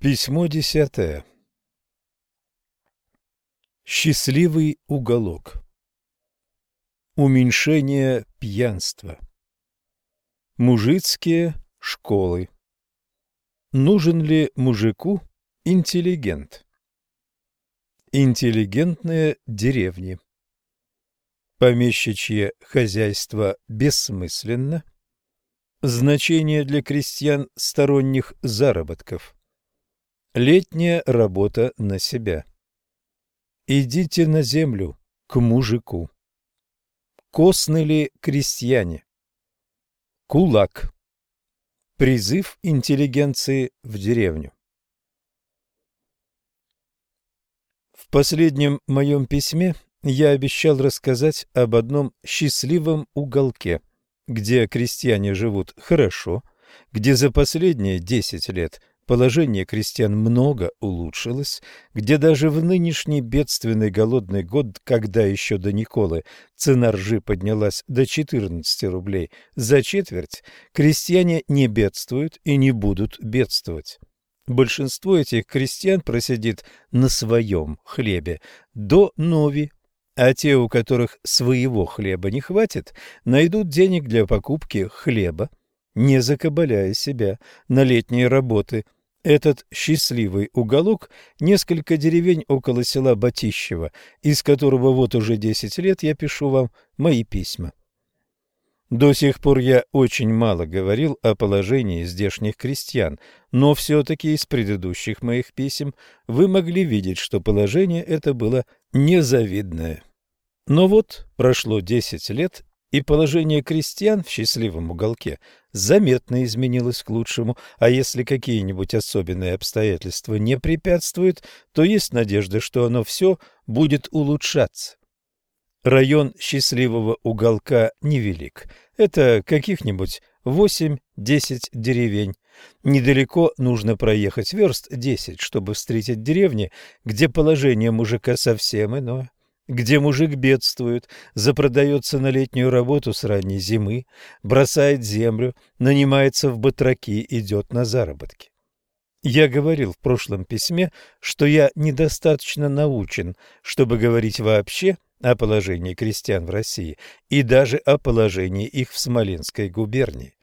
Письмо десятое. Счастливый уголок. Уменьшение пьянства. Мужицкие школы. Нужен ли мужику интеллигент? Интеллигентные деревни. Помещичье хозяйство бессмысленно. Значение для крестьян сторонних заработков. Летняя работа на себя. Идите на землю, к мужику. Косны ли крестьяне? Кулак. Призыв интеллигенции в деревню. В последнем моем письме я обещал рассказать об одном счастливом уголке, где крестьяне живут хорошо, где за последние десять лет положение крестьян много улучшилось, где даже в нынешний бедственный голодный год, когда еще до Николы цена ржи поднялась до 14 рублей за четверть, крестьяне не бедствуют и не будут бедствовать. Большинство этих крестьян просидит на своем хлебе до нови, а те, у которых своего хлеба не хватит, найдут денег для покупки хлеба, не закабаляя себя на летние работы – этот счастливый уголок – несколько деревень около села Батищево, из которого вот уже десять лет я пишу вам мои письма. До сих пор я очень мало говорил о положении здешних крестьян, но все-таки из предыдущих моих писем вы могли видеть, что положение это было незавидное. Но вот прошло десять лет, и положение крестьян в счастливом уголке заметно изменилось к лучшему, а если какие-нибудь особенные обстоятельства не препятствуют, то есть надежда, что оно все будет улучшаться. Район счастливого уголка невелик. Это каких-нибудь 8-10 деревень. Недалеко нужно проехать верст 10, чтобы встретить деревни, где положение мужика совсем иное где мужик бедствует, запродается на летнюю работу с ранней зимы, бросает землю, нанимается в батраки, идет на заработки. Я говорил в прошлом письме, что я недостаточно научен, чтобы говорить вообще о положении крестьян в России и даже о положении их в Смоленской губернии.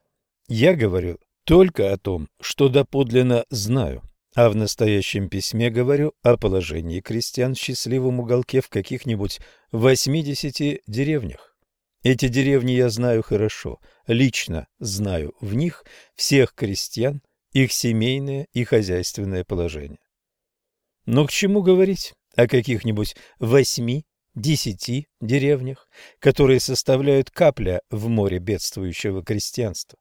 Я говорю только о том, что доподлинно знаю – а в настоящем письме говорю о положении крестьян в счастливом уголке в каких-нибудь 80 деревнях. Эти деревни я знаю хорошо, лично знаю в них всех крестьян, их семейное и хозяйственное положение. Но к чему говорить о каких-нибудь восьми-десяти деревнях, которые составляют капля в море бедствующего крестьянства?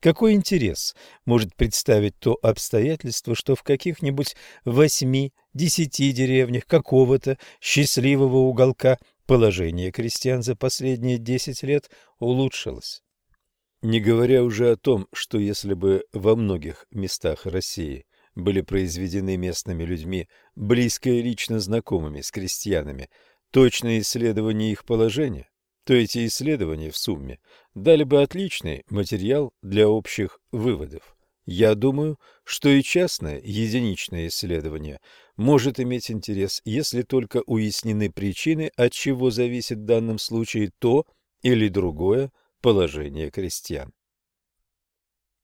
Какой интерес может представить то обстоятельство, что в каких-нибудь восьми-десяти деревнях какого-то счастливого уголка положение крестьян за последние десять лет улучшилось? Не говоря уже о том, что если бы во многих местах России были произведены местными людьми, близко и лично знакомыми с крестьянами, точные исследования их положения, то эти исследования в сумме дали бы отличный материал для общих выводов. Я думаю, что и частное единичное исследование может иметь интерес, если только уяснены причины, от чего зависит в данном случае то или другое положение крестьян.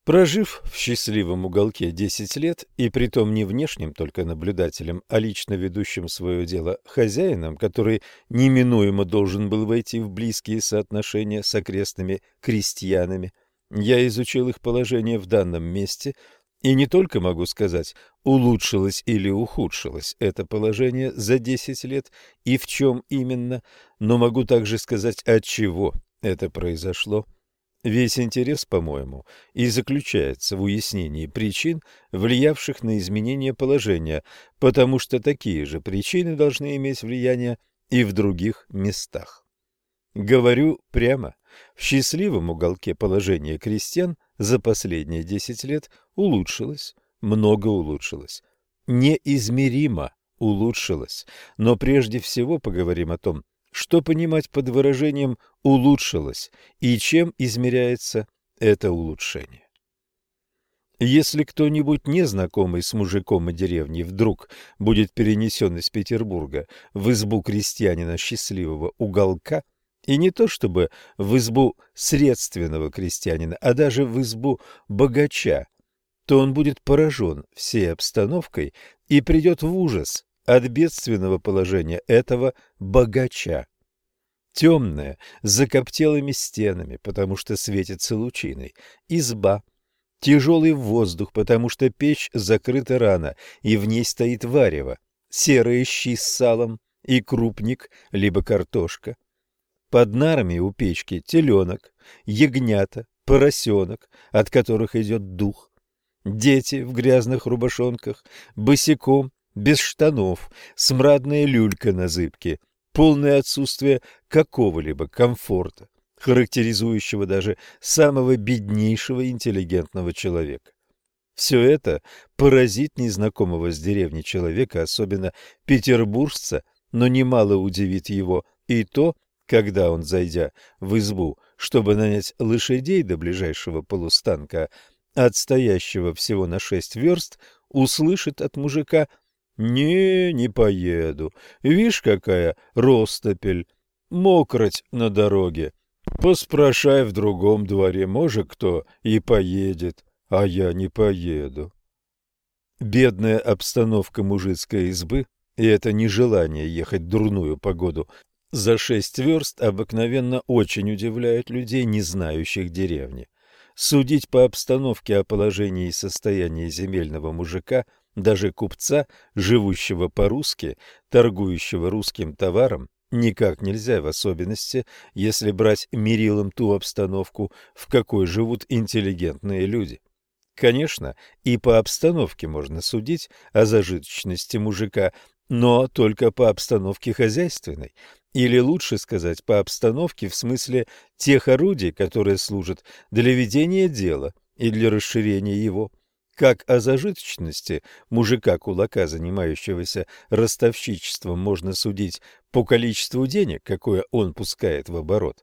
Прожив в счастливом уголке 10 лет, и притом не внешним только наблюдателем, а лично ведущим свое дело хозяином, который неминуемо должен был войти в близкие соотношения с окрестными крестьянами, я изучил их положение в данном месте и не только могу сказать, улучшилось или ухудшилось это положение за 10 лет и в чем именно, но могу также сказать, от чего это произошло Весь интерес, по-моему, и заключается в уяснении причин, влиявших на изменение положения, потому что такие же причины должны иметь влияние и в других местах. Говорю прямо, в счастливом уголке положение крестьян за последние 10 лет улучшилось, много улучшилось, неизмеримо улучшилось, но прежде всего поговорим о том, что понимать под выражением «улучшилось» и чем измеряется это улучшение. Если кто-нибудь, незнакомый с мужиком и деревней, вдруг будет перенесен из Петербурга в избу крестьянина счастливого уголка, и не то чтобы в избу средственного крестьянина, а даже в избу богача, то он будет поражен всей обстановкой и придет в ужас от бедственного положения этого богача. Темная, с закоптелыми стенами, потому что светится лучиной, изба – Тяжелый воздух, потому что печь закрыта рано, и в ней стоит варево, серые щи с салом и крупник, либо картошка. Под нарами у печки теленок, ягнята, поросенок, от которых идет дух. Дети в грязных рубашонках, босиком, без штанов, смрадная люлька на зыбке, полное отсутствие какого-либо комфорта характеризующего даже самого беднейшего интеллигентного человека. Все это поразит незнакомого с деревни человека, особенно петербуржца, но немало удивит его и то, когда он, зайдя в избу, чтобы нанять лошадей до ближайшего полустанка, отстоящего всего на шесть верст, услышит от мужика «Не, не поеду, вишь, какая ростопель, мокроть на дороге, Поспрашай в другом дворе, может, кто и поедет, а я не поеду. Бедная обстановка мужицкой избы и это нежелание ехать дурную погоду за шесть верст обыкновенно очень удивляет людей, не знающих деревни. Судить по обстановке о положении и состоянии земельного мужика, даже купца, живущего по-русски, торгующего русским товаром, никак нельзя, в особенности, если брать мерилом ту обстановку, в какой живут интеллигентные люди. Конечно, и по обстановке можно судить о зажиточности мужика, но только по обстановке хозяйственной, или лучше сказать, по обстановке в смысле тех орудий, которые служат для ведения дела и для расширения его. Как о зажиточности мужика-кулака, занимающегося ростовщичеством, можно судить по количеству денег, какое он пускает в оборот,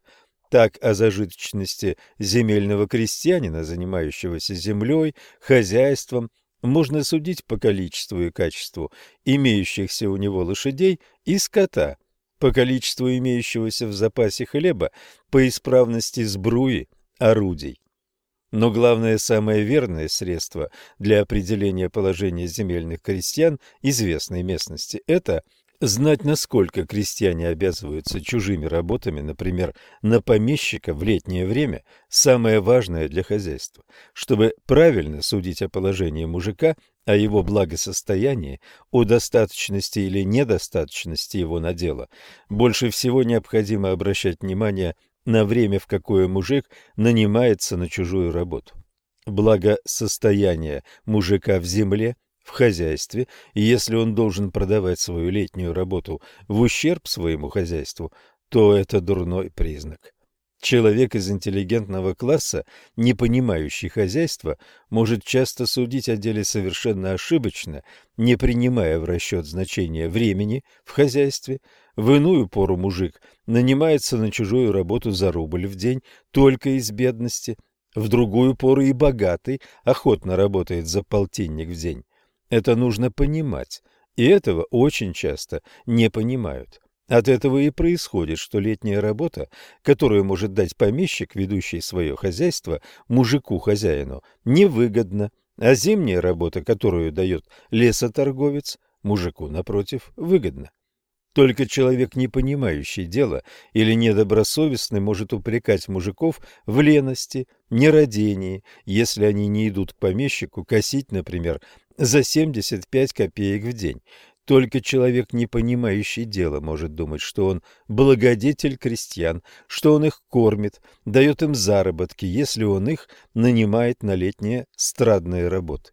так о зажиточности земельного крестьянина, занимающегося землей, хозяйством, можно судить по количеству и качеству имеющихся у него лошадей и скота, по количеству имеющегося в запасе хлеба, по исправности сбруи, орудий. Но главное, самое верное средство для определения положения земельных крестьян известной местности – это знать, насколько крестьяне обязываются чужими работами, например, на помещика в летнее время, самое важное для хозяйства. Чтобы правильно судить о положении мужика, о его благосостоянии, о достаточности или недостаточности его надела, больше всего необходимо обращать внимание на время, в какое мужик нанимается на чужую работу. Благосостояние мужика в земле, в хозяйстве, если он должен продавать свою летнюю работу в ущерб своему хозяйству, то это дурной признак. Человек из интеллигентного класса, не понимающий хозяйства, может часто судить о деле совершенно ошибочно, не принимая в расчет значения времени в хозяйстве. В иную пору мужик нанимается на чужую работу за рубль в день только из бедности, в другую пору и богатый охотно работает за полтинник в день. Это нужно понимать, и этого очень часто не понимают. От этого и происходит, что летняя работа, которую может дать помещик, ведущий свое хозяйство, мужику-хозяину, невыгодна, а зимняя работа, которую дает лесоторговец, мужику, напротив, выгодна. Только человек, не понимающий дела или недобросовестный, может упрекать мужиков в лености, нерадении, если они не идут к помещику косить, например, за 75 копеек в день. Только человек, не понимающий дела, может думать, что он благодетель крестьян, что он их кормит, дает им заработки, если он их нанимает на летние страдные работы.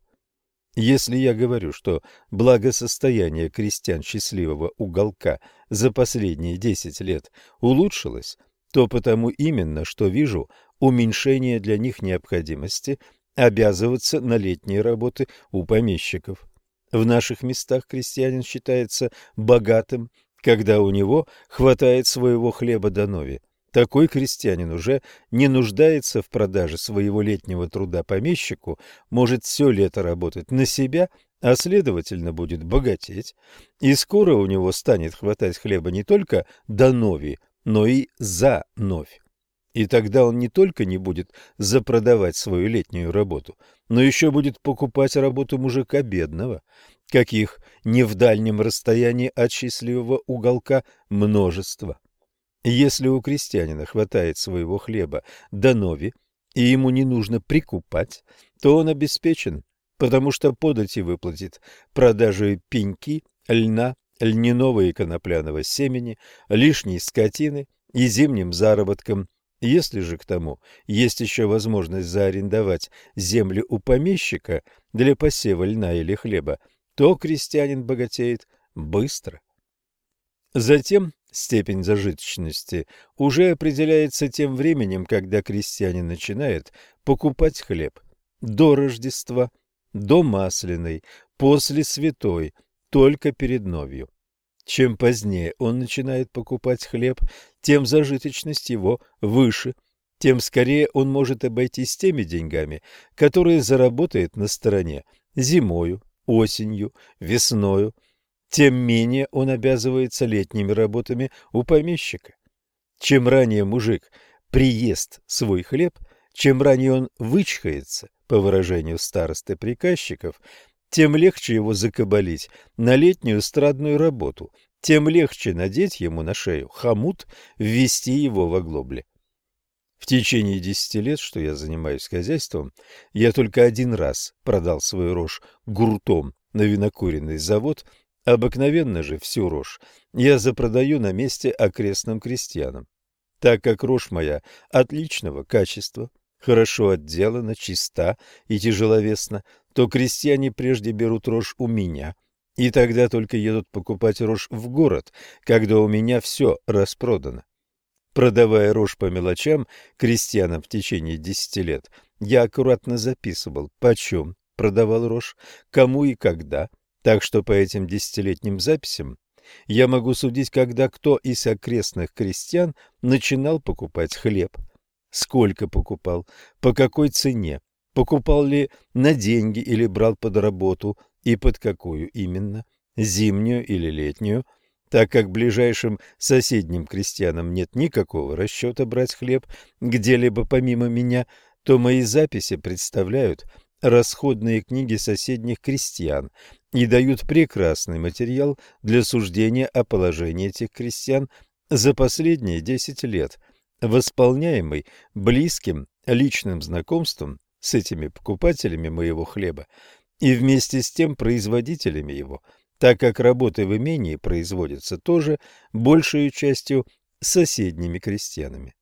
Если я говорю, что благосостояние крестьян счастливого уголка за последние десять лет улучшилось, то потому именно, что вижу уменьшение для них необходимости обязываться на летние работы у помещиков. В наших местах крестьянин считается богатым, когда у него хватает своего хлеба до нови. Такой крестьянин уже не нуждается в продаже своего летнего труда помещику, может все лето работать на себя, а следовательно будет богатеть, и скоро у него станет хватать хлеба не только до нови, но и за новь. И тогда он не только не будет запродавать свою летнюю работу, но еще будет покупать работу мужика бедного, каких не в дальнем расстоянии от счастливого уголка множество. Если у крестьянина хватает своего хлеба до нови, и ему не нужно прикупать, то он обеспечен, потому что подати выплатит продажу пеньки, льна, льняного и конопляного семени, лишней скотины и зимним заработком. Если же к тому есть еще возможность заарендовать землю у помещика для посева льна или хлеба, то крестьянин богатеет быстро. Затем степень зажиточности уже определяется тем временем, когда крестьянин начинает покупать хлеб до Рождества, до Масляной, после Святой, только перед Новью. Чем позднее он начинает покупать хлеб, тем зажиточность его выше, тем скорее он может обойтись теми деньгами, которые заработает на стороне зимою, осенью, весною, тем менее он обязывается летними работами у помещика. Чем ранее мужик приест свой хлеб, чем ранее он вычхается, по выражению старосты приказчиков, тем легче его закабалить на летнюю страдную работу, тем легче надеть ему на шею хомут, ввести его в оглобли. В течение десяти лет, что я занимаюсь хозяйством, я только один раз продал свою рожь гуртом на винокуренный завод Обыкновенно же всю рожь я запродаю на месте окрестным крестьянам. Так как рожь моя отличного качества, хорошо отделана, чиста и тяжеловесна, то крестьяне прежде берут рожь у меня, и тогда только едут покупать рожь в город, когда у меня все распродано. Продавая рожь по мелочам крестьянам в течение десяти лет, я аккуратно записывал, почем продавал рожь, кому и когда – так что по этим десятилетним записям я могу судить, когда кто из окрестных крестьян начинал покупать хлеб, сколько покупал, по какой цене, покупал ли на деньги или брал под работу и под какую именно, зимнюю или летнюю, так как ближайшим соседним крестьянам нет никакого расчета брать хлеб где-либо помимо меня, то мои записи представляют расходные книги соседних крестьян и дают прекрасный материал для суждения о положении этих крестьян за последние десять лет, восполняемый близким личным знакомством с этими покупателями моего хлеба и вместе с тем производителями его, так как работы в имении производятся тоже большей частью соседними крестьянами.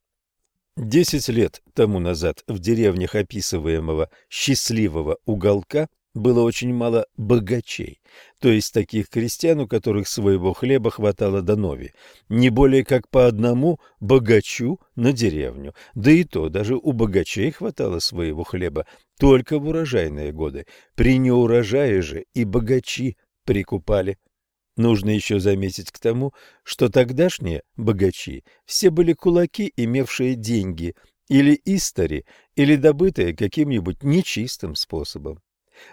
Десять лет тому назад в деревнях описываемого «счастливого уголка» было очень мало богачей, то есть таких крестьян, у которых своего хлеба хватало до нови, не более как по одному богачу на деревню, да и то даже у богачей хватало своего хлеба только в урожайные годы, при неурожае же и богачи прикупали. Нужно еще заметить к тому, что тогдашние богачи все были кулаки, имевшие деньги, или истори, или добытые каким-нибудь нечистым способом.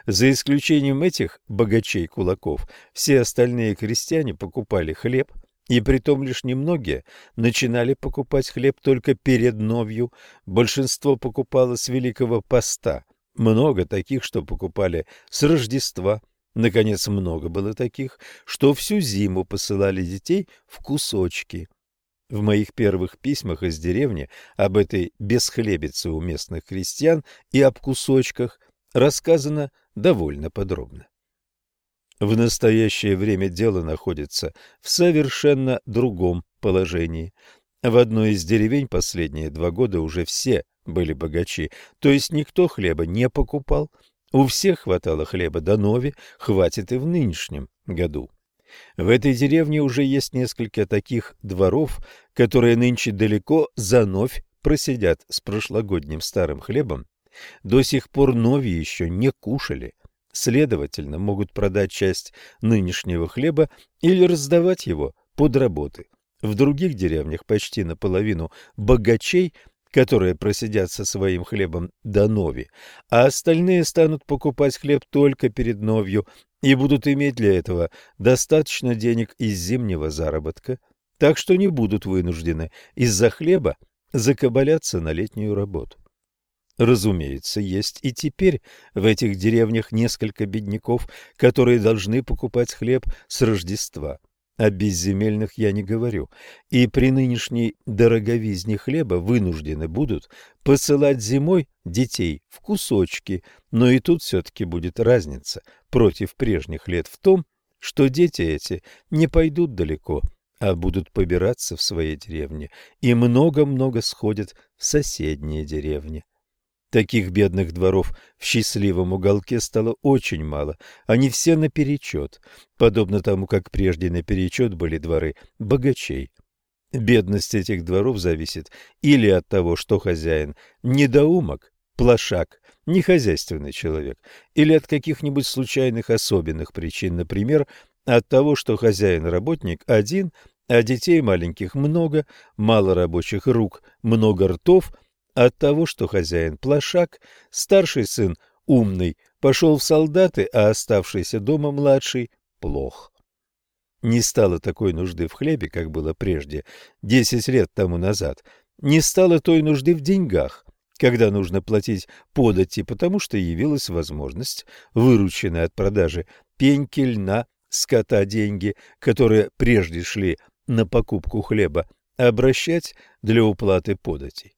За исключением этих богачей-кулаков, все остальные крестьяне покупали хлеб, и притом лишь немногие начинали покупать хлеб только перед новью, большинство покупало с Великого Поста, много таких, что покупали с Рождества, Наконец, много было таких, что всю зиму посылали детей в кусочки. В моих первых письмах из деревни об этой бесхлебице у местных крестьян и об кусочках рассказано довольно подробно. В настоящее время дело находится в совершенно другом положении. В одной из деревень последние два года уже все были богачи, то есть никто хлеба не покупал, у всех хватало хлеба до нови, хватит и в нынешнем году. В этой деревне уже есть несколько таких дворов, которые нынче далеко за новь просидят с прошлогодним старым хлебом. До сих пор нови еще не кушали, следовательно, могут продать часть нынешнего хлеба или раздавать его под работы В других деревнях почти наполовину богачей, которые просидят со своим хлебом до нови, а остальные станут покупать хлеб только перед новью и будут иметь для этого достаточно денег из зимнего заработка, так что не будут вынуждены из-за хлеба закабаляться на летнюю работу. Разумеется, есть и теперь в этих деревнях несколько бедняков, которые должны покупать хлеб с Рождества. О безземельных я не говорю. И при нынешней дороговизне хлеба вынуждены будут посылать зимой детей в кусочки, но и тут все-таки будет разница против прежних лет в том, что дети эти не пойдут далеко, а будут побираться в своей деревне и много-много сходят в соседние деревни. Таких бедных дворов в счастливом уголке стало очень мало, они все наперечет, подобно тому, как прежде наперечет были дворы богачей. Бедность этих дворов зависит или от того, что хозяин недоумок, плошак, нехозяйственный человек, или от каких-нибудь случайных особенных причин, например, от того, что хозяин-работник один, а детей маленьких много, мало рабочих рук, много ртов – от того, что хозяин плошак, старший сын умный, пошел в солдаты, а оставшийся дома младший плох. Не стало такой нужды в хлебе, как было прежде, десять лет тому назад. Не стало той нужды в деньгах, когда нужно платить подати, потому что явилась возможность, вырученная от продажи пеньки, льна, скота деньги, которые прежде шли на покупку хлеба, обращать для уплаты податей.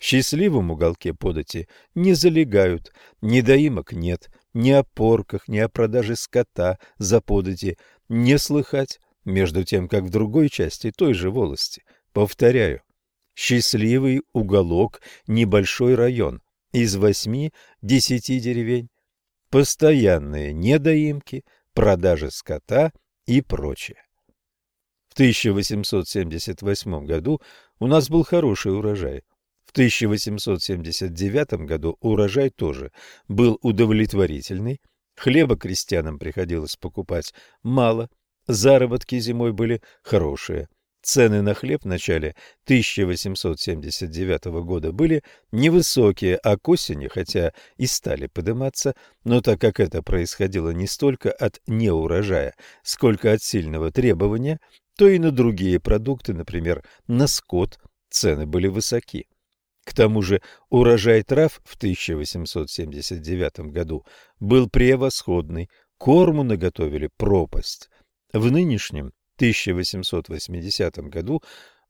Счастливом уголке подати не залегают, ни доимок нет, ни о порках, ни о продаже скота за подати не слыхать, между тем, как в другой части той же волости. Повторяю, счастливый уголок – небольшой район из восьми-десяти деревень, постоянные недоимки, продажи скота и прочее. В 1878 году у нас был хороший урожай. В 1879 году урожай тоже был удовлетворительный, хлеба крестьянам приходилось покупать мало, заработки зимой были хорошие. Цены на хлеб в начале 1879 года были невысокие, а к осени, хотя и стали подниматься, но так как это происходило не столько от неурожая, сколько от сильного требования, то и на другие продукты, например, на скот, цены были высоки. К тому же урожай трав в 1879 году был превосходный, корму наготовили пропасть. В нынешнем 1880 году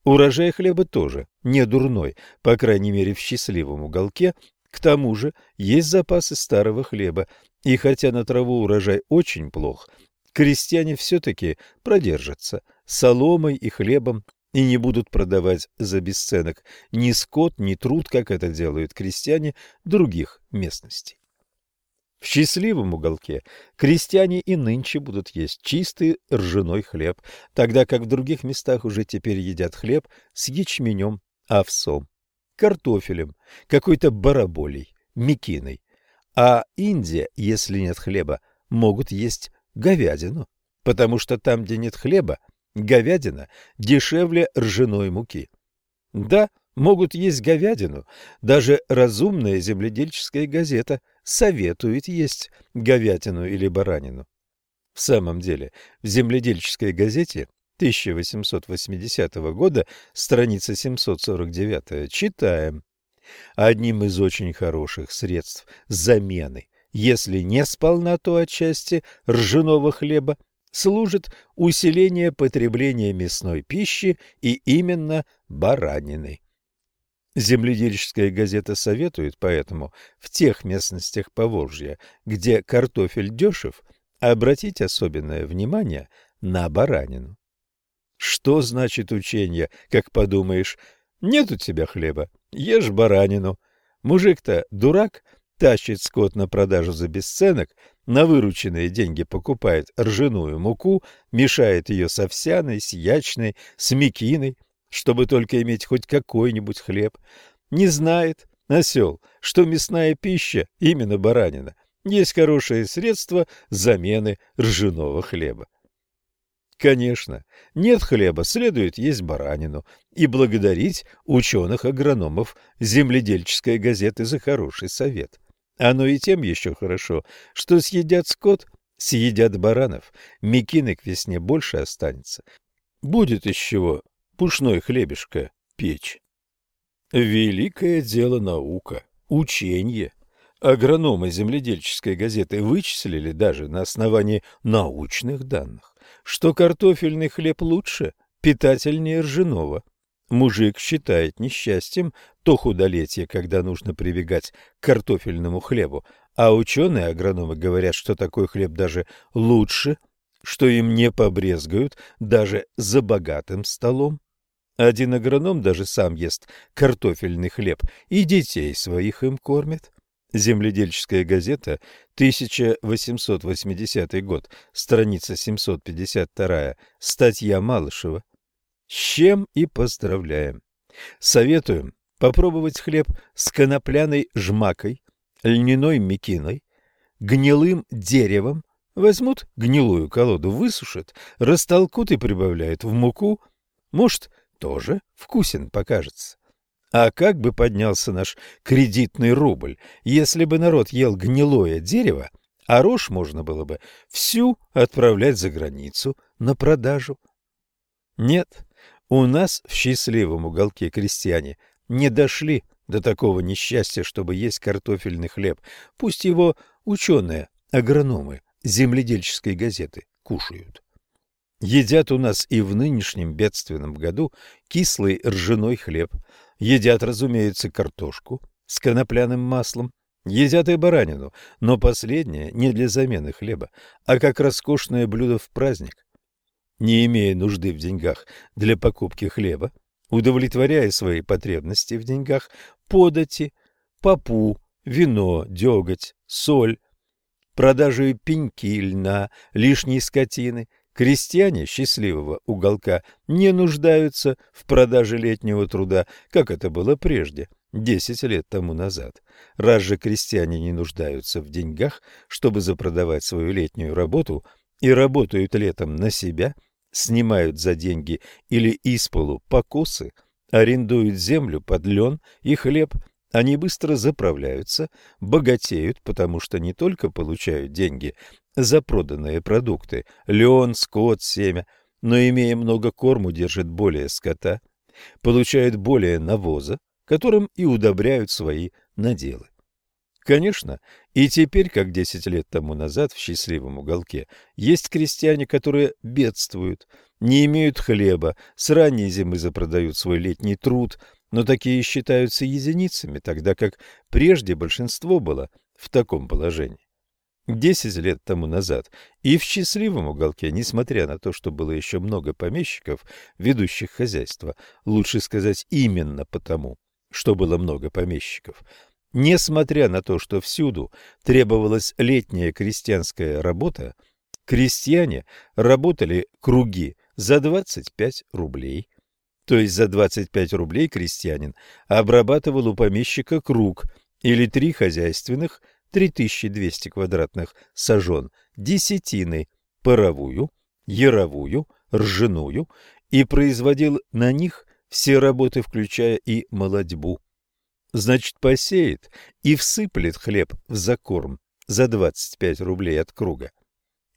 урожай хлеба тоже не дурной, по крайней мере в счастливом уголке, к тому же есть запасы старого хлеба, и хотя на траву урожай очень плох, крестьяне все-таки продержатся соломой и хлебом и не будут продавать за бесценок ни скот, ни труд, как это делают крестьяне других местностей. В счастливом уголке крестьяне и нынче будут есть чистый ржаной хлеб, тогда как в других местах уже теперь едят хлеб с ячменем, овсом, картофелем, какой-то бараболей, мекиной. А Индия, если нет хлеба, могут есть говядину, потому что там, где нет хлеба, Говядина дешевле ржаной муки. Да, могут есть говядину. Даже разумная земледельческая газета советует есть говядину или баранину. В самом деле, в земледельческой газете 1880 года, страница 749, читаем. Одним из очень хороших средств замены, если не сполна, то отчасти ржаного хлеба, служит усилению потребления мясной пищи и именно баранины. Земледельческая газета советует поэтому в тех местностях Поволжья, где картофель дешев, обратить особенное внимание на баранину. Что значит учение, как подумаешь? Нет у тебя хлеба, ешь баранину. Мужик-то дурак, тащит скот на продажу за бесценок, на вырученные деньги покупает ржаную муку, мешает ее с овсяной, с ячной, с мекиной, чтобы только иметь хоть какой-нибудь хлеб. Не знает, осел, что мясная пища, именно баранина, есть хорошее средство замены ржаного хлеба. Конечно, нет хлеба, следует есть баранину и благодарить ученых-агрономов земледельческой газеты за хороший совет. Оно и тем еще хорошо, что съедят скот, съедят баранов, мекины к весне больше останется. Будет из чего пушной хлебешко печь. Великое дело наука, учение. Агрономы земледельческой газеты вычислили даже на основании научных данных, что картофельный хлеб лучше, питательнее ржаного. Мужик считает несчастьем то худолетие, когда нужно прибегать к картофельному хлебу, а ученые-агрономы говорят, что такой хлеб даже лучше, что им не побрезгают даже за богатым столом. Один агроном даже сам ест картофельный хлеб и детей своих им кормит. Земледельческая газета, 1880 год, страница 752, статья Малышева. С чем и поздравляем. Советуем попробовать хлеб с конопляной жмакой, льняной мекиной, гнилым деревом. Возьмут гнилую колоду, высушат, растолкут и прибавляют в муку. Может, тоже вкусен покажется. А как бы поднялся наш кредитный рубль, если бы народ ел гнилое дерево, а рожь можно было бы всю отправлять за границу на продажу? Нет, у нас в счастливом уголке крестьяне не дошли до такого несчастья, чтобы есть картофельный хлеб. Пусть его ученые, агрономы земледельческой газеты кушают. Едят у нас и в нынешнем бедственном году кислый ржаной хлеб – Едят, разумеется, картошку с конопляным маслом, едят и баранину, но последнее не для замены хлеба, а как роскошное блюдо в праздник. Не имея нужды в деньгах для покупки хлеба, удовлетворяя свои потребности в деньгах, подати, попу, вино, деготь, соль, продажу пеньки, льна, лишней скотины – Крестьяне счастливого уголка не нуждаются в продаже летнего труда, как это было прежде, десять лет тому назад. Раз же крестьяне не нуждаются в деньгах, чтобы запродавать свою летнюю работу, и работают летом на себя, снимают за деньги или из полу покосы, арендуют землю под лен и хлеб – они быстро заправляются, богатеют, потому что не только получают деньги за проданные продукты – лен, скот, семя, но, имея много корму, держат более скота, получают более навоза, которым и удобряют свои наделы. Конечно, и теперь, как десять лет тому назад в счастливом уголке, есть крестьяне, которые бедствуют, не имеют хлеба, с ранней зимы запродают свой летний труд – но такие считаются единицами, тогда как прежде большинство было в таком положении. Десять лет тому назад и в счастливом уголке, несмотря на то, что было еще много помещиков, ведущих хозяйство, лучше сказать именно потому, что было много помещиков, несмотря на то, что всюду требовалась летняя крестьянская работа, крестьяне работали круги за 25 рублей – то есть за 25 рублей крестьянин обрабатывал у помещика круг или три хозяйственных 3200 квадратных сажен десятины, паровую, яровую, ржаную и производил на них все работы, включая и молодьбу. Значит, посеет и всыплет хлеб в закорм за 25 рублей от круга.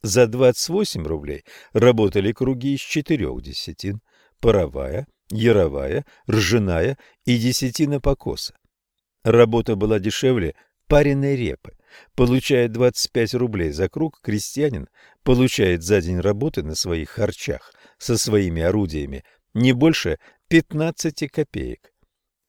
За 28 рублей работали круги из четырех десятин, паровая, яровая, ржаная и десятина покоса. Работа была дешевле пареной репы. Получая 25 рублей за круг, крестьянин получает за день работы на своих харчах со своими орудиями не больше 15 копеек.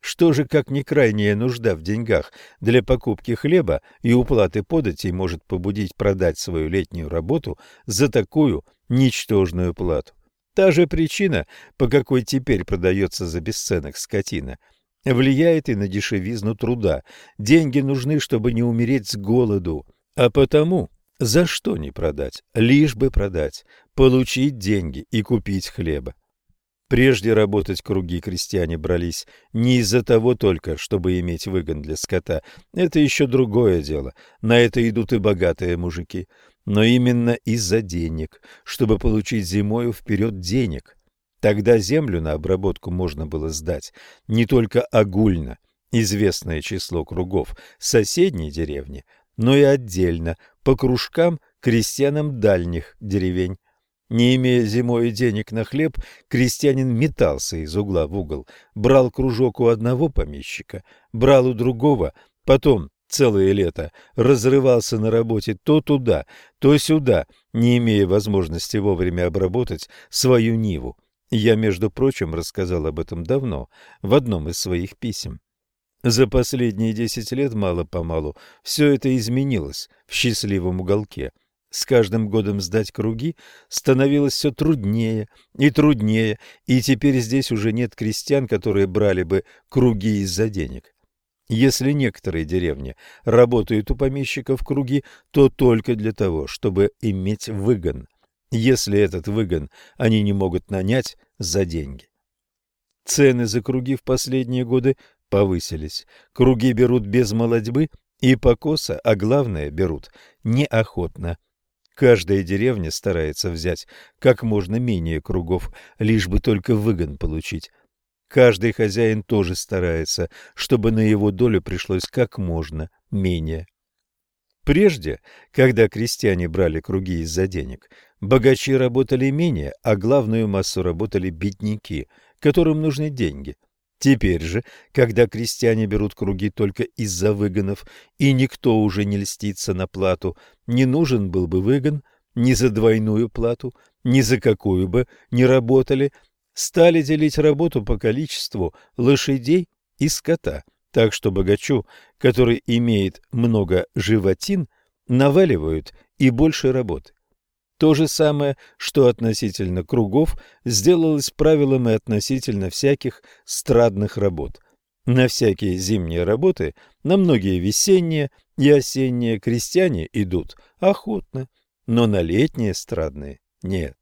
Что же, как не крайняя нужда в деньгах для покупки хлеба и уплаты податей может побудить продать свою летнюю работу за такую ничтожную плату? Та же причина, по какой теперь продается за бесценок скотина, влияет и на дешевизну труда. Деньги нужны, чтобы не умереть с голоду. А потому за что не продать? Лишь бы продать, получить деньги и купить хлеба. Прежде работать круги крестьяне брались не из-за того только, чтобы иметь выгон для скота. Это еще другое дело. На это идут и богатые мужики. но именно из-за денег, чтобы получить зимою вперед денег. Тогда землю на обработку можно было сдать не только огульно, известное число кругов соседней деревни, но и отдельно, по кружкам крестьянам дальних деревень. Не имея зимой денег на хлеб, крестьянин метался из угла в угол, брал кружок у одного помещика, брал у другого, потом целое лето разрывался на работе то туда, то сюда, не имея возможности вовремя обработать свою ниву. Я, между прочим, рассказал об этом давно, в одном из своих писем. За последние десять лет мало-помалу все это изменилось в счастливом уголке – с каждым годом сдать круги становилось все труднее и труднее, и теперь здесь уже нет крестьян, которые брали бы круги из-за денег. Если некоторые деревни работают у помещиков круги, то только для того, чтобы иметь выгон. Если этот выгон они не могут нанять за деньги. Цены за круги в последние годы повысились. Круги берут без молодьбы и покоса, а главное берут неохотно. Каждая деревня старается взять как можно менее кругов, лишь бы только выгон получить. Каждый хозяин тоже старается, чтобы на его долю пришлось как можно менее. Прежде, когда крестьяне брали круги из-за денег, богачи работали менее, а главную массу работали бедняки, которым нужны деньги. Теперь же, когда крестьяне берут круги только из-за выгонов, и никто уже не льстится на плату, не нужен был бы выгон ни за двойную плату, ни за какую бы не работали, стали делить работу по количеству лошадей и скота, так что богачу, который имеет много животин, наваливают и больше работы. То же самое, что относительно кругов, сделалось правилом и относительно всяких страдных работ. На всякие зимние работы, на многие весенние и осенние крестьяне идут охотно, но на летние страдные нет.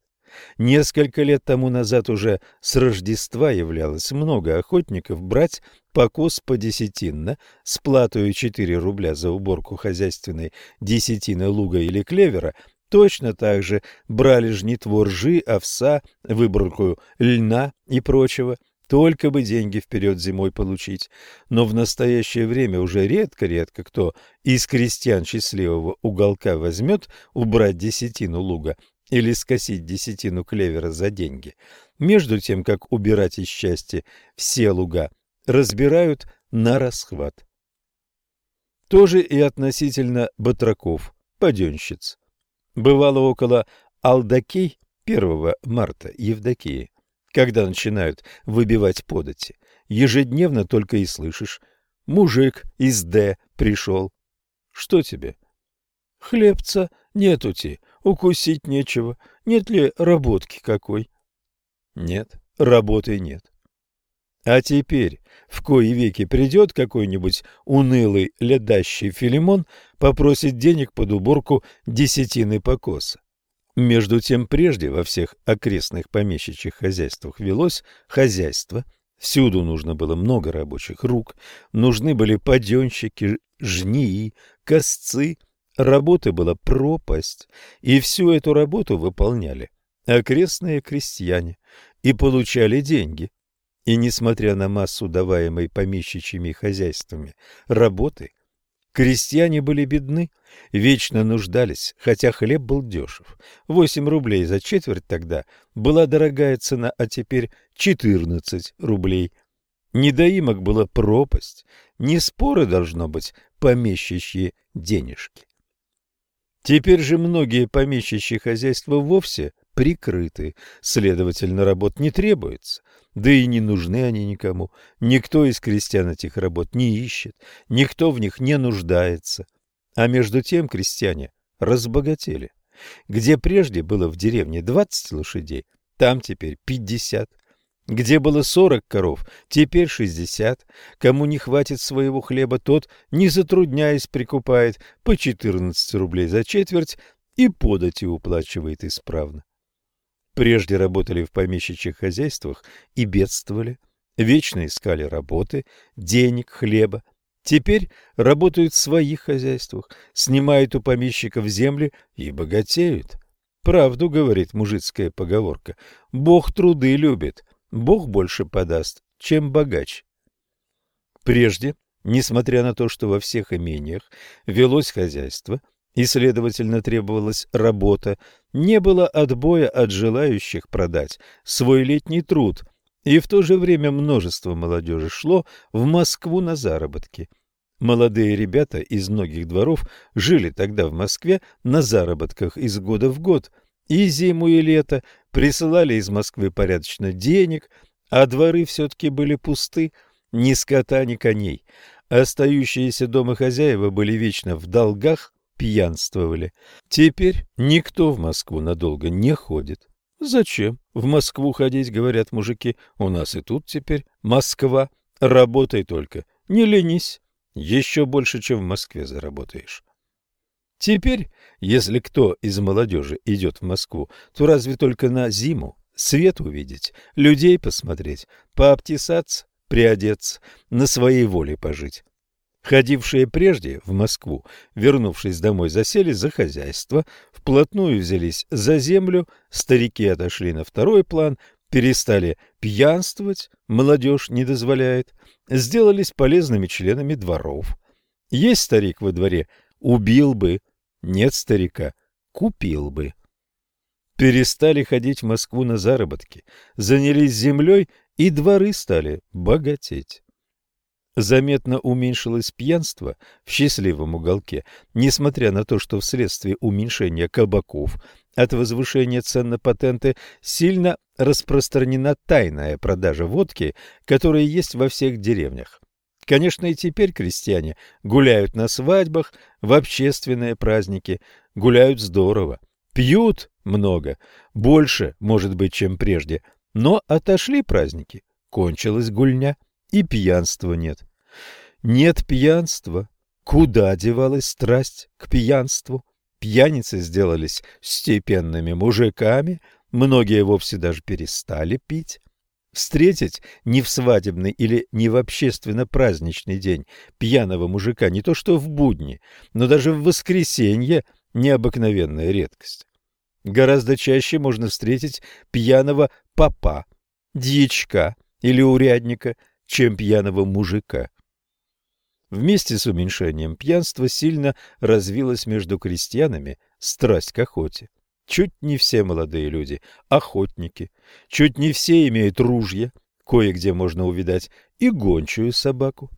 Несколько лет тому назад уже с Рождества являлось много охотников брать покос по десятинно с платой 4 рубля за уборку хозяйственной десятины луга или клевера – Точно так же брали жнитво ржи, овса, выборку льна и прочего, только бы деньги вперед зимой получить. Но в настоящее время уже редко-редко кто из крестьян счастливого уголка возьмет убрать десятину луга или скосить десятину клевера за деньги. Между тем, как убирать из счастья все луга, разбирают на расхват. Тоже и относительно батраков, паденщиц. Бывало около Алдакей 1 марта Евдокии, когда начинают выбивать подати. Ежедневно только и слышишь «Мужик из Д пришел». Что тебе? Хлебца нетути, укусить нечего. Нет ли работки какой? Нет, работы нет. А теперь, в кои веки придет какой-нибудь унылый ледащий Филимон, попросит денег под уборку десятины покоса. Между тем прежде во всех окрестных помещичьих хозяйствах велось хозяйство, всюду нужно было много рабочих рук, нужны были паденщики, жнии, косцы, работы была пропасть, и всю эту работу выполняли окрестные крестьяне и получали деньги и несмотря на массу даваемой помещичьими хозяйствами работы, крестьяне были бедны, вечно нуждались, хотя хлеб был дешев. Восемь рублей за четверть тогда была дорогая цена, а теперь четырнадцать рублей. Недоимок была пропасть, не споры должно быть помещичьи денежки. Теперь же многие помещичьи хозяйства вовсе прикрыты, следовательно, работ не требуется, да и не нужны они никому. Никто из крестьян этих работ не ищет, никто в них не нуждается. А между тем крестьяне разбогатели. Где прежде было в деревне 20 лошадей, там теперь 50. Где было 40 коров, теперь 60. Кому не хватит своего хлеба, тот, не затрудняясь, прикупает по 14 рублей за четверть и подати уплачивает исправно. Прежде работали в помещичьих хозяйствах и бедствовали, вечно искали работы, денег, хлеба. Теперь работают в своих хозяйствах, снимают у помещиков земли и богатеют. Правду говорит мужицкая поговорка. Бог труды любит, Бог больше подаст, чем богач. Прежде, несмотря на то, что во всех имениях велось хозяйство и, следовательно, требовалась работа, не было отбоя от желающих продать свой летний труд и в то же время множество молодежи шло в Москву на заработки. Молодые ребята из многих дворов жили тогда в Москве на заработках из года в год, и зиму и лето присылали из Москвы порядочно денег, а дворы все-таки были пусты, ни скота, ни коней. Остающиеся дома хозяева были вечно в долгах, пьянствовали. Теперь никто в Москву надолго не ходит. Зачем в Москву ходить, говорят мужики. У нас и тут теперь Москва. Работай только, не ленись. Еще больше, чем в Москве заработаешь. Теперь, если кто из молодежи идет в Москву, то разве только на зиму свет увидеть, людей посмотреть, пообтесаться, приодеться, на своей воле пожить. Ходившие прежде в Москву, вернувшись домой, засели за хозяйство, вплотную взялись за землю, старики отошли на второй план, перестали пьянствовать, молодежь не дозволяет, сделались полезными членами дворов. Есть старик во дворе, убил бы, нет старика, купил бы. Перестали ходить в Москву на заработки, занялись землей, и дворы стали богатеть. Заметно уменьшилось пьянство в счастливом уголке, несмотря на то, что вследствие уменьшения кабаков от возвышения цен на патенты сильно распространена тайная продажа водки, которая есть во всех деревнях. Конечно, и теперь крестьяне гуляют на свадьбах, в общественные праздники, гуляют здорово, пьют много, больше, может быть, чем прежде, но отошли праздники, кончилась гульня и пьянства нет. Нет пьянства. Куда девалась страсть к пьянству? Пьяницы сделались степенными мужиками, многие вовсе даже перестали пить. Встретить не в свадебный или не в общественно-праздничный день пьяного мужика не то что в будни, но даже в воскресенье необыкновенная редкость. Гораздо чаще можно встретить пьяного попа, дьячка или урядника – чем пьяного мужика. Вместе с уменьшением пьянства сильно развилась между крестьянами страсть к охоте. Чуть не все молодые люди – охотники, чуть не все имеют ружья, кое-где можно увидать и гончую собаку.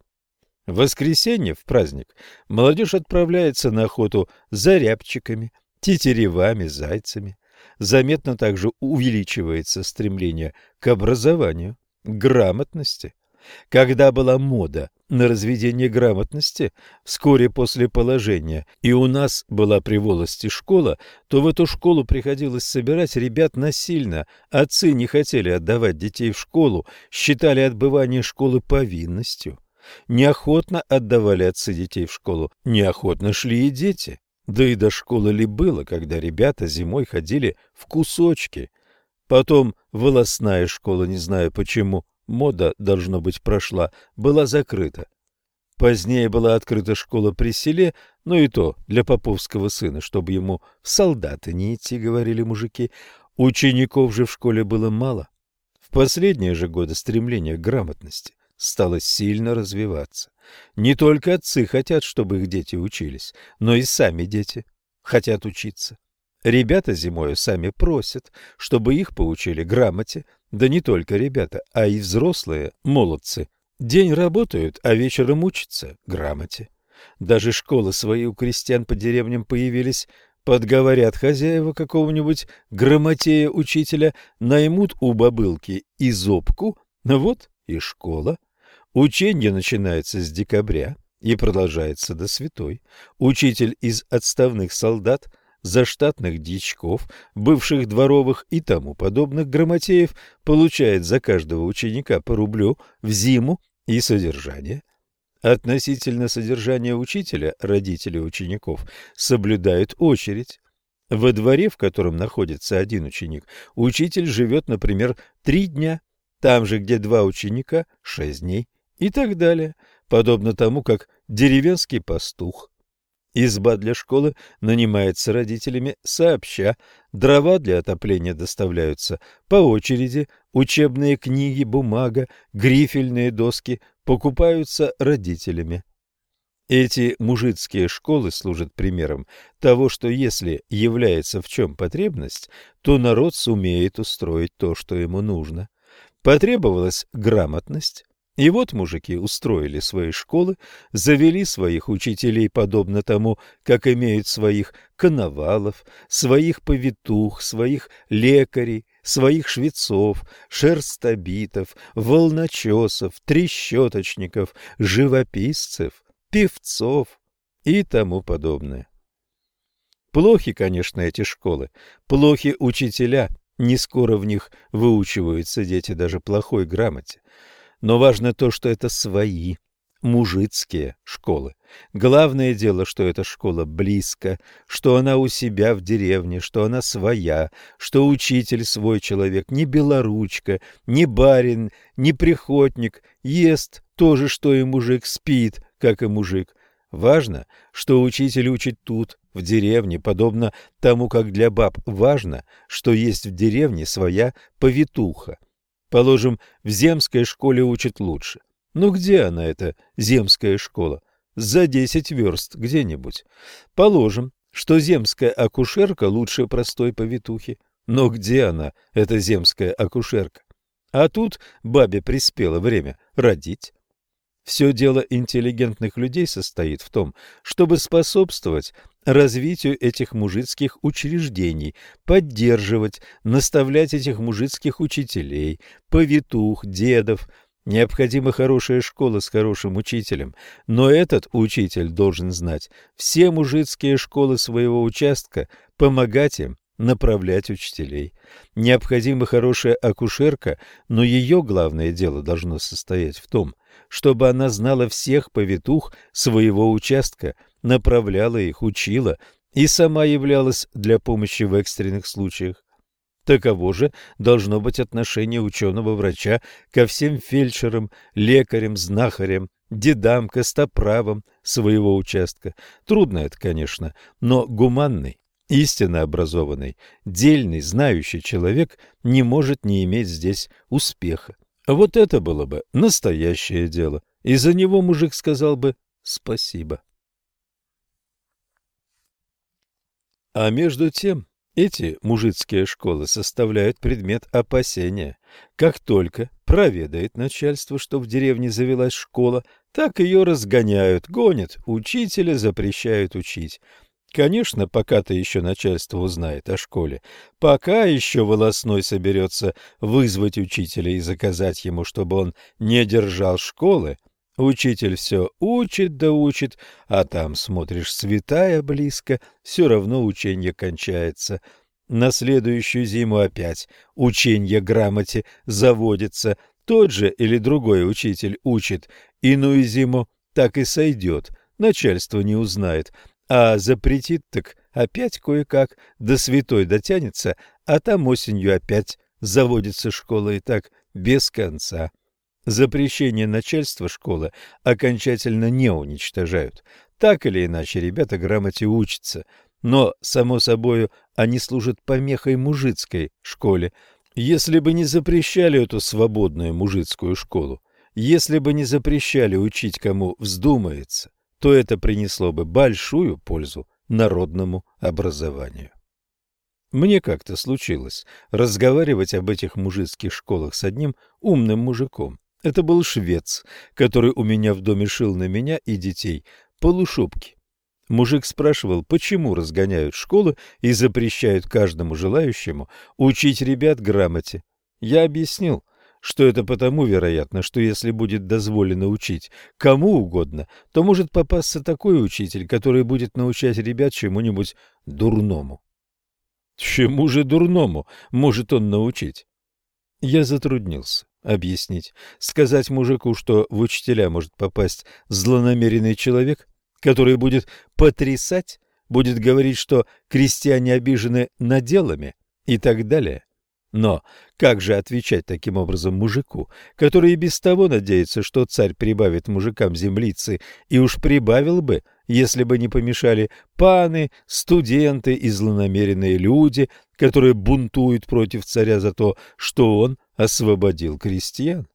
В воскресенье, в праздник, молодежь отправляется на охоту за рябчиками, тетеревами, зайцами. Заметно также увеличивается стремление к образованию, к грамотности – когда была мода на разведение грамотности, вскоре после положения, и у нас была при волости школа, то в эту школу приходилось собирать ребят насильно. Отцы не хотели отдавать детей в школу, считали отбывание школы повинностью. Неохотно отдавали отцы детей в школу, неохотно шли и дети. Да и до школы ли было, когда ребята зимой ходили в кусочки. Потом волосная школа, не знаю почему, мода, должно быть, прошла, была закрыта. Позднее была открыта школа при селе, но и то для поповского сына, чтобы ему в солдаты не идти, говорили мужики. Учеников же в школе было мало. В последние же годы стремление к грамотности стало сильно развиваться. Не только отцы хотят, чтобы их дети учились, но и сами дети хотят учиться. Ребята зимою сами просят, чтобы их поучили грамоте, да не только ребята, а и взрослые, молодцы. День работают, а вечером учатся грамоте. Даже школы свои у крестьян по деревням появились. Подговорят хозяева какого-нибудь грамотея-учителя, наймут у бабылки изобку, вот и школа. Учение начинается с декабря и продолжается до святой. Учитель из отставных солдат – заштатных дичков, бывших дворовых и тому подобных грамотеев получает за каждого ученика по рублю в зиму и содержание. Относительно содержания учителя родители учеников соблюдают очередь. Во дворе, в котором находится один ученик, учитель живет, например, три дня, там же, где два ученика – шесть дней и так далее, подобно тому, как деревенский пастух. Изба для школы нанимается родителями сообща, дрова для отопления доставляются по очереди, учебные книги, бумага, грифельные доски покупаются родителями. Эти мужицкие школы служат примером того, что если является в чем потребность, то народ сумеет устроить то, что ему нужно. Потребовалась грамотность, и вот мужики устроили свои школы, завели своих учителей подобно тому, как имеют своих коновалов, своих повитух, своих лекарей, своих швецов, шерстобитов, волночесов, трещоточников, живописцев, певцов и тому подобное. Плохи, конечно, эти школы, плохи учителя, не скоро в них выучиваются дети даже плохой грамоте. Но важно то, что это свои, мужицкие школы. Главное дело, что эта школа близко, что она у себя в деревне, что она своя, что учитель свой человек, не белоручка, не барин, не приходник, ест то же, что и мужик, спит, как и мужик. Важно, что учитель учит тут, в деревне, подобно тому, как для баб важно, что есть в деревне своя повитуха, Положим, в земской школе учат лучше. Ну где она, эта земская школа? За десять верст где-нибудь. Положим, что земская акушерка лучше простой повитухи. Но где она, эта земская акушерка? А тут бабе приспело время родить. Все дело интеллигентных людей состоит в том, чтобы способствовать развитию этих мужицких учреждений, поддерживать, наставлять этих мужицких учителей, повитух, дедов. Необходима хорошая школа с хорошим учителем, но этот учитель должен знать все мужицкие школы своего участка, помогать им, направлять учителей. Необходима хорошая акушерка, но ее главное дело должно состоять в том, чтобы она знала всех повитух своего участка, направляла их, учила и сама являлась для помощи в экстренных случаях. Таково же должно быть отношение ученого-врача ко всем фельдшерам, лекарям, знахарям, дедам, костоправам своего участка. Трудно это, конечно, но гуманный, истинно образованный, дельный, знающий человек не может не иметь здесь успеха. Вот это было бы настоящее дело, и за него мужик сказал бы спасибо. А между тем, эти мужицкие школы составляют предмет опасения. Как только проведает начальство, что в деревне завелась школа, так ее разгоняют, гонят, учителя запрещают учить. Конечно, пока-то еще начальство узнает о школе, пока еще волосной соберется вызвать учителя и заказать ему, чтобы он не держал школы, Учитель все учит да учит, а там, смотришь, святая близко, все равно учение кончается. На следующую зиму опять учение грамоте заводится. Тот же или другой учитель учит, иную зиму так и сойдет, начальство не узнает, а запретит так опять кое-как, до святой дотянется, а там осенью опять заводится школа и так без конца. Запрещение начальства школы окончательно не уничтожают. Так или иначе, ребята грамоте учатся, но, само собою, они служат помехой мужицкой школе. Если бы не запрещали эту свободную мужицкую школу, если бы не запрещали учить кому вздумается, то это принесло бы большую пользу народному образованию. Мне как-то случилось разговаривать об этих мужицких школах с одним умным мужиком. Это был швец, который у меня в доме шил на меня и детей полушубки. Мужик спрашивал, почему разгоняют школы и запрещают каждому желающему учить ребят грамоте. Я объяснил, что это потому, вероятно, что если будет дозволено учить кому угодно, то может попасться такой учитель, который будет научать ребят чему-нибудь дурному. Чему же дурному может он научить? Я затруднился объяснить. Сказать мужику, что в учителя может попасть злонамеренный человек, который будет потрясать, будет говорить, что крестьяне обижены наделами и так далее. Но как же отвечать таким образом мужику, который и без того надеется, что царь прибавит мужикам землицы, и уж прибавил бы, если бы не помешали паны, студенты и злонамеренные люди, которые бунтуют против царя за то, что он освободил крестьян?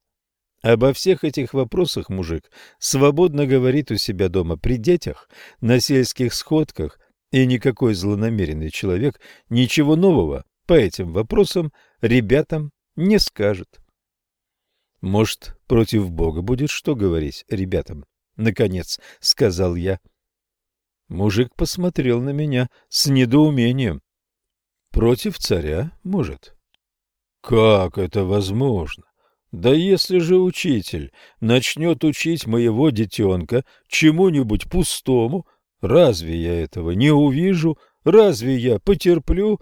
Обо всех этих вопросах мужик свободно говорит у себя дома при детях, на сельских сходках, и никакой злонамеренный человек ничего нового по этим вопросам ребятам не скажет. Может, против Бога будет что говорить ребятам? Наконец, сказал я. Мужик посмотрел на меня с недоумением. Против царя, может? Как это возможно? Да если же учитель начнет учить моего детенка чему-нибудь пустому, разве я этого не увижу? Разве я потерплю?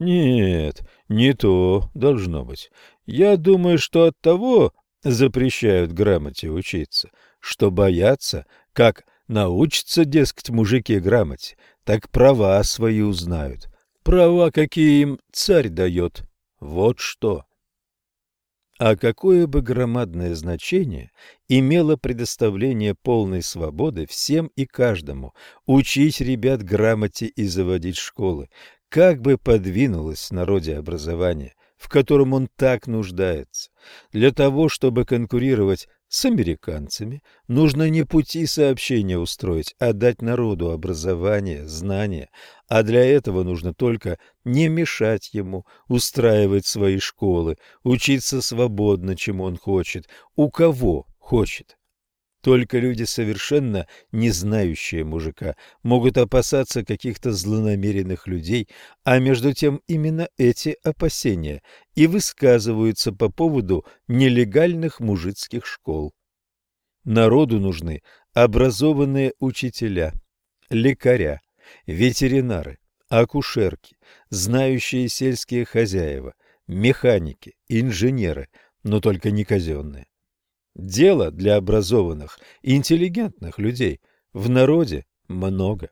Нет, не то должно быть. Я думаю, что от того запрещают грамоте учиться, что боятся, как научатся, дескать, мужики грамоте, так права свои узнают. Права, какие им царь дает. Вот что. А какое бы громадное значение имело предоставление полной свободы всем и каждому, учить ребят грамоте и заводить школы, как бы подвинулось народе образование, в котором он так нуждается. Для того, чтобы конкурировать с американцами, нужно не пути сообщения устроить, а дать народу образование, знания, а для этого нужно только не мешать ему устраивать свои школы, учиться свободно, чему он хочет, у кого хочет. Только люди, совершенно не знающие мужика, могут опасаться каких-то злонамеренных людей, а между тем именно эти опасения и высказываются по поводу нелегальных мужицких школ. Народу нужны образованные учителя, лекаря, ветеринары, акушерки, знающие сельские хозяева, механики, инженеры, но только не казенные. Дело для образованных, интеллигентных людей в народе много.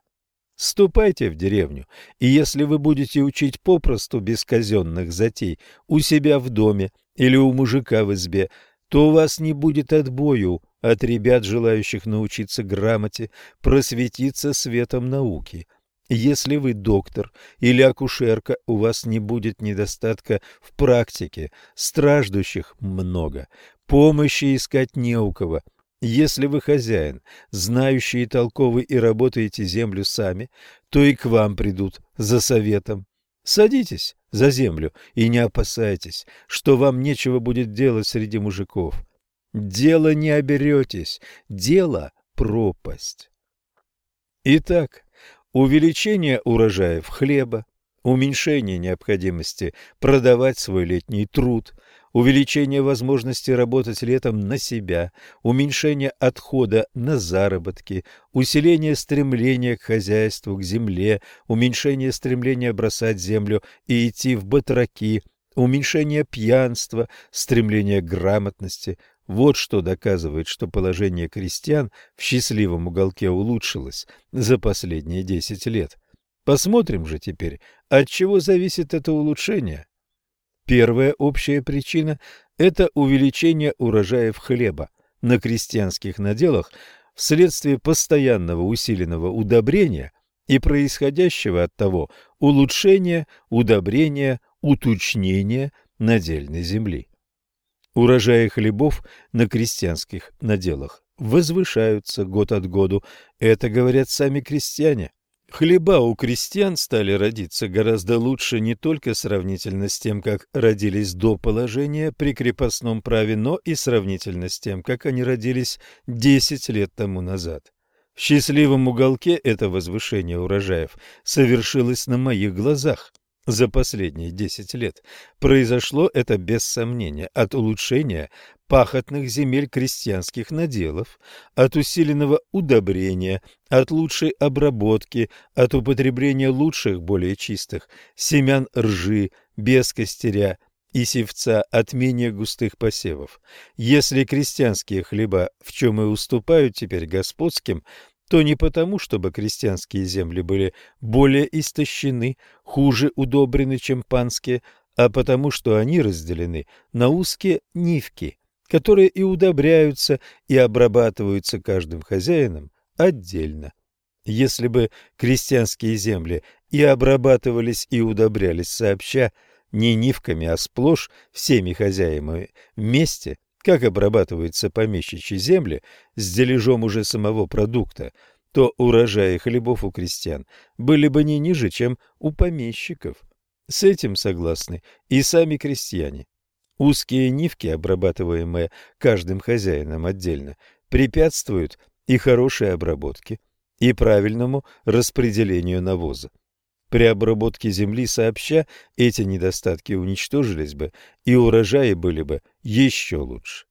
Ступайте в деревню, и если вы будете учить попросту без казенных затей у себя в доме или у мужика в избе, то у вас не будет отбою от ребят, желающих научиться грамоте, просветиться светом науки. Если вы доктор или акушерка, у вас не будет недостатка в практике, страждущих много, Помощи искать не у кого. Если вы хозяин, знающий и толковый, и работаете землю сами, то и к вам придут за советом. Садитесь за землю и не опасайтесь, что вам нечего будет делать среди мужиков. Дело не оберетесь, дело — пропасть. Итак, увеличение урожаев хлеба, уменьшение необходимости продавать свой летний труд – увеличение возможности работать летом на себя, уменьшение отхода на заработки, усиление стремления к хозяйству, к земле, уменьшение стремления бросать землю и идти в батраки, уменьшение пьянства, стремление к грамотности. Вот что доказывает, что положение крестьян в счастливом уголке улучшилось за последние десять лет. Посмотрим же теперь, от чего зависит это улучшение. Первая общая причина – это увеличение урожаев хлеба на крестьянских наделах вследствие постоянного усиленного удобрения и происходящего от того улучшения, удобрения, уточнения надельной земли. Урожаи хлебов на крестьянских наделах возвышаются год от году, это говорят сами крестьяне. Хлеба у крестьян стали родиться гораздо лучше не только сравнительно с тем, как родились до положения при крепостном праве, но и сравнительно с тем, как они родились 10 лет тому назад. В счастливом уголке это возвышение урожаев совершилось на моих глазах за последние 10 лет. Произошло это без сомнения от улучшения пахотных земель крестьянских наделов, от усиленного удобрения, от лучшей обработки, от употребления лучших, более чистых, семян ржи, без костеря и севца, от менее густых посевов. Если крестьянские хлеба в чем и уступают теперь господским, то не потому, чтобы крестьянские земли были более истощены, хуже удобрены, чем панские, а потому что они разделены на узкие нивки, которые и удобряются, и обрабатываются каждым хозяином отдельно. Если бы крестьянские земли и обрабатывались, и удобрялись сообща, не нивками, а сплошь всеми хозяевами вместе, как обрабатываются помещичьи земли с дележом уже самого продукта, то урожаи хлебов у крестьян были бы не ниже, чем у помещиков. С этим согласны и сами крестьяне. Узкие нивки, обрабатываемые каждым хозяином отдельно, препятствуют и хорошей обработке, и правильному распределению навоза. При обработке земли сообща эти недостатки уничтожились бы, и урожаи были бы еще лучше.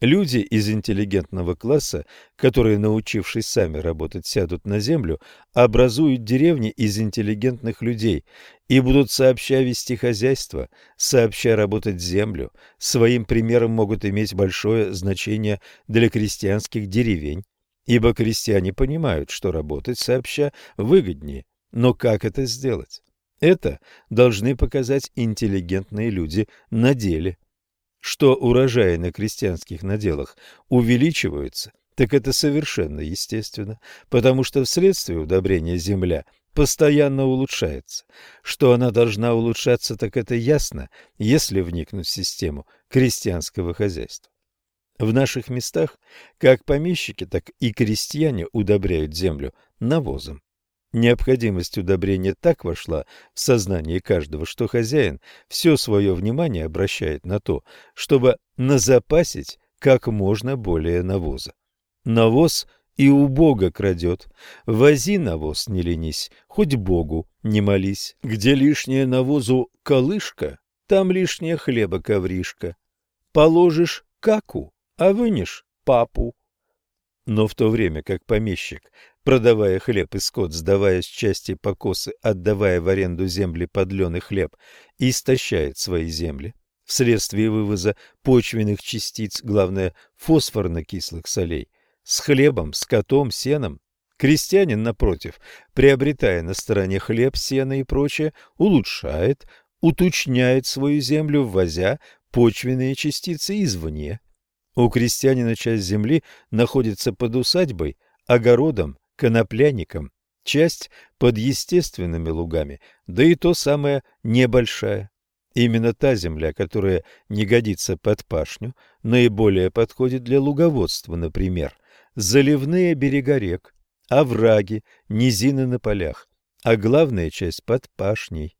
Люди из интеллигентного класса, которые, научившись сами работать, сядут на землю, образуют деревни из интеллигентных людей и будут сообща вести хозяйство, сообща работать землю, своим примером могут иметь большое значение для крестьянских деревень, ибо крестьяне понимают, что работать сообща выгоднее. Но как это сделать? Это должны показать интеллигентные люди на деле – что урожаи на крестьянских наделах увеличиваются, так это совершенно естественно, потому что вследствие удобрения земля постоянно улучшается. Что она должна улучшаться, так это ясно, если вникнуть в систему крестьянского хозяйства. В наших местах как помещики, так и крестьяне удобряют землю навозом. Необходимость удобрения так вошла в сознание каждого, что хозяин все свое внимание обращает на то, чтобы назапасить как можно более навоза. Навоз и у Бога крадет. Вози навоз, не ленись, хоть Богу не молись. Где лишнее навозу колышка, там лишнее хлеба ковришка. Положишь каку, а вынешь папу. Но в то время как помещик продавая хлеб и скот, сдавая с части покосы, отдавая в аренду земли подленый хлеб, истощает свои земли вследствие вывоза почвенных частиц, главное, фосфорно-кислых солей, с хлебом, скотом, сеном. Крестьянин, напротив, приобретая на стороне хлеб, сено и прочее, улучшает, уточняет свою землю, ввозя почвенные частицы извне. У крестьянина часть земли находится под усадьбой, огородом, конопляником, часть под естественными лугами, да и то самое небольшая. Именно та земля, которая не годится под пашню, наиболее подходит для луговодства, например, заливные берега рек, овраги, низины на полях, а главная часть под пашней.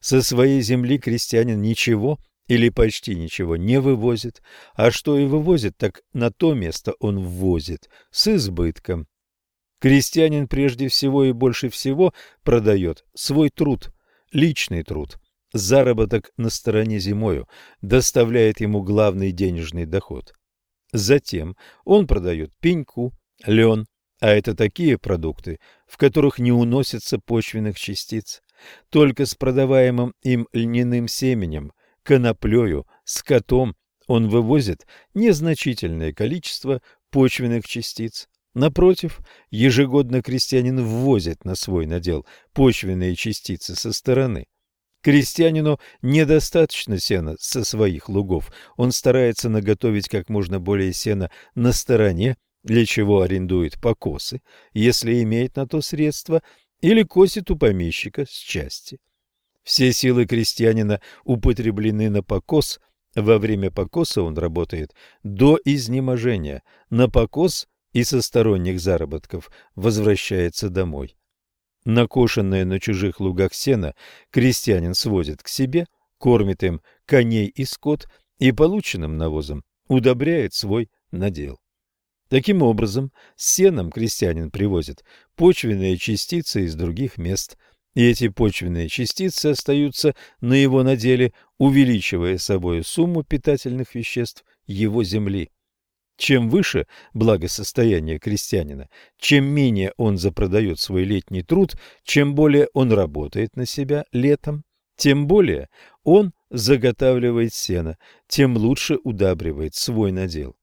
Со своей земли крестьянин ничего или почти ничего не вывозит, а что и вывозит, так на то место он ввозит с избытком, Крестьянин прежде всего и больше всего продает свой труд, личный труд. Заработок на стороне зимою доставляет ему главный денежный доход. Затем он продает пеньку, лен, а это такие продукты, в которых не уносится почвенных частиц. Только с продаваемым им льняным семенем, коноплею, скотом он вывозит незначительное количество почвенных частиц. Напротив, ежегодно крестьянин ввозит на свой надел почвенные частицы со стороны. Крестьянину недостаточно сена со своих лугов, он старается наготовить как можно более сена на стороне, для чего арендует покосы, если имеет на то средства, или косит у помещика с части. Все силы крестьянина употреблены на покос, во время покоса он работает до изнеможения, на покос и со сторонних заработков возвращается домой. Накошенное на чужих лугах сено крестьянин свозит к себе, кормит им коней и скот и полученным навозом удобряет свой надел. Таким образом, сеном крестьянин привозит почвенные частицы из других мест, и эти почвенные частицы остаются на его наделе, увеличивая собой сумму питательных веществ его земли. Чем выше благосостояние крестьянина, чем менее он запродает свой летний труд, чем более он работает на себя летом, тем более он заготавливает сено, тем лучше удабривает свой надел.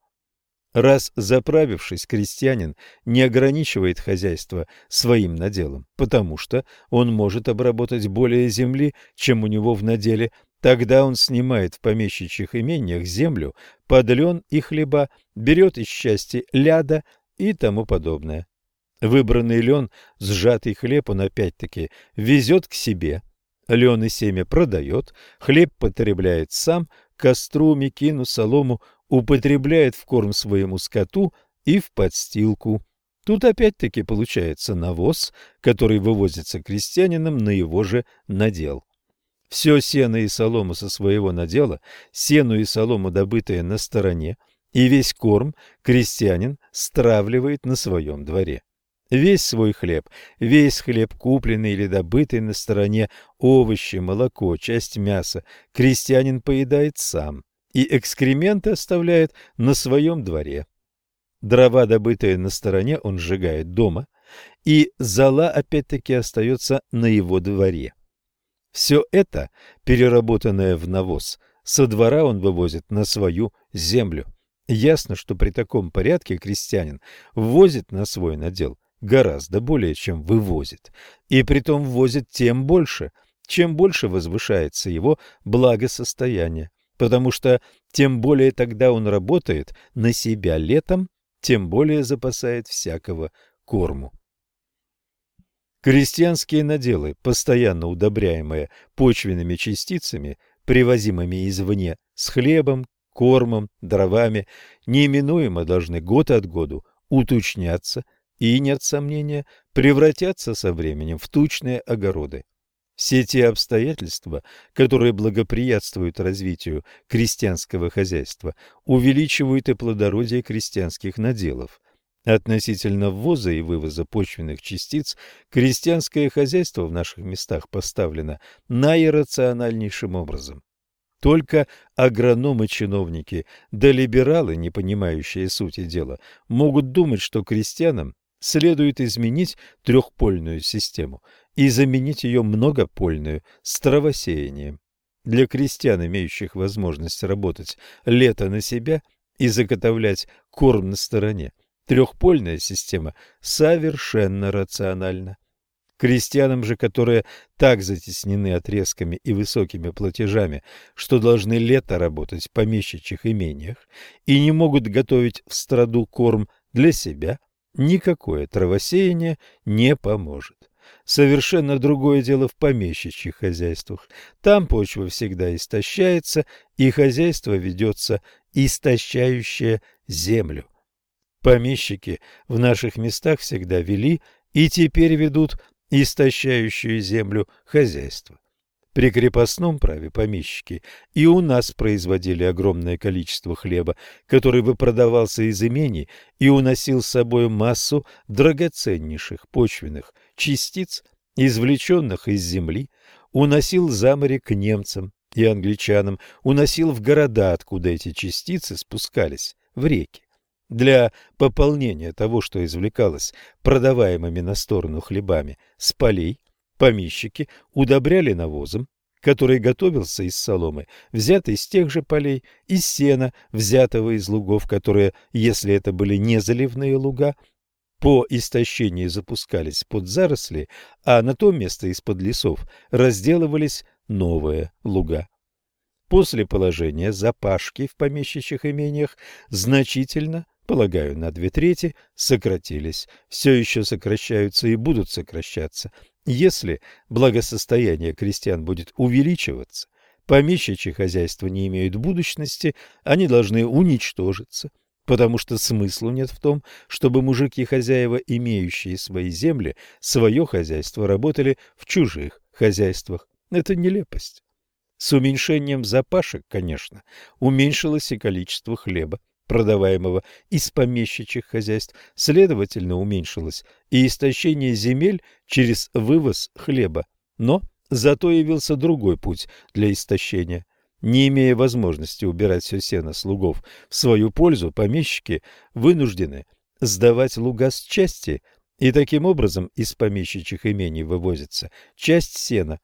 Раз заправившись, крестьянин не ограничивает хозяйство своим наделом, потому что он может обработать более земли, чем у него в наделе, тогда он снимает в помещичьих имениях землю под лен и хлеба, берет из части ляда и тому подобное. Выбранный лен, сжатый хлеб он опять-таки везет к себе, лен и семя продает, хлеб потребляет сам, костру, мекину, солому употребляет в корм своему скоту и в подстилку. Тут опять-таки получается навоз, который вывозится крестьянином на его же надел. Все сено и солому со своего надела, сену и солому, добытые на стороне, и весь корм крестьянин стравливает на своем дворе. Весь свой хлеб, весь хлеб, купленный или добытый на стороне, овощи, молоко, часть мяса, крестьянин поедает сам и экскременты оставляет на своем дворе. Дрова, добытые на стороне, он сжигает дома, и зола опять-таки остается на его дворе. Все это, переработанное в навоз, со двора он вывозит на свою землю. Ясно, что при таком порядке крестьянин ввозит на свой надел гораздо более, чем вывозит, и притом ввозит тем больше, чем больше возвышается его благосостояние потому что тем более тогда он работает на себя летом, тем более запасает всякого корму. Крестьянские наделы, постоянно удобряемые почвенными частицами, привозимыми извне, с хлебом, кормом, дровами, неименуемо должны год от году уточняться и, нет сомнения, превратятся со временем в тучные огороды. Все те обстоятельства, которые благоприятствуют развитию крестьянского хозяйства, увеличивают и плодородие крестьянских наделов. Относительно ввоза и вывоза почвенных частиц крестьянское хозяйство в наших местах поставлено наирациональнейшим образом. Только агрономы-чиновники да либералы, не понимающие сути дела, могут думать, что крестьянам следует изменить трехпольную систему и заменить ее многопольную с травосеянием. Для крестьян, имеющих возможность работать лето на себя и заготовлять корм на стороне, трехпольная система совершенно рациональна. Крестьянам же, которые так затеснены отрезками и высокими платежами, что должны лето работать в помещичьих имениях и не могут готовить в страду корм для себя, никакое травосеяние не поможет. Совершенно другое дело в помещичьих хозяйствах. Там почва всегда истощается, и хозяйство ведется истощающее землю. Помещики в наших местах всегда вели и теперь ведут истощающую землю хозяйство. При крепостном праве помещики и у нас производили огромное количество хлеба, который выпродавался из имений и уносил с собой массу драгоценнейших почвенных частиц, извлеченных из земли, уносил за море к немцам и англичанам, уносил в города, откуда эти частицы спускались, в реки. Для пополнения того, что извлекалось продаваемыми на сторону хлебами с полей, Помещики удобряли навозом, который готовился из соломы, взятый из тех же полей, из сена, взятого из лугов, которые, если это были не заливные луга, по истощении запускались под заросли, а на то место из-под лесов разделывались новые луга. После положения запашки в помещичьих имениях значительно полагаю, на две трети сократились, все еще сокращаются и будут сокращаться. Если благосостояние крестьян будет увеличиваться, помещичьи хозяйства не имеют будущности, они должны уничтожиться, потому что смыслу нет в том, чтобы мужики-хозяева, имеющие свои земли, свое хозяйство, работали в чужих хозяйствах. Это нелепость. С уменьшением запашек, конечно, уменьшилось и количество хлеба, продаваемого из помещичьих хозяйств, следовательно, уменьшилось и истощение земель через вывоз хлеба. Но зато явился другой путь для истощения. Не имея возможности убирать все сено слугов в свою пользу, помещики вынуждены сдавать луга с части, и таким образом из помещичьих имений вывозится часть сена.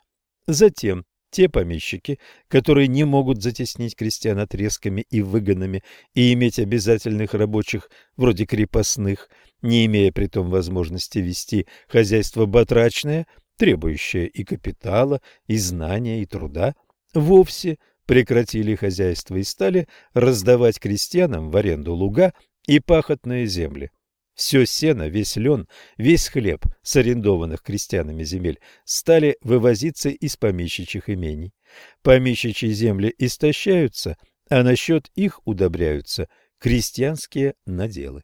Затем Те помещики, которые не могут затеснить крестьян отрезками и выгонами и иметь обязательных рабочих, вроде крепостных, не имея при том возможности вести хозяйство батрачное, требующее и капитала, и знания, и труда, вовсе прекратили хозяйство и стали раздавать крестьянам в аренду луга и пахотные земли. Все сено, весь лен, весь хлеб с арендованных крестьянами земель стали вывозиться из помещичьих имений. Помещичьи земли истощаются, а насчет их удобряются крестьянские наделы.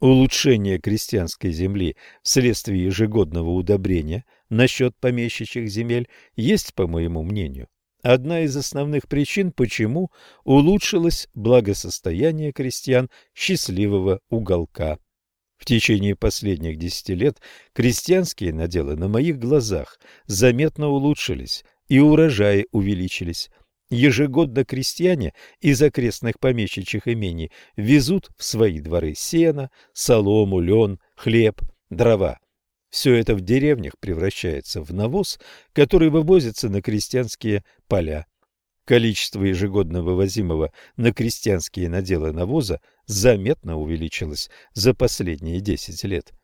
Улучшение крестьянской земли вследствие ежегодного удобрения насчет помещичьих земель есть, по моему мнению, одна из основных причин, почему улучшилось благосостояние крестьян счастливого уголка. В течение последних десяти лет крестьянские наделы на моих глазах заметно улучшились и урожаи увеличились. Ежегодно крестьяне из окрестных помещичьих имений везут в свои дворы сено, солому, лен, хлеб, дрова. Все это в деревнях превращается в навоз, который вывозится на крестьянские поля. Количество ежегодно вывозимого на крестьянские наделы навоза заметно увеличилось за последние 10 лет.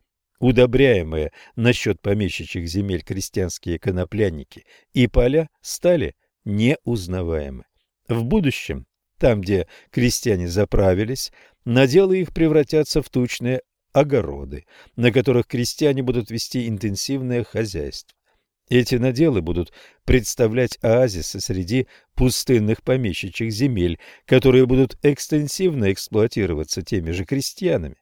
Удобряемые насчет помещичьих земель крестьянские коноплянники и поля стали неузнаваемы. В будущем, там, где крестьяне заправились, наделы их превратятся в тучные огороды, на которых крестьяне будут вести интенсивное хозяйство. Эти наделы будут представлять оазисы среди пустынных помещичьих земель, которые будут экстенсивно эксплуатироваться теми же крестьянами.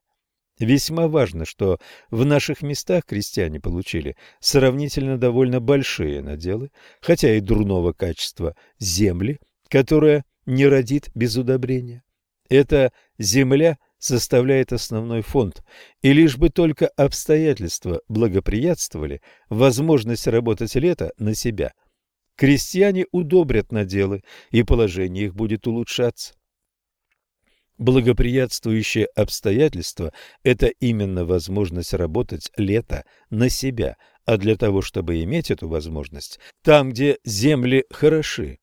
Весьма важно, что в наших местах крестьяне получили сравнительно довольно большие наделы, хотя и дурного качества земли, которая не родит без удобрения. Эта земля составляет основной фонд, и лишь бы только обстоятельства благоприятствовали возможность работать лето на себя. Крестьяне удобрят наделы, и положение их будет улучшаться. Благоприятствующие обстоятельства – это именно возможность работать лето на себя, а для того, чтобы иметь эту возможность, там, где земли хороши,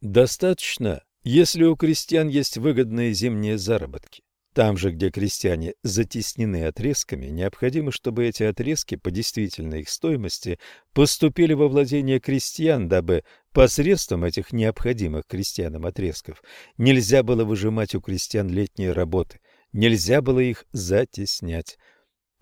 достаточно, если у крестьян есть выгодные зимние заработки. Там же, где крестьяне затеснены отрезками, необходимо, чтобы эти отрезки по действительной их стоимости поступили во владение крестьян, дабы посредством этих необходимых крестьянам отрезков нельзя было выжимать у крестьян летние работы, нельзя было их затеснять.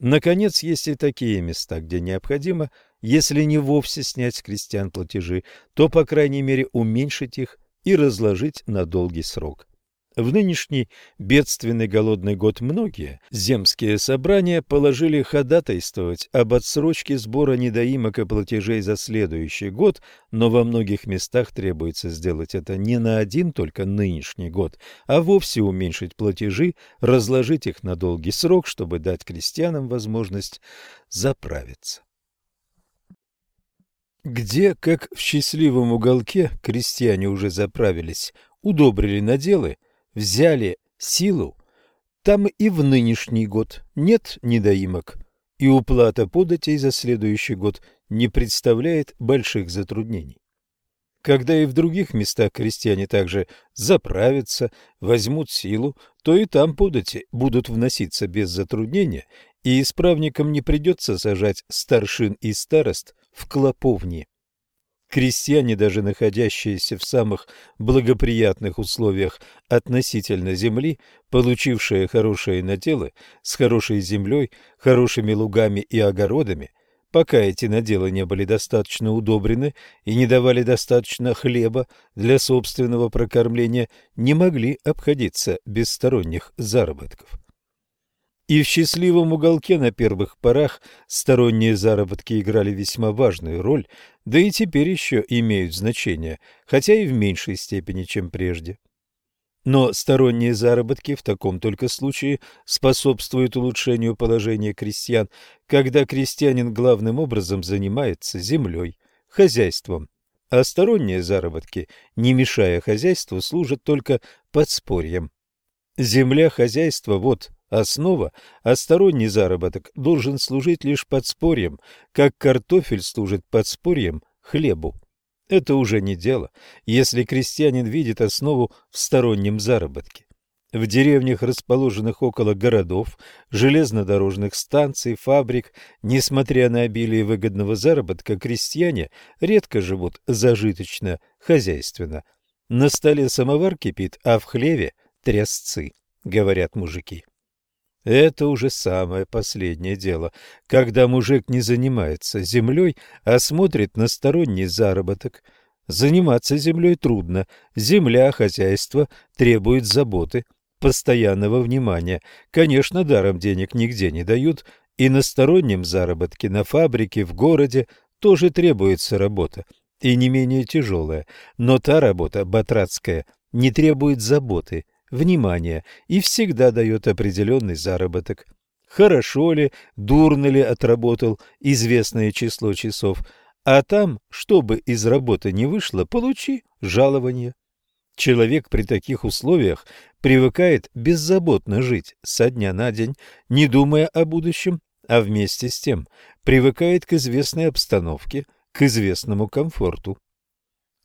Наконец, есть и такие места, где необходимо, если не вовсе снять с крестьян платежи, то, по крайней мере, уменьшить их и разложить на долгий срок. В нынешний бедственный голодный год многие земские собрания положили ходатайствовать об отсрочке сбора недоимок и платежей за следующий год, но во многих местах требуется сделать это не на один только нынешний год, а вовсе уменьшить платежи, разложить их на долгий срок, чтобы дать крестьянам возможность заправиться. Где, как в счастливом уголке, крестьяне уже заправились, удобрили наделы – взяли силу, там и в нынешний год нет недоимок, и уплата податей за следующий год не представляет больших затруднений. Когда и в других местах крестьяне также заправятся, возьмут силу, то и там подати будут вноситься без затруднения, и исправникам не придется сажать старшин и старост в клоповни. Крестьяне, даже находящиеся в самых благоприятных условиях относительно земли, получившие хорошие наделы с хорошей землей, хорошими лугами и огородами, пока эти наделы не были достаточно удобрены и не давали достаточно хлеба для собственного прокормления, не могли обходиться без сторонних заработков. И в счастливом уголке на первых порах сторонние заработки играли весьма важную роль, да и теперь еще имеют значение, хотя и в меньшей степени, чем прежде. Но сторонние заработки в таком только случае способствуют улучшению положения крестьян, когда крестьянин главным образом занимается землей, хозяйством, а сторонние заработки, не мешая хозяйству, служат только подспорьем. Земля, хозяйство – вот основа, а сторонний заработок должен служить лишь подспорьем, как картофель служит подспорьем хлебу. Это уже не дело, если крестьянин видит основу в стороннем заработке. В деревнях, расположенных около городов, железнодорожных станций, фабрик, несмотря на обилие выгодного заработка, крестьяне редко живут зажиточно, хозяйственно. На столе самовар кипит, а в хлеве трясцы, говорят мужики. Это уже самое последнее дело, когда мужик не занимается землей, а смотрит на сторонний заработок. Заниматься землей трудно, земля, хозяйство требует заботы, постоянного внимания. Конечно, даром денег нигде не дают, и на стороннем заработке, на фабрике, в городе тоже требуется работа, и не менее тяжелая, но та работа, батрацкая, не требует заботы, внимание и всегда дает определенный заработок. Хорошо ли, дурно ли отработал известное число часов, а там, чтобы из работы не вышло, получи жалование. Человек при таких условиях привыкает беззаботно жить со дня на день, не думая о будущем, а вместе с тем привыкает к известной обстановке, к известному комфорту.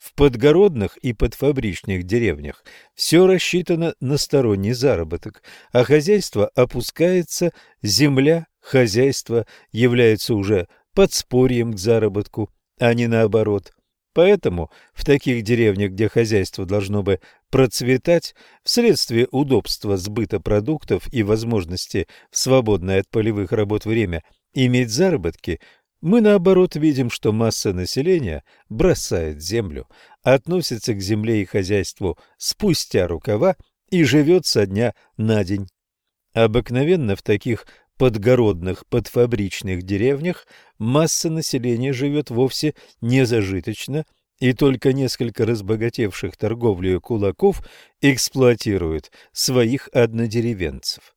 В подгородных и подфабричных деревнях все рассчитано на сторонний заработок, а хозяйство опускается, земля, хозяйство являются уже подспорьем к заработку, а не наоборот. Поэтому в таких деревнях, где хозяйство должно бы процветать, вследствие удобства сбыта продуктов и возможности в свободное от полевых работ время иметь заработки, мы, наоборот, видим, что масса населения бросает землю, относится к земле и хозяйству спустя рукава и живет со дня на день. Обыкновенно в таких подгородных, подфабричных деревнях масса населения живет вовсе не зажиточно, и только несколько разбогатевших торговлею кулаков эксплуатируют своих однодеревенцев.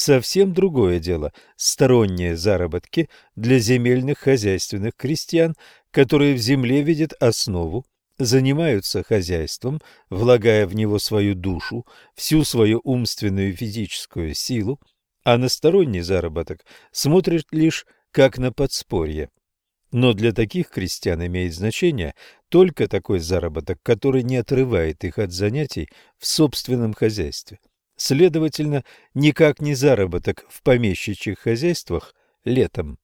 Совсем другое дело – сторонние заработки для земельных хозяйственных крестьян, которые в земле видят основу, занимаются хозяйством, влагая в него свою душу, всю свою умственную и физическую силу, а на сторонний заработок смотрят лишь как на подспорье. Но для таких крестьян имеет значение только такой заработок, который не отрывает их от занятий в собственном хозяйстве. Следовательно, никак не заработок в помещичьих хозяйствах летом.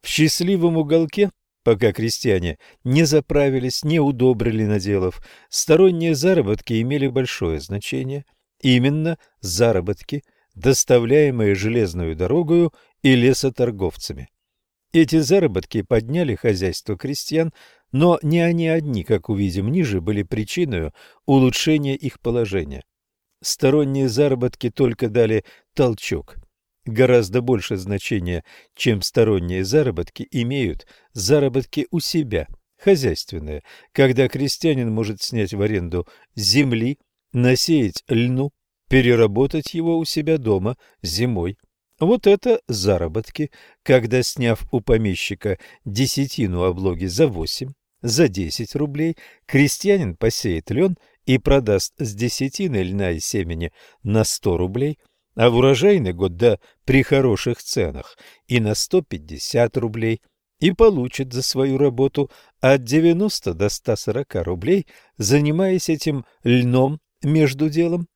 В счастливом уголке, пока крестьяне не заправились, не удобрили наделов, сторонние заработки имели большое значение. Именно заработки, доставляемые железную дорогою и лесоторговцами. Эти заработки подняли хозяйство крестьян, но не они одни, как увидим ниже, были причиной улучшения их положения. Сторонние заработки только дали толчок. Гораздо больше значения, чем сторонние заработки, имеют заработки у себя, хозяйственные, когда крестьянин может снять в аренду земли, насеять льну, переработать его у себя дома зимой. Вот это заработки, когда, сняв у помещика десятину облоги за восемь, за десять рублей, крестьянин посеет лен и продаст с десятины льна и семени на сто рублей, а в урожайный год, да при хороших ценах, и на сто пятьдесят рублей, и получит за свою работу от девяносто до ста сорока рублей, занимаясь этим льном между делом,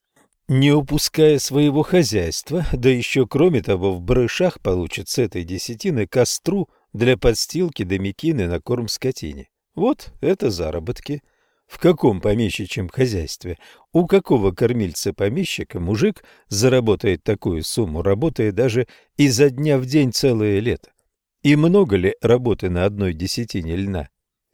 не упуская своего хозяйства, да еще кроме того в брышах получит с этой десятины костру для подстилки до мекины на корм скотине. Вот это заработки. В каком помещичьем хозяйстве, у какого кормильца-помещика мужик заработает такую сумму, работая даже изо дня в день целое лето? И много ли работы на одной десятине льна?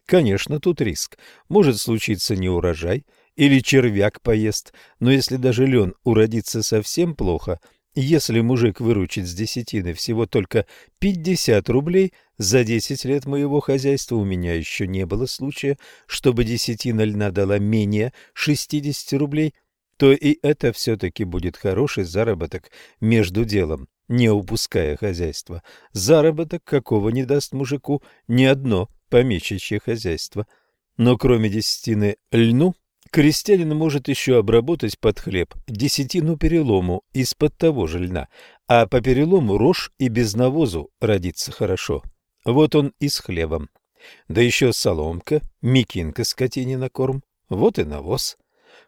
Конечно, тут риск. Может случиться неурожай или червяк поест, но если даже лен уродится совсем плохо – если мужик выручит с десятины всего только 50 рублей, за 10 лет моего хозяйства у меня еще не было случая, чтобы десятина льна дала менее 60 рублей, то и это все-таки будет хороший заработок между делом, не упуская хозяйства. Заработок, какого не даст мужику ни одно помещичье хозяйство. Но кроме десятины льну, Крестьянин может еще обработать под хлеб десятину перелому из-под того же льна, а по перелому рожь и без навозу родится хорошо. Вот он и с хлебом. Да еще соломка, мекинка скотине на корм, вот и навоз.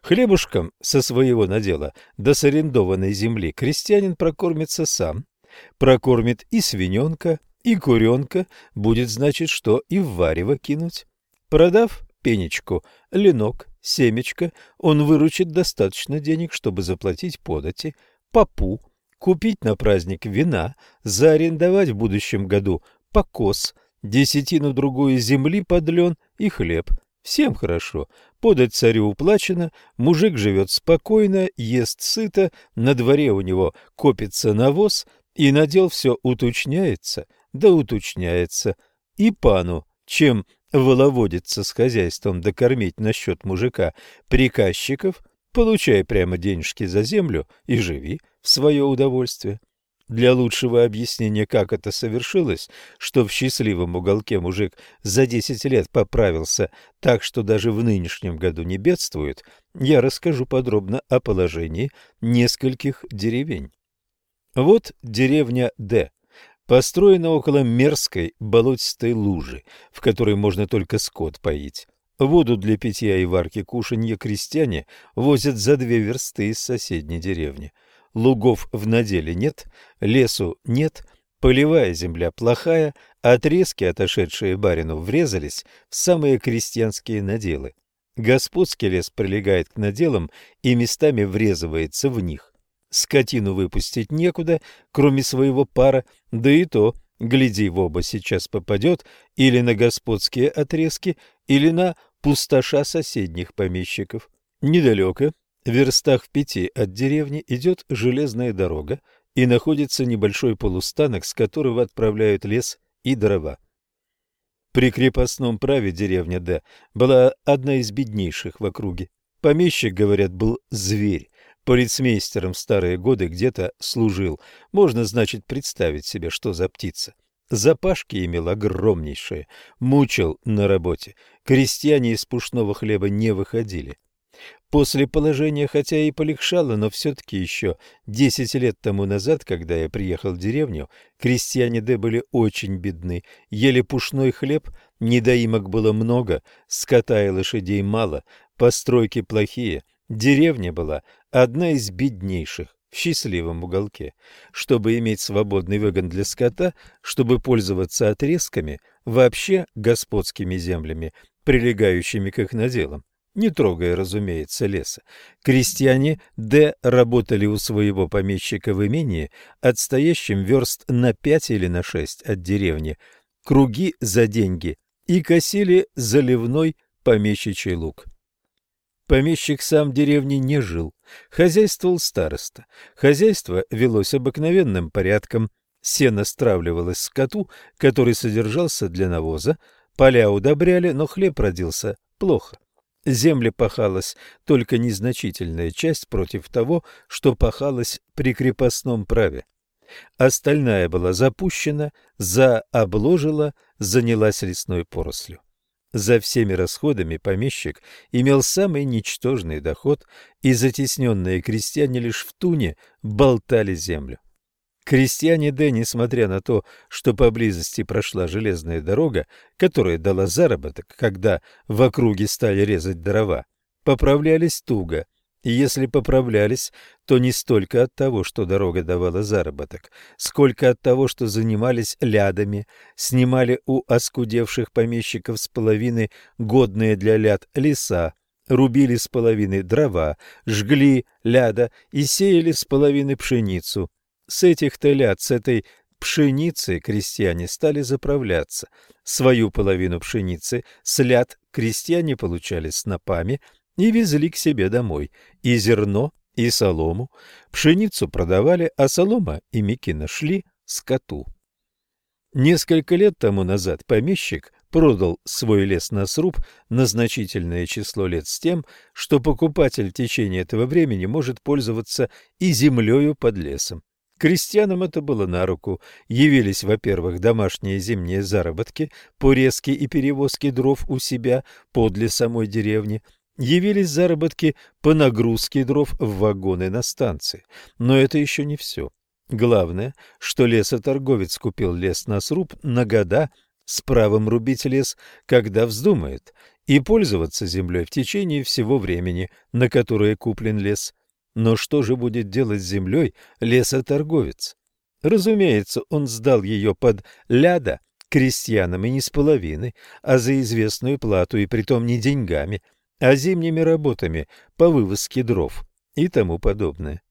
Хлебушком со своего надела до с арендованной земли крестьянин прокормится сам, прокормит и свиненка, и куренка, будет значит, что и в варево кинуть. Продав пенечку, ленок, семечко, он выручит достаточно денег, чтобы заплатить подати, попу, купить на праздник вина, заарендовать в будущем году покос, десятину другую земли под лен и хлеб. Всем хорошо. Подать царю уплачено, мужик живет спокойно, ест сыто, на дворе у него копится навоз, и надел все уточняется, да уточняется. И пану, чем воловодиться с хозяйством да кормить насчет мужика приказчиков, получай прямо денежки за землю и живи в свое удовольствие. Для лучшего объяснения, как это совершилось, что в счастливом уголке мужик за десять лет поправился так, что даже в нынешнем году не бедствует, я расскажу подробно о положении нескольких деревень. Вот деревня Д. Построена около мерзкой болотистой лужи, в которой можно только скот поить. Воду для питья и варки кушанья крестьяне возят за две версты из соседней деревни – лугов в наделе нет, лесу нет, полевая земля плохая, отрезки, отошедшие барину, врезались в самые крестьянские наделы. Господский лес прилегает к наделам и местами врезывается в них. Скотину выпустить некуда, кроме своего пара, да и то, гляди, в оба сейчас попадет или на господские отрезки, или на пустоша соседних помещиков. Недалеко, в верстах в пяти от деревни идет железная дорога и находится небольшой полустанок, с которого отправляют лес и дрова. При крепостном праве деревня Д была одна из беднейших в округе. Помещик, говорят, был зверь. Полицмейстером в старые годы где-то служил. Можно, значит, представить себе, что за птица. Запашки имел огромнейшие, мучил на работе. Крестьяне из пушного хлеба не выходили. После положения, хотя и полегшало, но все-таки еще десять лет тому назад, когда я приехал в деревню, крестьяне Д были очень бедны, ели пушной хлеб, недоимок было много, скота и лошадей мало, постройки плохие, деревня была одна из беднейших в счастливом уголке. Чтобы иметь свободный выгон для скота, чтобы пользоваться отрезками, вообще господскими землями, прилегающими к их наделам, не трогая, разумеется, леса. Крестьяне Д. работали у своего помещика в имении, отстоящим верст на пять или на шесть от деревни, круги за деньги, и косили заливной помещичий лук. Помещик сам в деревне не жил, хозяйствовал староста. Хозяйство велось обыкновенным порядком, сено стравливалось скоту, который содержался для навоза, поля удобряли, но хлеб родился плохо. Земли пахалась только незначительная часть против того, что пахалось при крепостном праве. Остальная была запущена, заобложила, занялась лесной порослью. За всеми расходами помещик имел самый ничтожный доход, и затесненные крестьяне лишь в туне болтали землю. Крестьяне Д, несмотря на то, что поблизости прошла железная дорога, которая дала заработок, когда в округе стали резать дрова, поправлялись туго. И если поправлялись, то не столько от того, что дорога давала заработок, сколько от того, что занимались лядами, снимали у оскудевших помещиков с половины годные для ляд леса, рубили с половины дрова, жгли ляда и сеяли с половины пшеницу, с этих телят, с этой пшеницы крестьяне стали заправляться. Свою половину пшеницы слят крестьяне получали снопами и везли к себе домой. И зерно, и солому. Пшеницу продавали, а солома и меки нашли скоту. Несколько лет тому назад помещик продал свой лес на сруб на значительное число лет с тем, что покупатель в течение этого времени может пользоваться и землею под лесом. Крестьянам это было на руку. Явились, во-первых, домашние зимние заработки по резке и перевозке дров у себя подле самой деревни. Явились заработки по нагрузке дров в вагоны на станции. Но это еще не все. Главное, что лесоторговец купил лес на сруб на года с правом рубить лес, когда вздумает, и пользоваться землей в течение всего времени, на которое куплен лес. Но что же будет делать с землей лесоторговец? Разумеется, он сдал ее под ляда крестьянам и не с половины, а за известную плату, и притом не деньгами, а зимними работами по вывозке дров и тому подобное.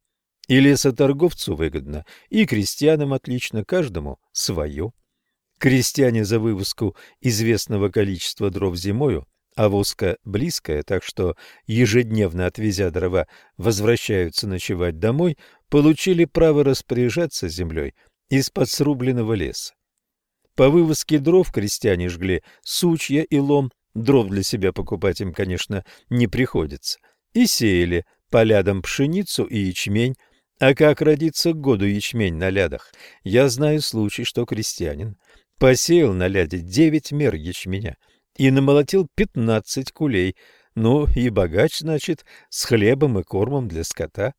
И лесоторговцу выгодно, и крестьянам отлично, каждому свое. Крестьяне за вывозку известного количества дров зимою, а воска близкая, так что ежедневно отвезя дрова возвращаются ночевать домой, получили право распоряжаться землей из-под срубленного леса. По вывозке дров крестьяне жгли сучья и лом, дров для себя покупать им, конечно, не приходится, и сеяли по лядам пшеницу и ячмень, а как родится к году ячмень на лядах? Я знаю случай, что крестьянин посеял на ляде девять мер ячменя и намолотил пятнадцать кулей, ну и богач, значит, с хлебом и кормом для скота.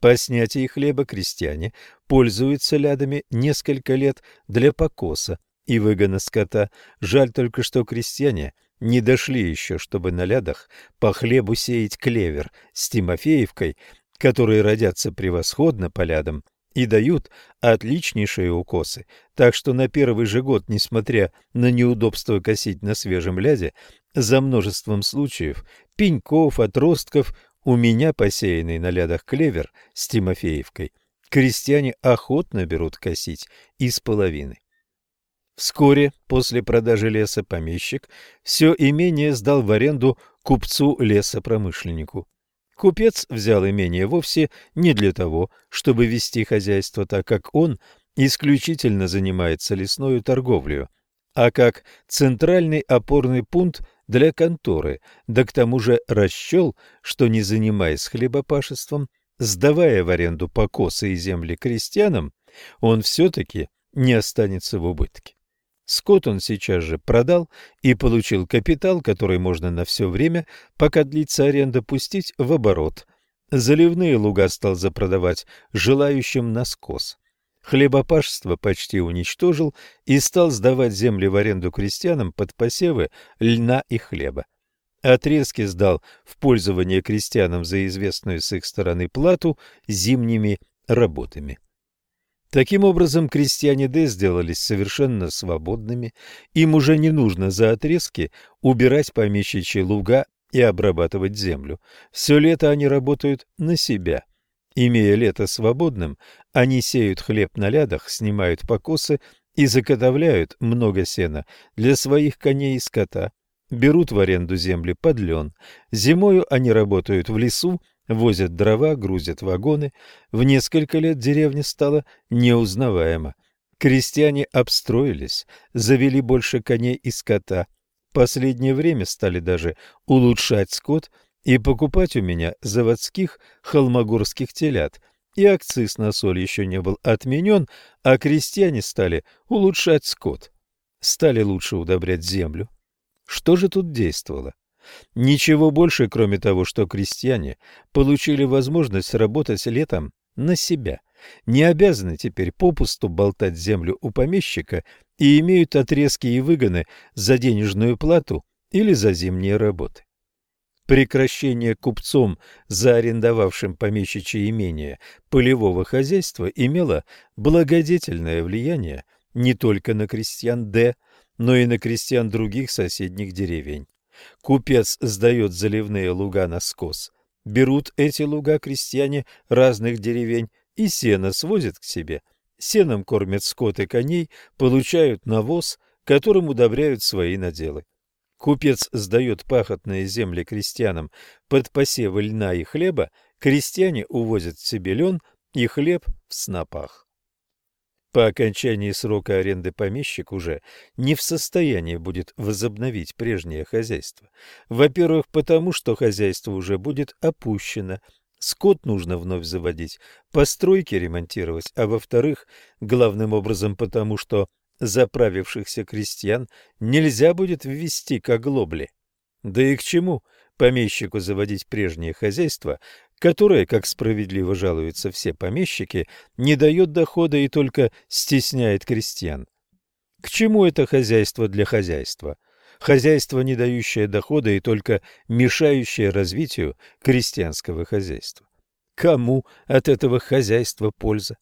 По снятии хлеба крестьяне пользуются лядами несколько лет для покоса и выгона скота. Жаль только, что крестьяне не дошли еще, чтобы на лядах по хлебу сеять клевер с Тимофеевкой, которые родятся превосходно по лядам и дают отличнейшие укосы, так что на первый же год, несмотря на неудобство косить на свежем ляде, за множеством случаев, пеньков, отростков, у меня посеянный на лядах клевер с Тимофеевкой, крестьяне охотно берут косить из половины. Вскоре после продажи леса помещик все имение сдал в аренду купцу-лесопромышленнику. Купец взял имение вовсе не для того, чтобы вести хозяйство, так как он исключительно занимается лесной торговлей, а как центральный опорный пункт для конторы, да к тому же расчел, что не занимаясь хлебопашеством, сдавая в аренду покосы и земли крестьянам, он все-таки не останется в убытке. Скот он сейчас же продал и получил капитал, который можно на все время, пока длится аренда, пустить в оборот. Заливные луга стал запродавать желающим на скос. Хлебопашество почти уничтожил и стал сдавать земли в аренду крестьянам под посевы льна и хлеба. Отрезки сдал в пользование крестьянам за известную с их стороны плату зимними работами. Таким образом, крестьяне Д сделались совершенно свободными, им уже не нужно за отрезки убирать помещичьи луга и обрабатывать землю. Все лето они работают на себя. Имея лето свободным, они сеют хлеб на лядах, снимают покосы и заготовляют много сена для своих коней и скота, берут в аренду земли под лен. Зимою они работают в лесу возят дрова, грузят вагоны. В несколько лет деревня стала неузнаваема. Крестьяне обстроились, завели больше коней и скота. Последнее время стали даже улучшать скот и покупать у меня заводских холмогорских телят. И акциз на соль еще не был отменен, а крестьяне стали улучшать скот. Стали лучше удобрять землю. Что же тут действовало? Ничего больше, кроме того, что крестьяне получили возможность работать летом на себя, не обязаны теперь попусту болтать землю у помещика и имеют отрезки и выгоны за денежную плату или за зимние работы. Прекращение купцом, заарендовавшим помещичье имение полевого хозяйства, имело благодетельное влияние не только на крестьян Д, но и на крестьян других соседних деревень. Купец сдает заливные луга на скос. Берут эти луга крестьяне разных деревень и сено свозят к себе. Сеном кормят скот и коней, получают навоз, которым удобряют свои наделы. Купец сдает пахотные земли крестьянам под посевы льна и хлеба, крестьяне увозят себе лен и хлеб в снопах. По окончании срока аренды помещик уже не в состоянии будет возобновить прежнее хозяйство. Во-первых, потому что хозяйство уже будет опущено, скот нужно вновь заводить, постройки ремонтировать, а во-вторых, главным образом потому, что заправившихся крестьян нельзя будет ввести к оглобле. Да и к чему помещику заводить прежнее хозяйство, которое, как справедливо жалуются все помещики, не дает дохода и только стесняет крестьян. К чему это хозяйство для хозяйства? Хозяйство, не дающее дохода и только мешающее развитию крестьянского хозяйства. Кому от этого хозяйства польза?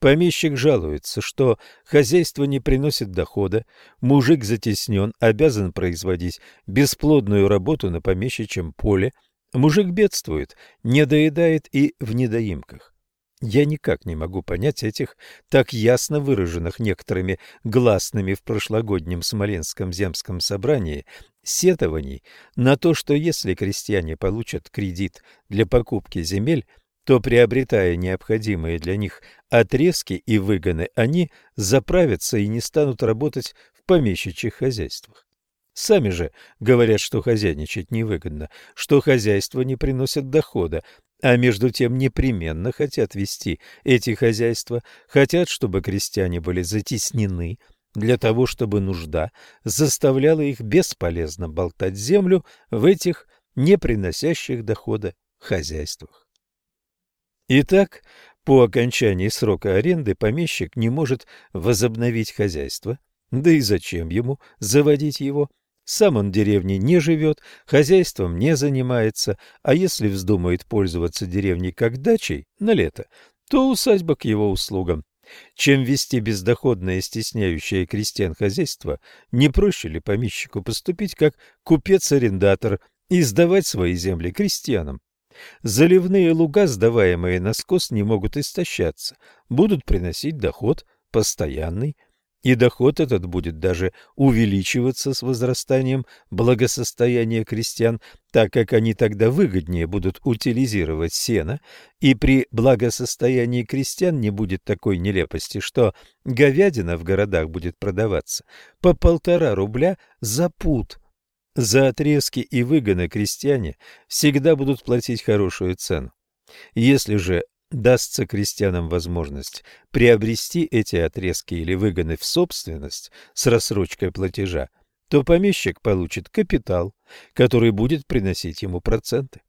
Помещик жалуется, что хозяйство не приносит дохода, мужик затеснен, обязан производить бесплодную работу на помещичьем поле, мужик бедствует, не доедает и в недоимках. Я никак не могу понять этих так ясно выраженных некоторыми гласными в прошлогоднем Смоленском земском собрании сетований на то, что если крестьяне получат кредит для покупки земель, то, приобретая необходимые для них отрезки и выгоны, они заправятся и не станут работать в помещичьих хозяйствах. Сами же говорят, что хозяйничать невыгодно, что хозяйство не приносит дохода, а между тем непременно хотят вести эти хозяйства, хотят, чтобы крестьяне были затеснены, для того, чтобы нужда заставляла их бесполезно болтать землю в этих не приносящих дохода хозяйствах. Итак, по окончании срока аренды помещик не может возобновить хозяйство, да и зачем ему заводить его? Сам он в деревне не живет, хозяйством не занимается, а если вздумает пользоваться деревней как дачей на лето, то усадьба к его услугам. Чем вести бездоходное стесняющее крестьян хозяйство, не проще ли помещику поступить как купец-арендатор и сдавать свои земли крестьянам? Заливные луга, сдаваемые на скос, не могут истощаться, будут приносить доход постоянный, и доход этот будет даже увеличиваться с возрастанием благосостояния крестьян, так как они тогда выгоднее будут утилизировать сено, и при благосостоянии крестьян не будет такой нелепости, что говядина в городах будет продаваться по полтора рубля за пуд, за отрезки и выгоны крестьяне всегда будут платить хорошую цену. Если же дастся крестьянам возможность приобрести эти отрезки или выгоны в собственность с рассрочкой платежа, то помещик получит капитал, который будет приносить ему проценты.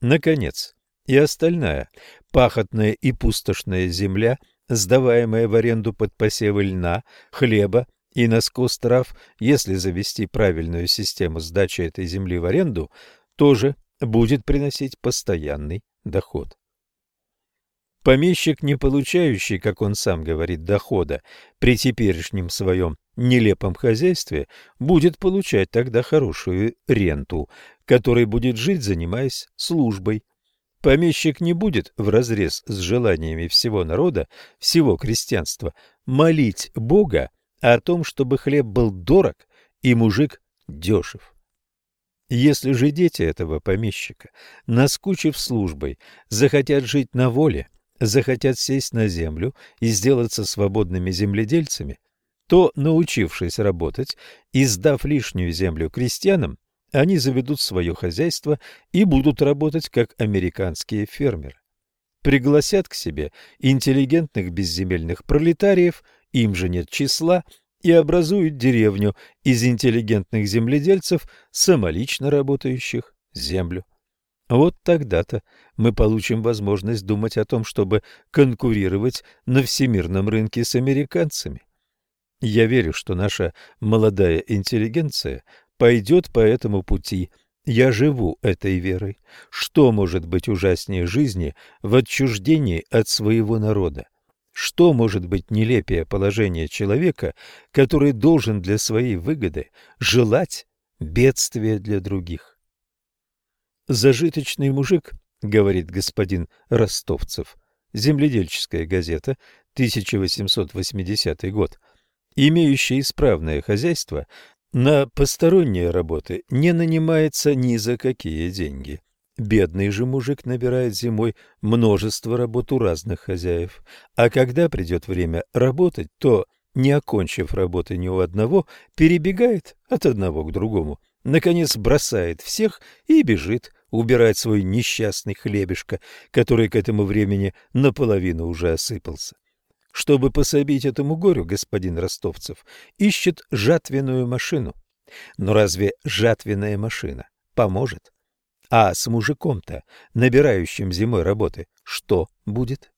Наконец, и остальная пахотная и пустошная земля, сдаваемая в аренду под посевы льна, хлеба и на трав, если завести правильную систему сдачи этой земли в аренду, тоже будет приносить постоянный доход. Помещик, не получающий, как он сам говорит, дохода при теперешнем своем нелепом хозяйстве, будет получать тогда хорошую ренту, которой будет жить, занимаясь службой. Помещик не будет вразрез с желаниями всего народа, всего крестьянства, молить Бога о том, чтобы хлеб был дорог и мужик дешев. Если же дети этого помещика, наскучив службой, захотят жить на воле, захотят сесть на землю и сделаться свободными земледельцами, то, научившись работать и сдав лишнюю землю крестьянам, они заведут свое хозяйство и будут работать как американские фермеры. Пригласят к себе интеллигентных безземельных пролетариев им же нет числа, и образуют деревню из интеллигентных земледельцев, самолично работающих землю. Вот тогда-то мы получим возможность думать о том, чтобы конкурировать на всемирном рынке с американцами. Я верю, что наша молодая интеллигенция пойдет по этому пути. Я живу этой верой. Что может быть ужаснее жизни в отчуждении от своего народа? Что может быть нелепее положение человека, который должен для своей выгоды желать бедствия для других? Зажиточный мужик, говорит господин Ростовцев, земледельческая газета, 1880 год, имеющий исправное хозяйство, на посторонние работы не нанимается ни за какие деньги. Бедный же мужик набирает зимой множество работ у разных хозяев, а когда придет время работать, то, не окончив работы ни у одного, перебегает от одного к другому, наконец бросает всех и бежит убирать свой несчастный хлебешко, который к этому времени наполовину уже осыпался. Чтобы пособить этому горю, господин Ростовцев ищет жатвенную машину. Но разве жатвенная машина поможет? А с мужиком-то, набирающим зимой работы, что будет?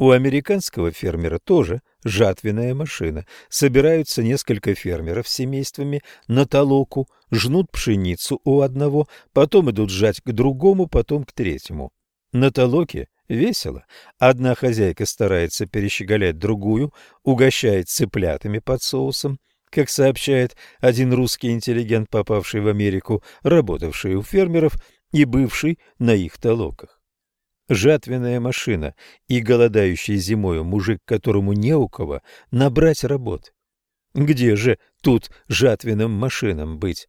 У американского фермера тоже жатвенная машина. Собираются несколько фермеров с семействами на толоку, жнут пшеницу у одного, потом идут жать к другому, потом к третьему. На толоке весело. Одна хозяйка старается перещеголять другую, угощает цыплятами под соусом, как сообщает один русский интеллигент, попавший в Америку, работавший у фермеров и бывший на их толоках жатвенная машина и голодающий зимою мужик, которому не у кого набрать работы. Где же тут жатвенным машинам быть?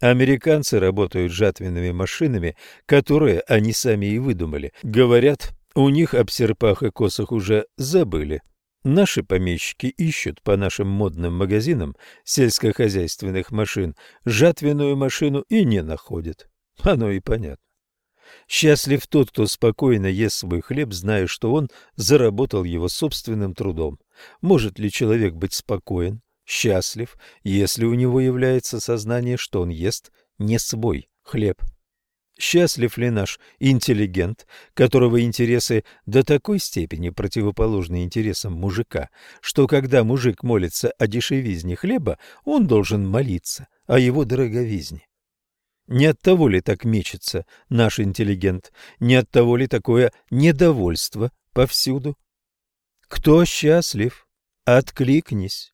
Американцы работают жатвенными машинами, которые они сами и выдумали. Говорят, у них об серпах и косах уже забыли. Наши помещики ищут по нашим модным магазинам сельскохозяйственных машин жатвенную машину и не находят. Оно и понятно. Счастлив тот, кто спокойно ест свой хлеб, зная, что он заработал его собственным трудом. Может ли человек быть спокоен, счастлив, если у него является сознание, что он ест не свой хлеб? Счастлив ли наш интеллигент, которого интересы до такой степени противоположны интересам мужика, что когда мужик молится о дешевизне хлеба, он должен молиться о его дороговизне? Не от того ли так мечется наш интеллигент? Не от того ли такое недовольство повсюду? Кто счастлив? Откликнись.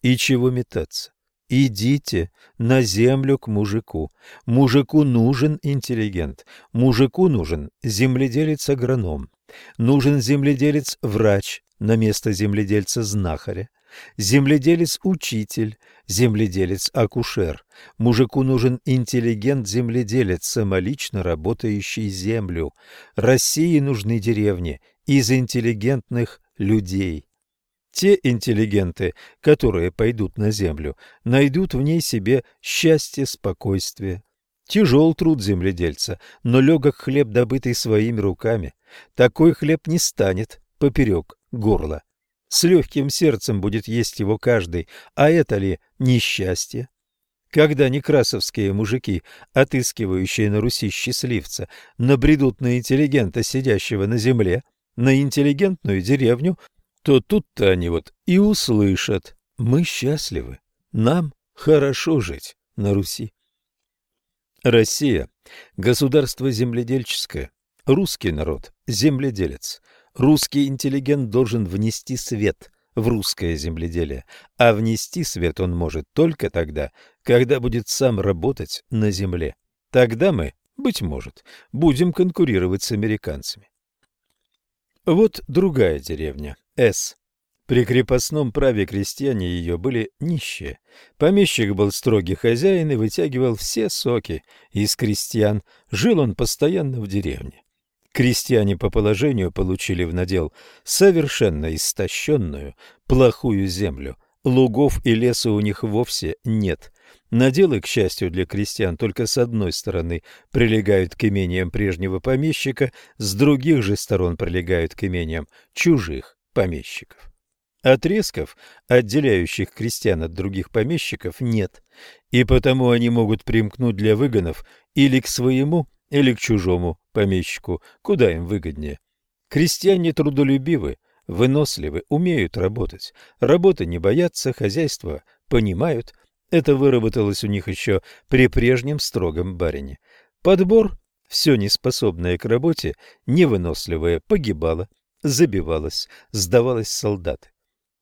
И чего метаться? Идите на землю к мужику. Мужику нужен интеллигент. Мужику нужен земледелец-агроном. Нужен земледелец-врач на место земледельца-знахаря. Земледелец-учитель, земледелец-акушер. Мужику нужен интеллигент-земледелец, самолично работающий землю. России нужны деревни из интеллигентных людей. Те интеллигенты, которые пойдут на землю, найдут в ней себе счастье, спокойствие. Тяжел труд земледельца, но легок хлеб, добытый своими руками. Такой хлеб не станет поперек горла. С легким сердцем будет есть его каждый, а это ли несчастье? Когда некрасовские мужики, отыскивающие на Руси счастливца, набредут на интеллигента, сидящего на земле, на интеллигентную деревню, то тут-то они вот и услышат «Мы счастливы, нам хорошо жить на Руси». Россия – государство земледельческое, русский народ – земледелец – Русский интеллигент должен внести свет в русское земледелие, а внести свет он может только тогда, когда будет сам работать на земле. Тогда мы, быть может, будем конкурировать с американцами. Вот другая деревня, С. При крепостном праве крестьяне ее были нищие. Помещик был строгий хозяин и вытягивал все соки из крестьян. Жил он постоянно в деревне. Крестьяне по положению получили в надел совершенно истощенную, плохую землю. Лугов и леса у них вовсе нет. Наделы, к счастью для крестьян, только с одной стороны прилегают к имениям прежнего помещика, с других же сторон прилегают к имениям чужих помещиков. Отрезков, отделяющих крестьян от других помещиков, нет, и потому они могут примкнуть для выгонов или к своему, или к чужому помещику, куда им выгоднее. Крестьяне трудолюбивы, выносливы, умеют работать. Работы не боятся, хозяйство понимают. Это выработалось у них еще при прежнем строгом барине. Подбор, все неспособное к работе, невыносливое, погибало, забивалось, сдавалось солдаты.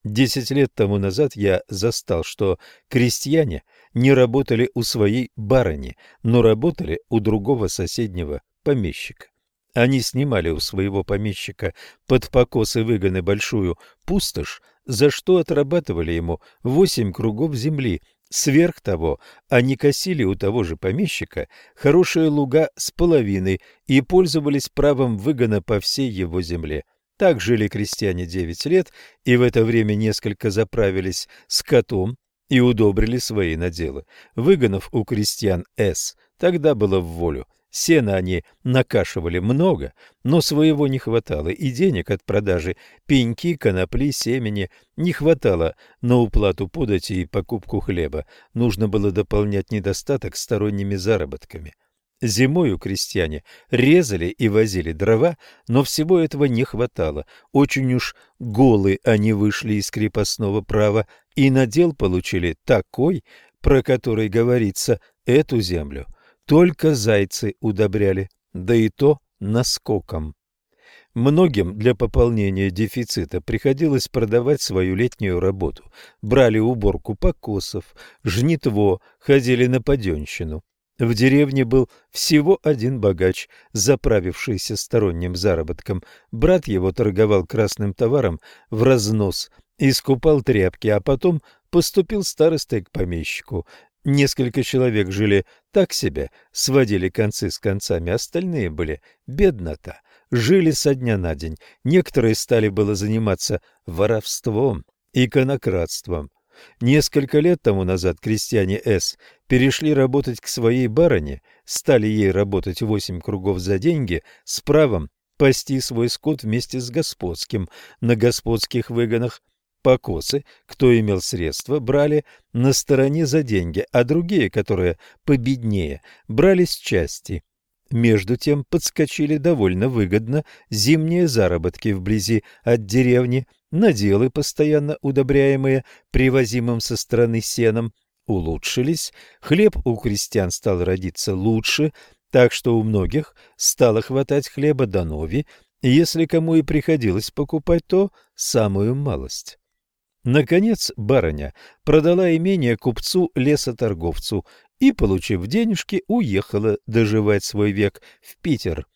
Десять лет тому назад я застал, что крестьяне не работали у своей барыни, но работали у другого соседнего помещика. Они снимали у своего помещика под покосы выгоны большую пустошь, за что отрабатывали ему восемь кругов земли. Сверх того, они косили у того же помещика хорошие луга с половиной и пользовались правом выгона по всей его земле. Так жили крестьяне девять лет, и в это время несколько заправились скотом и удобрили свои наделы. Выгонов у крестьян С тогда было в волю. Сена они накашивали много, но своего не хватало, и денег от продажи пеньки, конопли, семени не хватало на уплату подати и покупку хлеба. Нужно было дополнять недостаток сторонними заработками. Зимою крестьяне резали и возили дрова, но всего этого не хватало. Очень уж голы они вышли из крепостного права и надел получили такой, про который говорится, эту землю только зайцы удобряли, да и то наскоком. Многим для пополнения дефицита приходилось продавать свою летнюю работу. Брали уборку покосов, жнитво, ходили на паденщину. В деревне был всего один богач, заправившийся сторонним заработком. Брат его торговал красным товаром в разнос, искупал тряпки, а потом поступил старостой к помещику. Несколько человек жили так себе, сводили концы с концами, остальные были беднота, жили со дня на день. Некоторые стали было заниматься воровством, иконократством. Несколько лет тому назад крестьяне С перешли работать к своей барыне, стали ей работать восемь кругов за деньги с правом пасти свой скот вместе с господским на господских выгонах. Покосы, кто имел средства, брали на стороне за деньги, а другие, которые победнее, брали с части. Между тем подскочили довольно выгодно зимние заработки вблизи от деревни, наделы, постоянно удобряемые привозимым со стороны сеном, улучшились, хлеб у крестьян стал родиться лучше, так что у многих стало хватать хлеба до нови, если кому и приходилось покупать, то самую малость. Наконец барыня продала имение купцу-лесоторговцу и, получив денежки, уехала доживать свой век в Питер.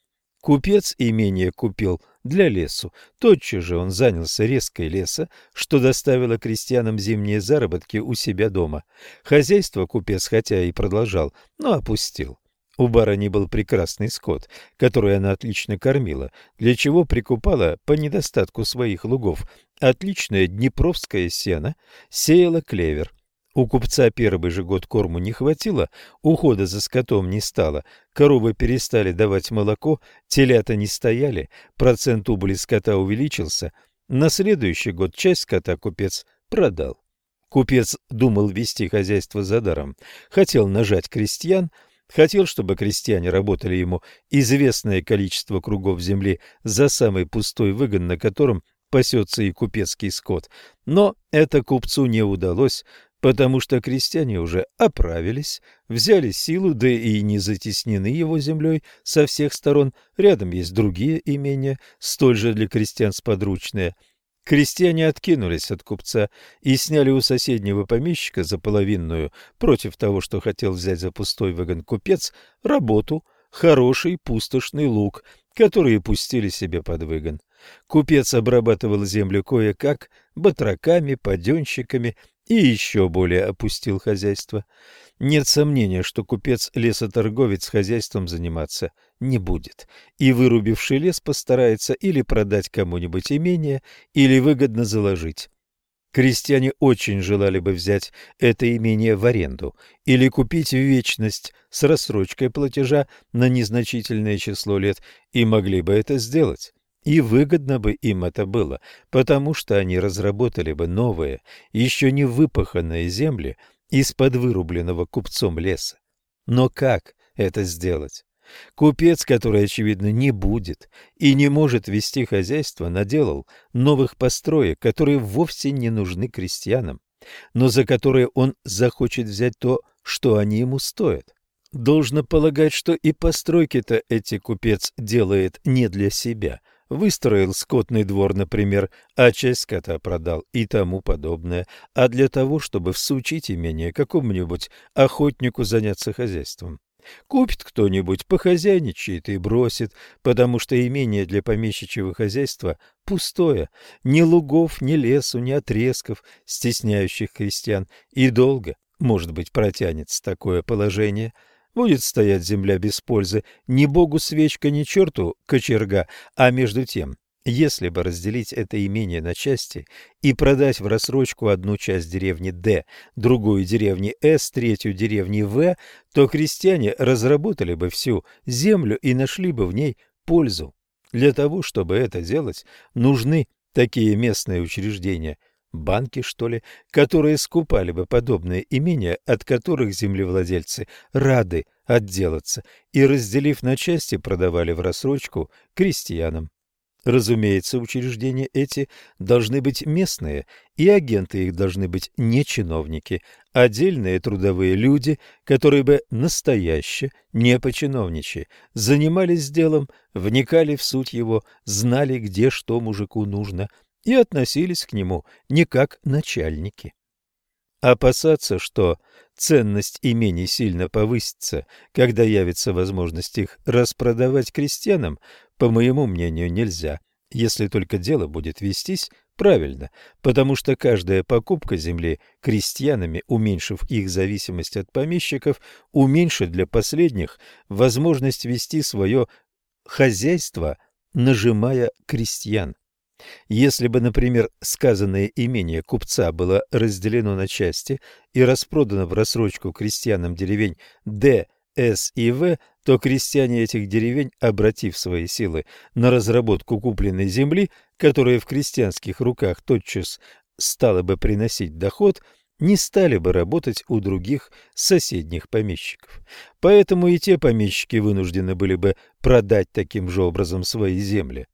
Купец имение купил для лесу. Тотчас же он занялся резкой леса, что доставило крестьянам зимние заработки у себя дома. Хозяйство купец хотя и продолжал, но опустил. У барыни был прекрасный скот, который она отлично кормила, для чего прикупала по недостатку своих лугов отличное днепровское сено, сеяла клевер. У купца первый же год корму не хватило, ухода за скотом не стало, коровы перестали давать молоко, телята не стояли, процент убыли скота увеличился. На следующий год часть скота купец продал. Купец думал вести хозяйство за даром, хотел нажать крестьян, хотел, чтобы крестьяне работали ему известное количество кругов земли за самый пустой выгон, на котором пасется и купецкий скот. Но это купцу не удалось, потому что крестьяне уже оправились, взяли силу, да и не затеснены его землей со всех сторон. Рядом есть другие имения, столь же для крестьян сподручные. Крестьяне откинулись от купца и сняли у соседнего помещика за половинную, против того, что хотел взять за пустой выгон купец, работу, хороший пустошный луг, который пустили себе под выгон. Купец обрабатывал землю кое-как, батраками, паденщиками и еще более опустил хозяйство. Нет сомнения, что купец-лесоторговец хозяйством заниматься не будет, и вырубивший лес постарается или продать кому-нибудь имение, или выгодно заложить. Крестьяне очень желали бы взять это имение в аренду или купить в вечность с рассрочкой платежа на незначительное число лет и могли бы это сделать. И выгодно бы им это было, потому что они разработали бы новые, еще не выпаханные земли из-под вырубленного купцом леса. Но как это сделать? Купец, который, очевидно, не будет и не может вести хозяйство, наделал новых построек, которые вовсе не нужны крестьянам, но за которые он захочет взять то, что они ему стоят. Должно полагать, что и постройки-то эти купец делает не для себя – выстроил скотный двор, например, а часть скота продал и тому подобное, а для того, чтобы всучить имение какому-нибудь охотнику заняться хозяйством. Купит кто-нибудь, похозяйничает и бросит, потому что имение для помещичьего хозяйства пустое, ни лугов, ни лесу, ни отрезков, стесняющих крестьян, и долго, может быть, протянется такое положение – Будет стоять земля без пользы, ни богу свечка, ни черту кочерга, а между тем, если бы разделить это имение на части и продать в рассрочку одну часть деревни Д, другую деревни С, третью деревни В, то крестьяне разработали бы всю землю и нашли бы в ней пользу. Для того, чтобы это делать, нужны такие местные учреждения, банки, что ли, которые скупали бы подобные имения, от которых землевладельцы рады отделаться и, разделив на части, продавали в рассрочку крестьянам. Разумеется, учреждения эти должны быть местные, и агенты их должны быть не чиновники, а отдельные трудовые люди, которые бы настояще, не починовничьи, занимались делом, вникали в суть его, знали, где что мужику нужно, и относились к нему не как начальники. Опасаться, что ценность имений сильно повысится, когда явится возможность их распродавать крестьянам, по моему мнению, нельзя, если только дело будет вестись правильно, потому что каждая покупка земли крестьянами, уменьшив их зависимость от помещиков, уменьшит для последних возможность вести свое хозяйство, нажимая крестьян. Если бы, например, сказанное имение купца было разделено на части и распродано в рассрочку крестьянам деревень Д, С и В, то крестьяне этих деревень, обратив свои силы на разработку купленной земли, которая в крестьянских руках тотчас стала бы приносить доход, не стали бы работать у других соседних помещиков. Поэтому и те помещики вынуждены были бы продать таким же образом свои земли.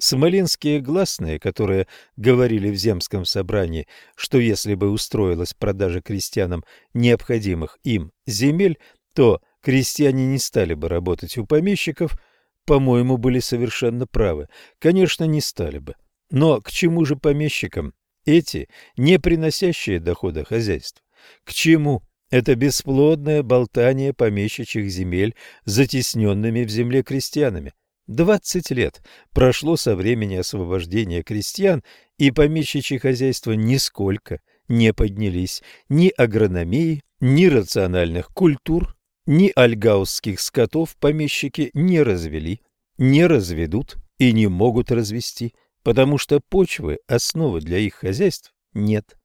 Смоленские гласные, которые говорили в земском собрании, что если бы устроилась продажа крестьянам необходимых им земель, то крестьяне не стали бы работать у помещиков, по-моему, были совершенно правы. Конечно, не стали бы. Но к чему же помещикам эти, не приносящие дохода хозяйства? К чему это бесплодное болтание помещичьих земель затесненными в земле крестьянами? Двадцать лет прошло со времени освобождения крестьян, и помещичьи хозяйства нисколько не поднялись. Ни агрономии, ни рациональных культур, ни альгаусских скотов помещики не развели, не разведут и не могут развести, потому что почвы, основы для их хозяйств нет,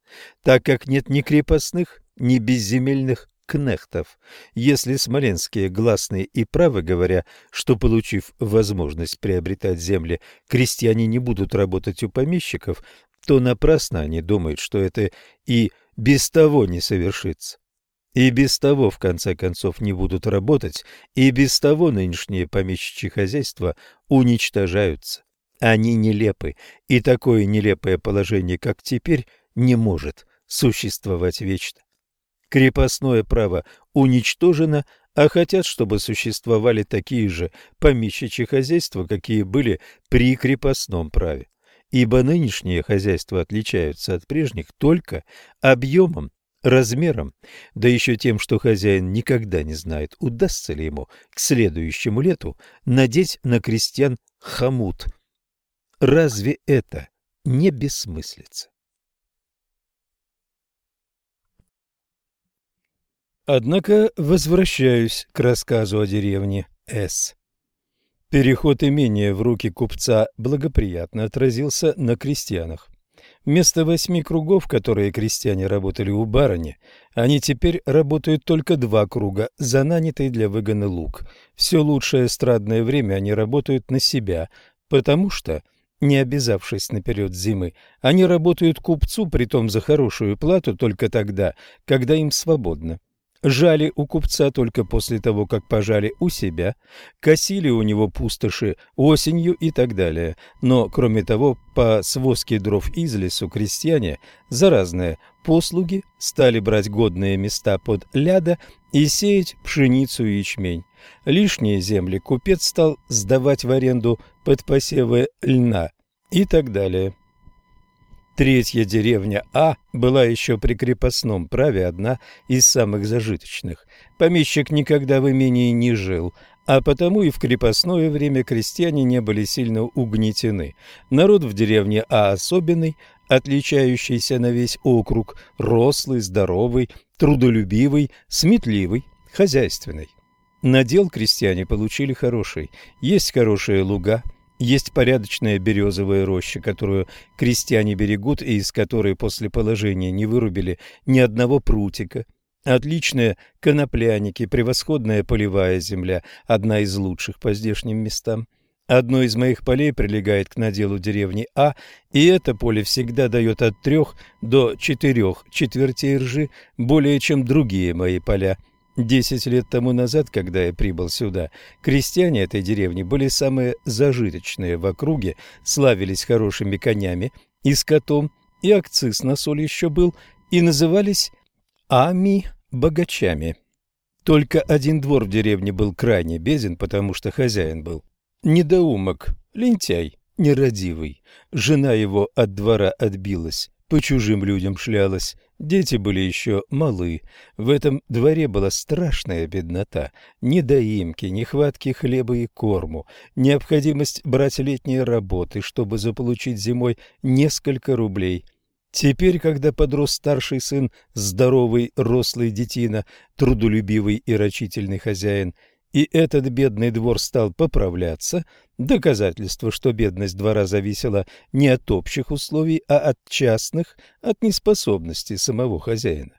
так как нет ни крепостных, ни безземельных кнехтов. Если смоленские гласные и правы говоря, что, получив возможность приобретать земли, крестьяне не будут работать у помещиков, то напрасно они думают, что это и без того не совершится. И без того, в конце концов, не будут работать, и без того нынешние помещичьи хозяйства уничтожаются. Они нелепы, и такое нелепое положение, как теперь, не может существовать вечно. Крепостное право уничтожено, а хотят, чтобы существовали такие же помещичьи хозяйства, какие были при крепостном праве. Ибо нынешние хозяйства отличаются от прежних только объемом размером, да еще тем, что хозяин никогда не знает, удастся ли ему к следующему лету надеть на крестьян хомут. Разве это не бессмыслица? Однако возвращаюсь к рассказу о деревне С. Переход имения в руки купца благоприятно отразился на крестьянах. Вместо восьми кругов, которые крестьяне работали у барыни, они теперь работают только два круга за нанятый для выгона лук. Все лучшее эстрадное время они работают на себя, потому что, не обязавшись наперед зимы, они работают купцу, притом за хорошую плату, только тогда, когда им свободно жали у купца только после того, как пожали у себя, косили у него пустоши осенью и так далее. Но, кроме того, по свозке дров из лесу крестьяне за разные послуги стали брать годные места под ляда и сеять пшеницу и ячмень. Лишние земли купец стал сдавать в аренду под посевы льна и так далее. Третья деревня А была еще при крепостном праве одна из самых зажиточных. Помещик никогда в имении не жил, а потому и в крепостное время крестьяне не были сильно угнетены. Народ в деревне А особенный, отличающийся на весь округ, рослый, здоровый, трудолюбивый, сметливый, хозяйственный. Надел крестьяне получили хороший. Есть хорошие луга – есть порядочная березовая роща, которую крестьяне берегут и из которой после положения не вырубили ни одного прутика. Отличные конопляники, превосходная полевая земля, одна из лучших по здешним местам. Одно из моих полей прилегает к наделу деревни А, и это поле всегда дает от трех до четырех четвертей ржи, более чем другие мои поля. Десять лет тому назад, когда я прибыл сюда, крестьяне этой деревни были самые зажиточные в округе, славились хорошими конями и скотом, и акциз на соль еще был, и назывались ами-богачами. Только один двор в деревне был крайне беден, потому что хозяин был недоумок, лентяй, нерадивый. Жена его от двора отбилась, по чужим людям шлялась, дети были еще малы. В этом дворе была страшная беднота, недоимки, нехватки хлеба и корму, необходимость брать летние работы, чтобы заполучить зимой несколько рублей. Теперь, когда подрос старший сын, здоровый, рослый детина, трудолюбивый и рачительный хозяин – и этот бедный двор стал поправляться, доказательство, что бедность двора зависела не от общих условий, а от частных, от неспособности самого хозяина.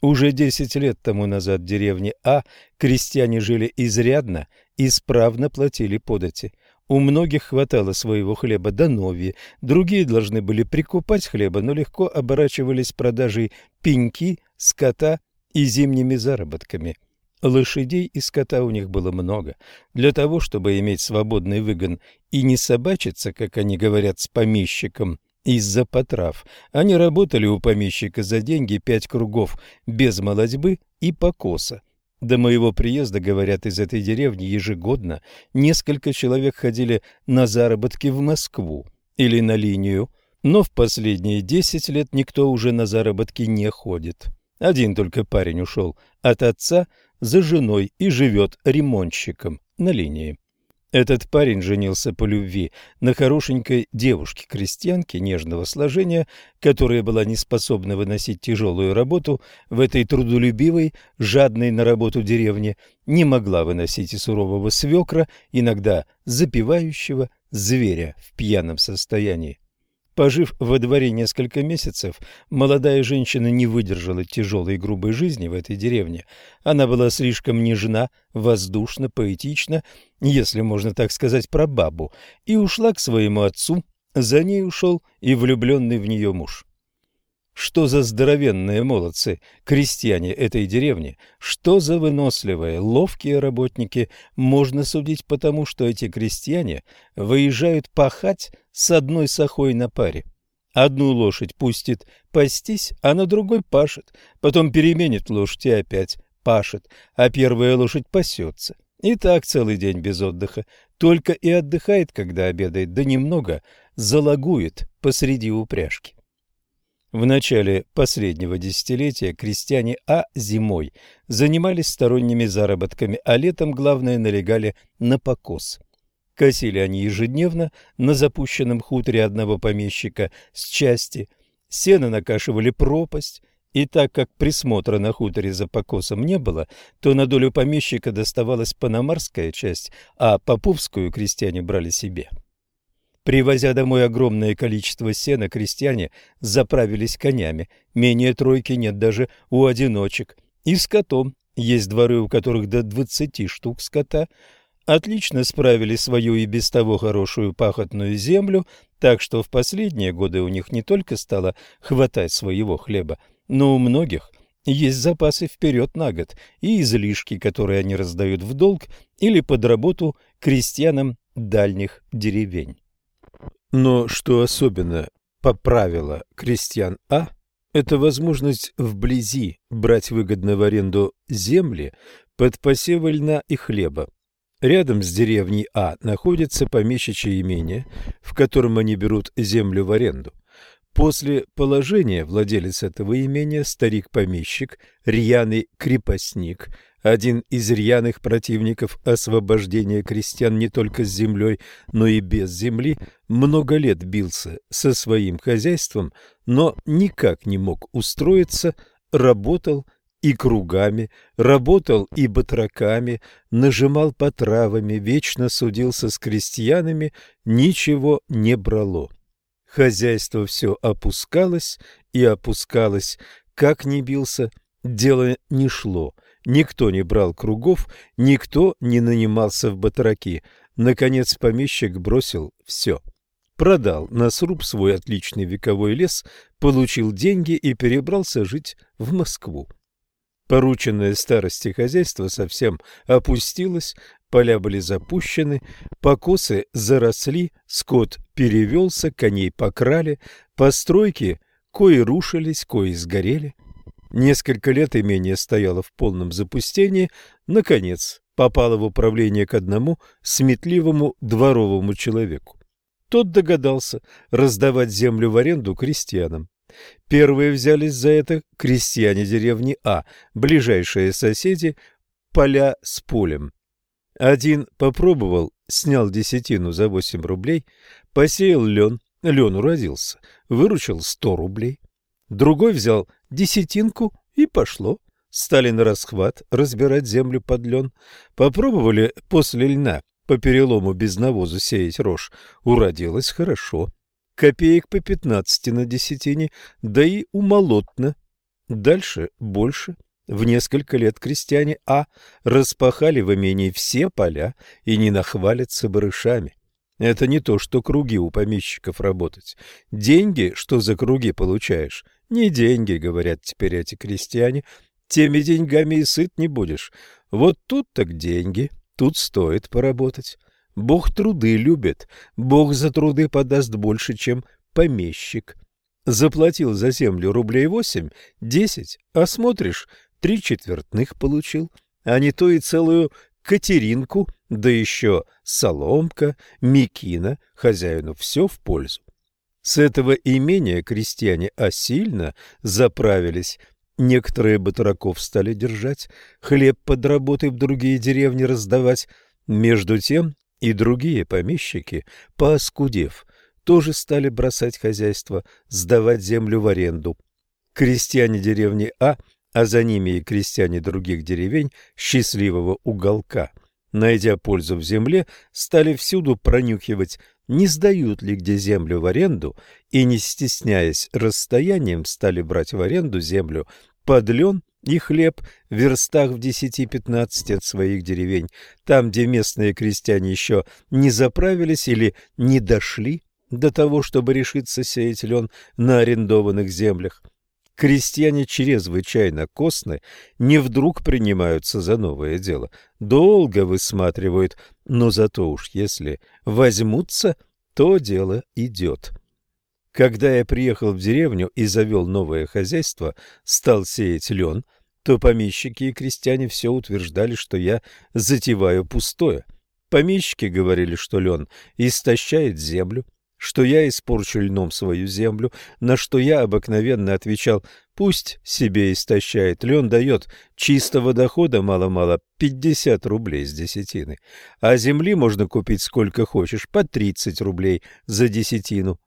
Уже десять лет тому назад в деревне А крестьяне жили изрядно, исправно платили подати. У многих хватало своего хлеба до нови, другие должны были прикупать хлеба, но легко оборачивались продажей пеньки, скота и зимними заработками – Лошадей и скота у них было много. Для того, чтобы иметь свободный выгон и не собачиться, как они говорят, с помещиком из-за потрав, они работали у помещика за деньги пять кругов без молодьбы и покоса. До моего приезда, говорят, из этой деревни ежегодно несколько человек ходили на заработки в Москву или на линию, но в последние десять лет никто уже на заработки не ходит. Один только парень ушел от отца за женой и живет ремонтщиком на линии. Этот парень женился по любви на хорошенькой девушке-крестьянке нежного сложения, которая была не способна выносить тяжелую работу в этой трудолюбивой, жадной на работу деревне, не могла выносить и сурового свекра, иногда запивающего зверя в пьяном состоянии. Пожив во дворе несколько месяцев, молодая женщина не выдержала тяжелой и грубой жизни в этой деревне. Она была слишком нежна, воздушна, поэтична, если можно так сказать про бабу, и ушла к своему отцу. За ней ушел и влюбленный в нее муж. Что за здоровенные молодцы, крестьяне этой деревни, что за выносливые, ловкие работники, можно судить потому, что эти крестьяне выезжают пахать с одной сахой на паре. Одну лошадь пустит пастись, а на другой пашет, потом переменит лошадь и опять пашет, а первая лошадь пасется. И так целый день без отдыха, только и отдыхает, когда обедает, да немного залагует посреди упряжки. В начале последнего десятилетия крестьяне А зимой занимались сторонними заработками, а летом, главное, налегали на покос. Косили они ежедневно на запущенном хуторе одного помещика с части, сено накашивали пропасть, и так как присмотра на хуторе за покосом не было, то на долю помещика доставалась панамарская часть, а поповскую крестьяне брали себе. Привозя домой огромное количество сена, крестьяне заправились конями, менее тройки нет даже у одиночек, и скотом, есть дворы, у которых до двадцати штук скота, отлично справили свою и без того хорошую пахотную землю, так что в последние годы у них не только стало хватать своего хлеба, но у многих есть запасы вперед на год и излишки, которые они раздают в долг или под работу крестьянам дальних деревень. Но что особенно поправило крестьян А, это возможность вблизи брать выгодно в аренду земли под посевы льна и хлеба. Рядом с деревней А находится помещичье имение, в котором они берут землю в аренду. После положения владелец этого имения, старик-помещик, рьяный крепостник, один из рьяных противников освобождения крестьян не только с землей, но и без земли, много лет бился со своим хозяйством, но никак не мог устроиться, работал и кругами, работал и батраками, нажимал по травами, вечно судился с крестьянами, ничего не брало. Хозяйство все опускалось и опускалось, как ни бился, дело не шло – Никто не брал кругов, никто не нанимался в батраки. Наконец помещик бросил все. Продал на сруб свой отличный вековой лес, получил деньги и перебрался жить в Москву. Порученное старости хозяйство совсем опустилось, поля были запущены, покосы заросли, скот перевелся, коней покрали, постройки кои рушились, кои сгорели. Несколько лет имение стояло в полном запустении, наконец попало в управление к одному сметливому дворовому человеку. Тот догадался раздавать землю в аренду крестьянам. Первые взялись за это крестьяне деревни А, ближайшие соседи, поля с полем. Один попробовал, снял десятину за восемь рублей, посеял лен, лен уродился, выручил сто рублей. Другой взял десятинку и пошло. Стали на расхват разбирать землю под лен. Попробовали после льна по перелому без навоза сеять рожь. Уродилось хорошо. Копеек по пятнадцати на десятине, да и умолотно. Дальше больше. В несколько лет крестьяне А распахали в имении все поля и не нахвалятся барышами. Это не то, что круги у помещиков работать. Деньги, что за круги получаешь? Не деньги, говорят теперь эти крестьяне. Теми деньгами и сыт не будешь. Вот тут так деньги, тут стоит поработать. Бог труды любит, Бог за труды подаст больше, чем помещик. Заплатил за землю рублей восемь, десять, а смотришь, три четвертных получил, а не то и целую Катеринку, да еще соломка, мекина, хозяину все в пользу. С этого имения крестьяне осильно заправились, некоторые батраков стали держать, хлеб под работой в другие деревни раздавать. Между тем и другие помещики, пооскудев, тоже стали бросать хозяйство, сдавать землю в аренду. Крестьяне деревни А – а за ними и крестьяне других деревень счастливого уголка, найдя пользу в земле, стали всюду пронюхивать, не сдают ли где землю в аренду, и, не стесняясь расстоянием, стали брать в аренду землю под лен и хлеб в верстах в десяти-пятнадцати от своих деревень, там, где местные крестьяне еще не заправились или не дошли до того, чтобы решиться сеять лен на арендованных землях. Крестьяне чрезвычайно костны, не вдруг принимаются за новое дело, долго высматривают, но зато уж если возьмутся, то дело идет. Когда я приехал в деревню и завел новое хозяйство, стал сеять лен, то помещики и крестьяне все утверждали, что я затеваю пустое. Помещики говорили, что лен истощает землю, что я испорчу льном свою землю, на что я обыкновенно отвечал, пусть себе истощает, лен дает чистого дохода мало-мало 50 рублей с десятины, а земли можно купить сколько хочешь, по 30 рублей за десятину.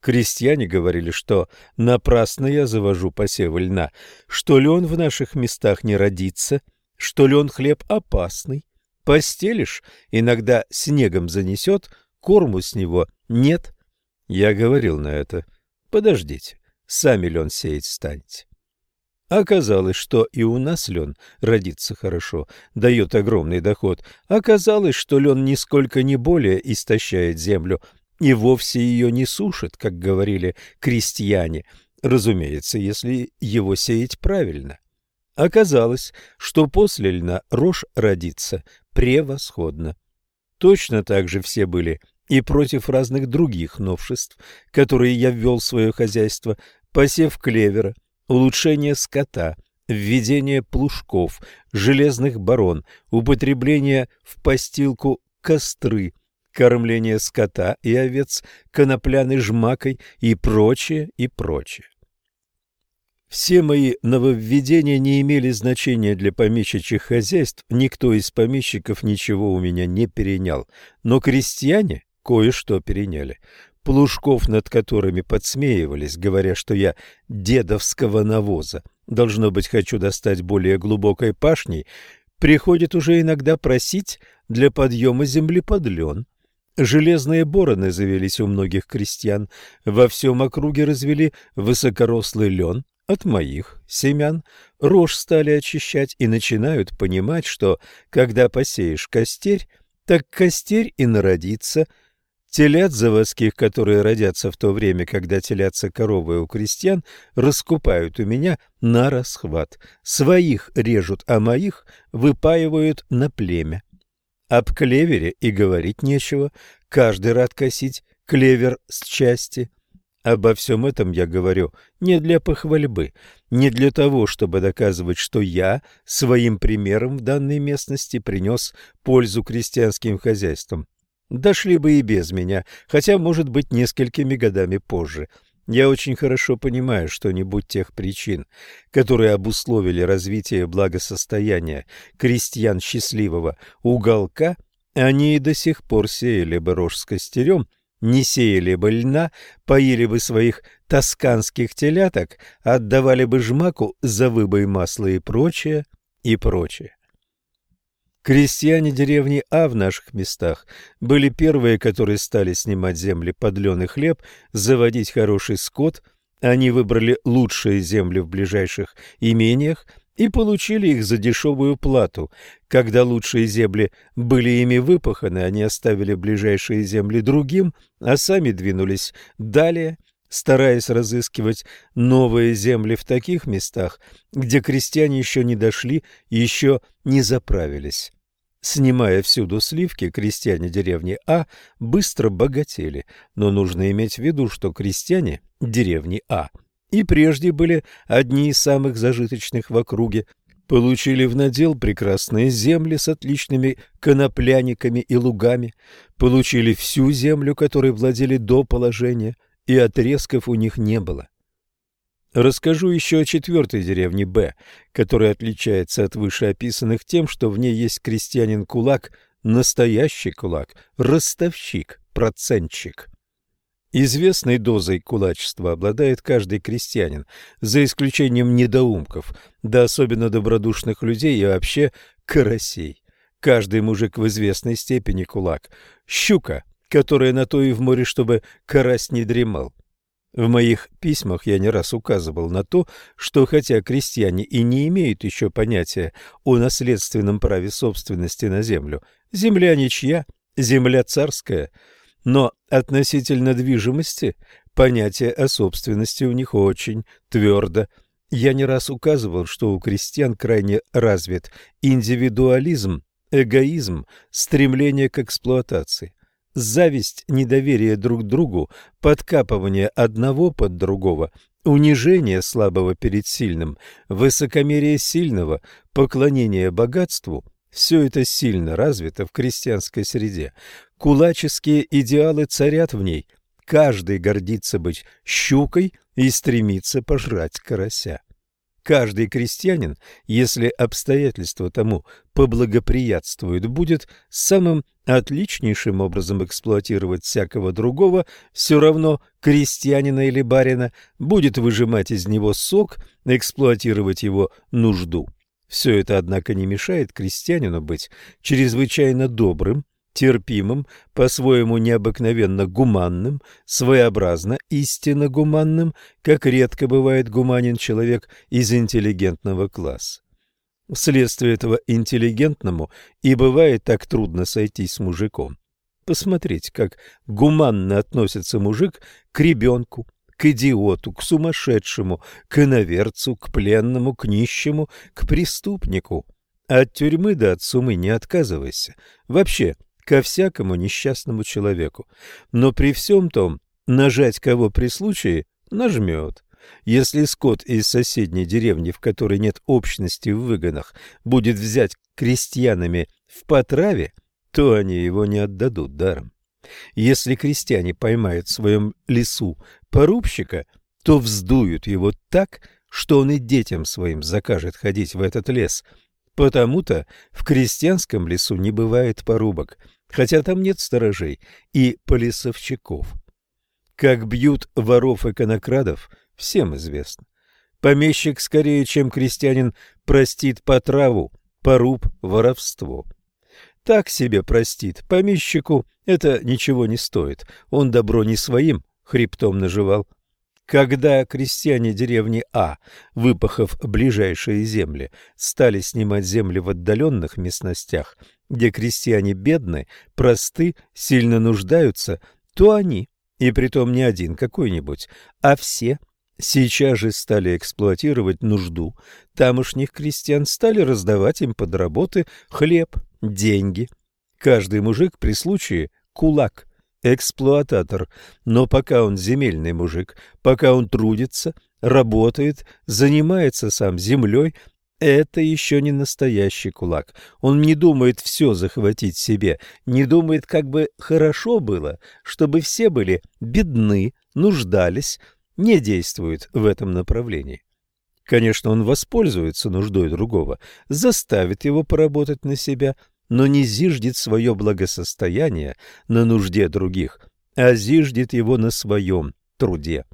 Крестьяне говорили, что напрасно я завожу посевы льна, что лен в наших местах не родится, что лен хлеб опасный. Постелишь, иногда снегом занесет, корму с него нет. Я говорил на это. Подождите, сами лен сеять станете. Оказалось, что и у нас лен родится хорошо, дает огромный доход. Оказалось, что лен нисколько не более истощает землю и вовсе ее не сушит, как говорили крестьяне, разумеется, если его сеять правильно. Оказалось, что после льна рожь родится превосходно. Точно так же все были и против разных других новшеств, которые я ввел в свое хозяйство, посев клевера, улучшение скота, введение плужков, железных барон, употребление в постилку костры, кормление скота и овец конопляной жмакой и прочее, и прочее. Все мои нововведения не имели значения для помещичьих хозяйств, никто из помещиков ничего у меня не перенял, но крестьяне кое-что переняли. Плужков, над которыми подсмеивались, говоря, что я дедовского навоза, должно быть, хочу достать более глубокой пашней, приходит уже иногда просить для подъема земли под лен. Железные бороны завелись у многих крестьян, во всем округе развели высокорослый лен от моих семян, рожь стали очищать и начинают понимать, что, когда посеешь костерь, так костерь и народится – Телят заводских, которые родятся в то время, когда телятся коровы у крестьян, раскупают у меня на расхват. Своих режут, а моих выпаивают на племя. Об клевере и говорить нечего, каждый рад косить клевер с части. Обо всем этом я говорю не для похвальбы, не для того, чтобы доказывать, что я своим примером в данной местности принес пользу крестьянским хозяйствам. Дошли бы и без меня, хотя, может быть, несколькими годами позже. Я очень хорошо понимаю, что не будь тех причин, которые обусловили развитие благосостояния крестьян счастливого уголка, они и до сих пор сеяли бы рожь с костерем, не сеяли бы льна, поили бы своих тосканских теляток, отдавали бы жмаку за выбой масла и прочее, и прочее. Крестьяне деревни А в наших местах были первые, которые стали снимать земли под лен и хлеб, заводить хороший скот. Они выбрали лучшие земли в ближайших имениях и получили их за дешевую плату. Когда лучшие земли были ими выпаханы, они оставили ближайшие земли другим, а сами двинулись далее, стараясь разыскивать новые земли в таких местах, где крестьяне еще не дошли и еще не заправились. Снимая всюду сливки, крестьяне деревни А быстро богатели, но нужно иметь в виду, что крестьяне деревни А и прежде были одни из самых зажиточных в округе, получили в надел прекрасные земли с отличными конопляниками и лугами, получили всю землю, которой владели до положения, и отрезков у них не было. Расскажу еще о четвертой деревне Б, которая отличается от вышеописанных тем, что в ней есть крестьянин-кулак, настоящий кулак, ростовщик, процентчик. Известной дозой кулачества обладает каждый крестьянин, за исключением недоумков, да особенно добродушных людей и вообще карасей. Каждый мужик в известной степени кулак. Щука, которая на то и в море, чтобы карась не дремал. В моих письмах я не раз указывал на то, что хотя крестьяне и не имеют еще понятия о наследственном праве собственности на землю, земля ничья, земля царская, но относительно движимости понятие о собственности у них очень твердо. Я не раз указывал, что у крестьян крайне развит индивидуализм, эгоизм, стремление к эксплуатации зависть, недоверие друг другу, подкапывание одного под другого, унижение слабого перед сильным, высокомерие сильного, поклонение богатству – все это сильно развито в крестьянской среде. Кулаческие идеалы царят в ней. Каждый гордится быть щукой и стремится пожрать карася. Каждый крестьянин, если обстоятельства тому поблагоприятствуют, будет самым отличнейшим образом эксплуатировать всякого другого, все равно крестьянина или барина, будет выжимать из него сок, эксплуатировать его нужду. Все это, однако, не мешает крестьянину быть чрезвычайно добрым, терпимым, по-своему необыкновенно гуманным, своеобразно истинно гуманным, как редко бывает гуманен человек из интеллигентного класса. Вследствие этого интеллигентному и бывает так трудно сойтись с мужиком. Посмотрите, как гуманно относится мужик к ребенку, к идиоту, к сумасшедшему, к иноверцу, к пленному, к нищему, к преступнику. От тюрьмы да от сумы не отказывайся. Вообще, ко всякому несчастному человеку. Но при всем том, нажать кого при случае нажмет. Если скот из соседней деревни, в которой нет общности в выгонах, будет взять крестьянами в потраве, то они его не отдадут даром. Если крестьяне поймают в своем лесу порубщика, то вздуют его так, что он и детям своим закажет ходить в этот лес. Потому-то в крестьянском лесу не бывает порубок – хотя там нет сторожей и полисовщиков. Как бьют воров и конокрадов, всем известно. Помещик скорее, чем крестьянин, простит по траву, поруб, воровство. Так себе простит. Помещику это ничего не стоит. Он добро не своим хребтом наживал. Когда крестьяне деревни А, выпахав ближайшие земли, стали снимать земли в отдаленных местностях, где крестьяне бедны, просты, сильно нуждаются, то они, и притом не один какой-нибудь, а все, сейчас же стали эксплуатировать нужду тамошних крестьян, стали раздавать им под работы хлеб, деньги. Каждый мужик при случае кулак, эксплуататор, но пока он земельный мужик, пока он трудится, работает, занимается сам землей, это еще не настоящий кулак. Он не думает все захватить себе, не думает, как бы хорошо было, чтобы все были бедны, нуждались, не действует в этом направлении. Конечно, он воспользуется нуждой другого, заставит его поработать на себя, но не зиждет свое благосостояние на нужде других, а зиждет его на своем труде.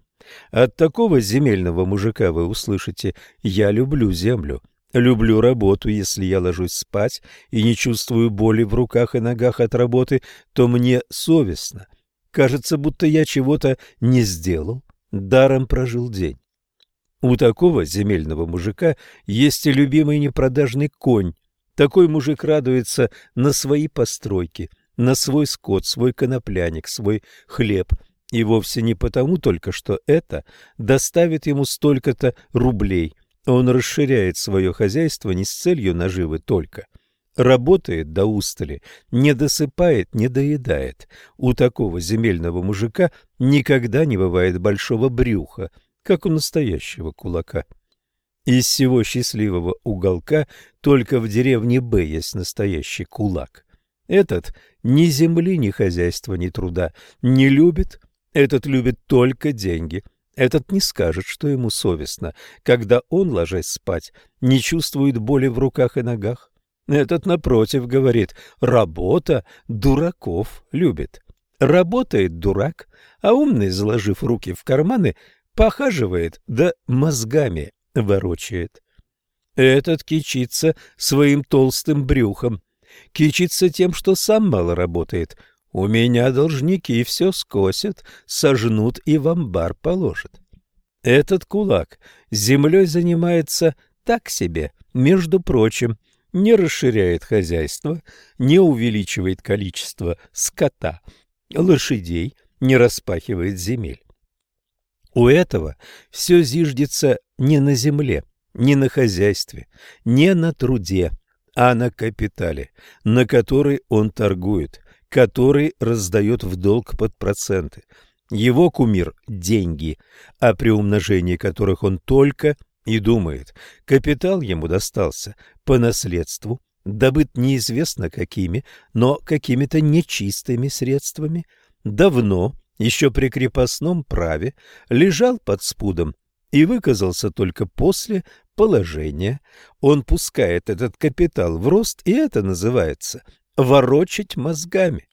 От такого земельного мужика вы услышите «я люблю землю», Люблю работу, если я ложусь спать и не чувствую боли в руках и ногах от работы, то мне совестно. Кажется, будто я чего-то не сделал, даром прожил день. У такого земельного мужика есть и любимый непродажный конь. Такой мужик радуется на свои постройки, на свой скот, свой конопляник, свой хлеб. И вовсе не потому только, что это доставит ему столько-то рублей. Он расширяет свое хозяйство не с целью наживы только. Работает до устали, не досыпает, не доедает. У такого земельного мужика никогда не бывает большого брюха, как у настоящего кулака. Из всего счастливого уголка только в деревне Б есть настоящий кулак. Этот ни земли, ни хозяйства, ни труда не любит, этот любит только деньги. Этот не скажет, что ему совестно, когда он, ложась спать, не чувствует боли в руках и ногах. Этот, напротив, говорит, работа дураков любит. Работает дурак, а умный, заложив руки в карманы, похаживает, да мозгами ворочает. Этот кичится своим толстым брюхом, кичится тем, что сам мало работает. У меня должники все скосят, сожнут и в амбар положат. Этот кулак землей занимается так себе, между прочим, не расширяет хозяйство, не увеличивает количество скота, лошадей, не распахивает земель. У этого все зиждется не на земле, не на хозяйстве, не на труде, а на капитале, на который он торгует, который раздает в долг под проценты. Его кумир – деньги, о приумножении которых он только и думает. Капитал ему достался по наследству, добыт неизвестно какими, но какими-то нечистыми средствами, давно еще при крепостном праве, лежал под спудом и выказался только после положения. Он пускает этот капитал в рост, и это называется ворочать мозгами.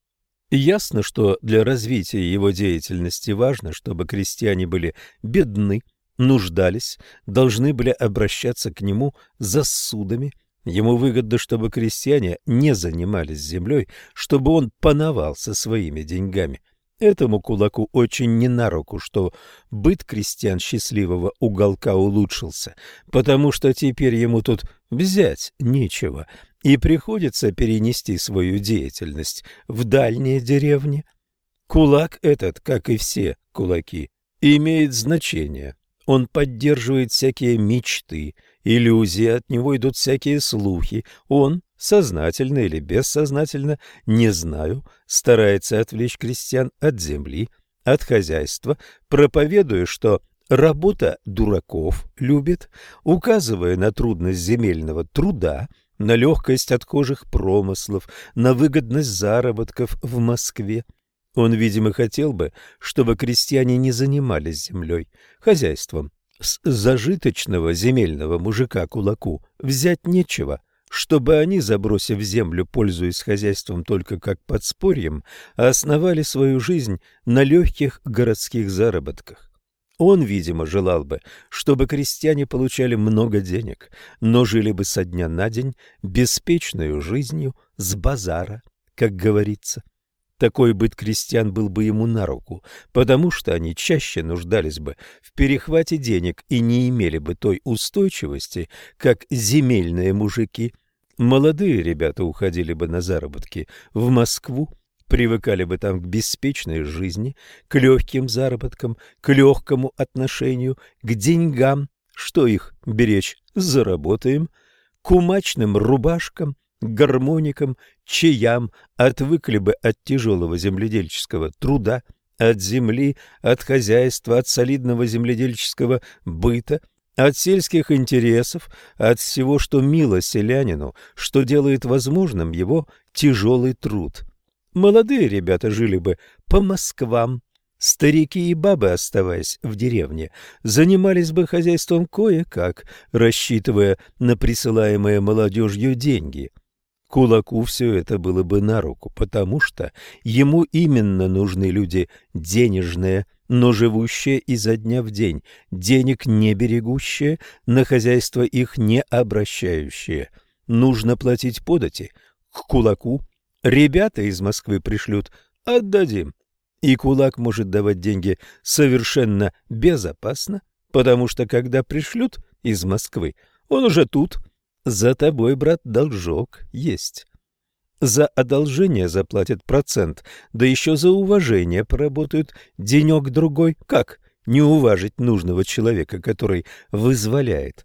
Ясно, что для развития его деятельности важно, чтобы крестьяне были бедны, нуждались, должны были обращаться к нему за судами. Ему выгодно, чтобы крестьяне не занимались землей, чтобы он пановал со своими деньгами. Этому кулаку очень не на руку, что быт крестьян счастливого уголка улучшился, потому что теперь ему тут взять нечего, и приходится перенести свою деятельность в дальние деревни. Кулак этот, как и все кулаки, имеет значение. Он поддерживает всякие мечты, иллюзии, от него идут всякие слухи. Он, сознательно или бессознательно, не знаю, старается отвлечь крестьян от земли, от хозяйства, проповедуя, что работа дураков любит, указывая на трудность земельного труда, на легкость отхожих промыслов, на выгодность заработков в Москве. Он, видимо, хотел бы, чтобы крестьяне не занимались землей, хозяйством. С зажиточного земельного мужика кулаку взять нечего, чтобы они, забросив землю, пользуясь хозяйством только как подспорьем, основали свою жизнь на легких городских заработках. Он, видимо, желал бы, чтобы крестьяне получали много денег, но жили бы со дня на день беспечной жизнью с базара, как говорится. Такой быт крестьян был бы ему на руку, потому что они чаще нуждались бы в перехвате денег и не имели бы той устойчивости, как земельные мужики. Молодые ребята уходили бы на заработки в Москву, привыкали бы там к беспечной жизни, к легким заработкам, к легкому отношению, к деньгам, что их беречь, заработаем, к умачным рубашкам, гармоникам, чаям, отвыкли бы от тяжелого земледельческого труда, от земли, от хозяйства, от солидного земледельческого быта, от сельских интересов, от всего, что мило селянину, что делает возможным его тяжелый труд. Молодые ребята жили бы по Москвам, старики и бабы, оставаясь в деревне, занимались бы хозяйством кое-как, рассчитывая на присылаемые молодежью деньги. Кулаку все это было бы на руку, потому что ему именно нужны люди денежные, но живущие изо дня в день, денег не берегущие, на хозяйство их не обращающие. Нужно платить подати. К кулаку ребята из Москвы пришлют, отдадим. И кулак может давать деньги совершенно безопасно, потому что когда пришлют из Москвы, он уже тут – за тобой, брат, должок есть. За одолжение заплатят процент, да еще за уважение поработают денек-другой. Как не уважить нужного человека, который вызволяет?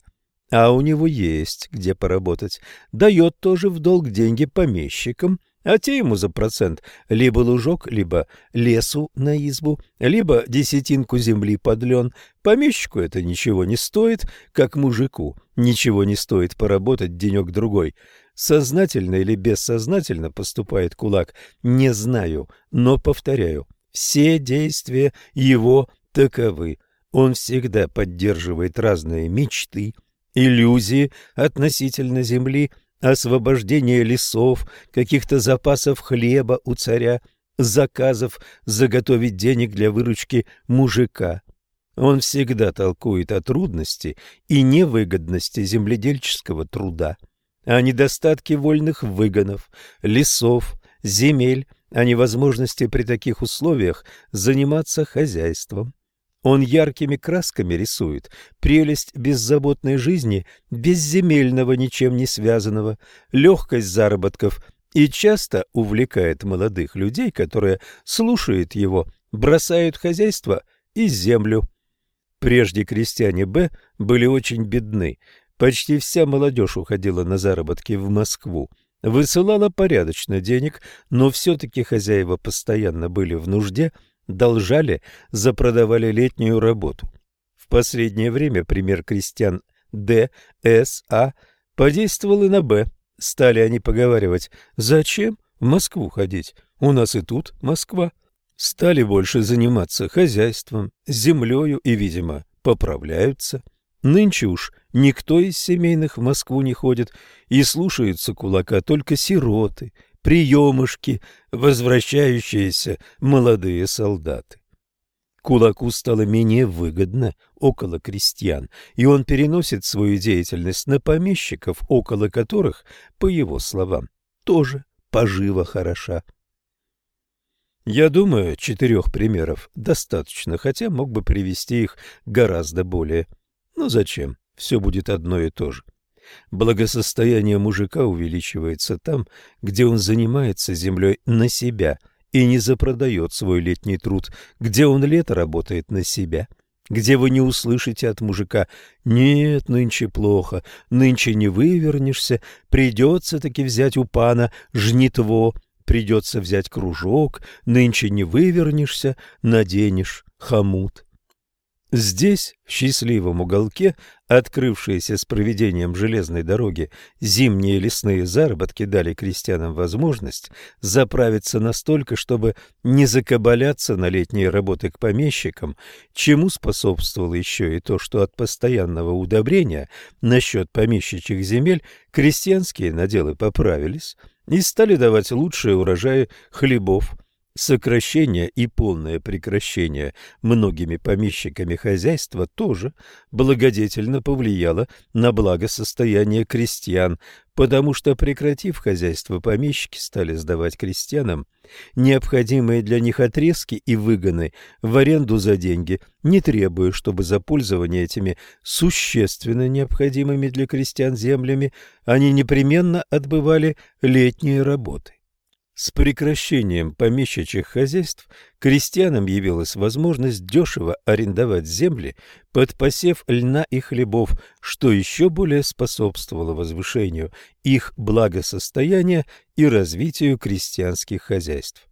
А у него есть где поработать. Дает тоже в долг деньги помещикам, а те ему за процент либо лужок, либо лесу на избу, либо десятинку земли под лен. Помещику это ничего не стоит, как мужику ничего не стоит поработать денек-другой. Сознательно или бессознательно поступает кулак, не знаю, но повторяю, все действия его таковы. Он всегда поддерживает разные мечты, иллюзии относительно земли – освобождение лесов, каких-то запасов хлеба у царя, заказов заготовить денег для выручки мужика. Он всегда толкует о трудности и невыгодности земледельческого труда, о недостатке вольных выгонов, лесов, земель, о невозможности при таких условиях заниматься хозяйством. Он яркими красками рисует прелесть беззаботной жизни, безземельного, ничем не связанного, легкость заработков и часто увлекает молодых людей, которые слушают его, бросают хозяйство и землю. Прежде крестьяне Б были очень бедны. Почти вся молодежь уходила на заработки в Москву. Высылала порядочно денег, но все-таки хозяева постоянно были в нужде – должали, запродавали летнюю работу. В последнее время пример крестьян Д, С, А подействовал и на Б. Стали они поговаривать, зачем в Москву ходить, у нас и тут Москва. Стали больше заниматься хозяйством, землею и, видимо, поправляются. Нынче уж никто из семейных в Москву не ходит, и слушаются кулака только сироты, приемышки, возвращающиеся молодые солдаты. Кулаку стало менее выгодно около крестьян, и он переносит свою деятельность на помещиков, около которых, по его словам, тоже пожива хороша. Я думаю, четырех примеров достаточно, хотя мог бы привести их гораздо более. Но зачем? Все будет одно и то же. Благосостояние мужика увеличивается там, где он занимается землей на себя и не запродает свой летний труд, где он лето работает на себя, где вы не услышите от мужика «Нет, нынче плохо, нынче не вывернешься, придется таки взять у пана жнитво, придется взять кружок, нынче не вывернешься, наденешь хомут». Здесь, в счастливом уголке, открывшиеся с проведением железной дороги, зимние лесные заработки дали крестьянам возможность заправиться настолько, чтобы не закабаляться на летние работы к помещикам, чему способствовало еще и то, что от постоянного удобрения насчет помещичьих земель крестьянские наделы поправились и стали давать лучшие урожаи хлебов, Сокращение и полное прекращение многими помещиками хозяйства тоже благодетельно повлияло на благосостояние крестьян, потому что, прекратив хозяйство, помещики стали сдавать крестьянам необходимые для них отрезки и выгоны в аренду за деньги, не требуя, чтобы за пользование этими существенно необходимыми для крестьян землями они непременно отбывали летние работы. С прекращением помещичьих хозяйств крестьянам явилась возможность дешево арендовать земли под посев льна и хлебов, что еще более способствовало возвышению их благосостояния и развитию крестьянских хозяйств.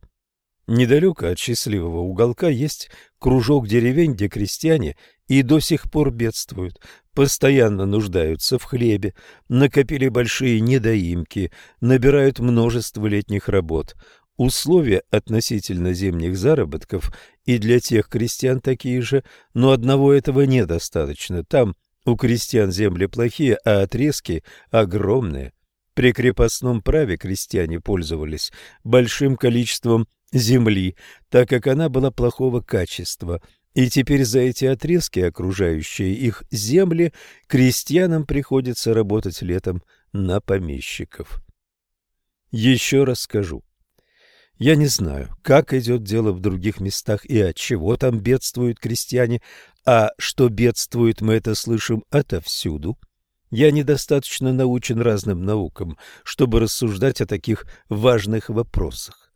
Недалеко от счастливого уголка есть кружок деревень, где крестьяне и до сих пор бедствуют, постоянно нуждаются в хлебе, накопили большие недоимки, набирают множество летних работ. Условия относительно зимних заработков и для тех крестьян такие же, но одного этого недостаточно. Там у крестьян земли плохие, а отрезки огромные. При крепостном праве крестьяне пользовались большим количеством земли, так как она была плохого качества – и теперь за эти отрезки, окружающие их земли, крестьянам приходится работать летом на помещиков. Еще раз скажу. Я не знаю, как идет дело в других местах и от чего там бедствуют крестьяне, а что бедствуют, мы это слышим отовсюду. Я недостаточно научен разным наукам, чтобы рассуждать о таких важных вопросах.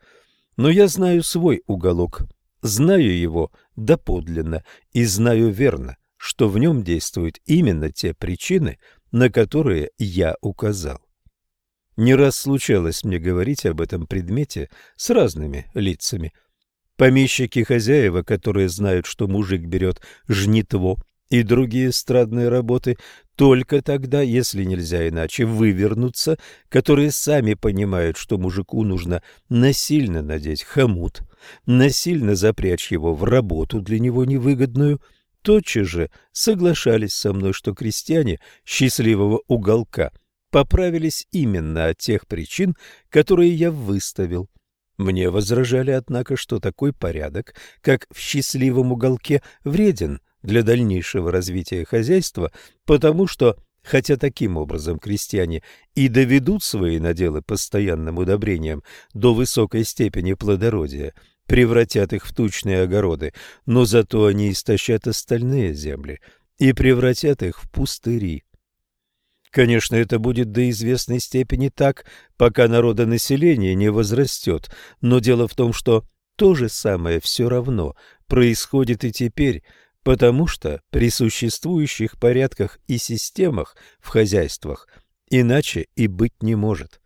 Но я знаю свой уголок Знаю его доподлинно и знаю верно, что в нем действуют именно те причины, на которые я указал. Не раз случалось мне говорить об этом предмете с разными лицами. Помещики-хозяева, которые знают, что мужик берет жнитво и другие эстрадные работы только тогда, если нельзя иначе вывернуться, которые сами понимают, что мужику нужно насильно надеть хомут, насильно запрячь его в работу для него невыгодную, тотчас же соглашались со мной, что крестьяне счастливого уголка поправились именно от тех причин, которые я выставил. Мне возражали, однако, что такой порядок, как в счастливом уголке, вреден для дальнейшего развития хозяйства, потому что, хотя таким образом крестьяне и доведут свои наделы постоянным удобрением до высокой степени плодородия, превратят их в тучные огороды, но зато они истощат остальные земли и превратят их в пустыри. Конечно, это будет до известной степени так, пока народонаселение не возрастет, но дело в том, что то же самое все равно происходит и теперь, потому что при существующих порядках и системах в хозяйствах иначе и быть не может.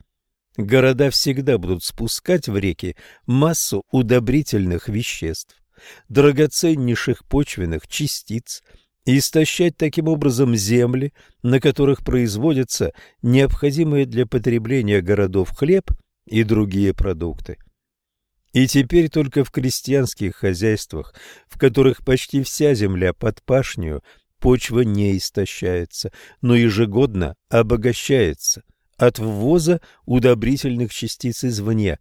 Города всегда будут спускать в реки массу удобрительных веществ, драгоценнейших почвенных частиц и истощать таким образом земли, на которых производятся необходимые для потребления городов хлеб и другие продукты. И теперь только в крестьянских хозяйствах, в которых почти вся земля под пашню, почва не истощается, но ежегодно обогащается от ввоза удобрительных частиц извне,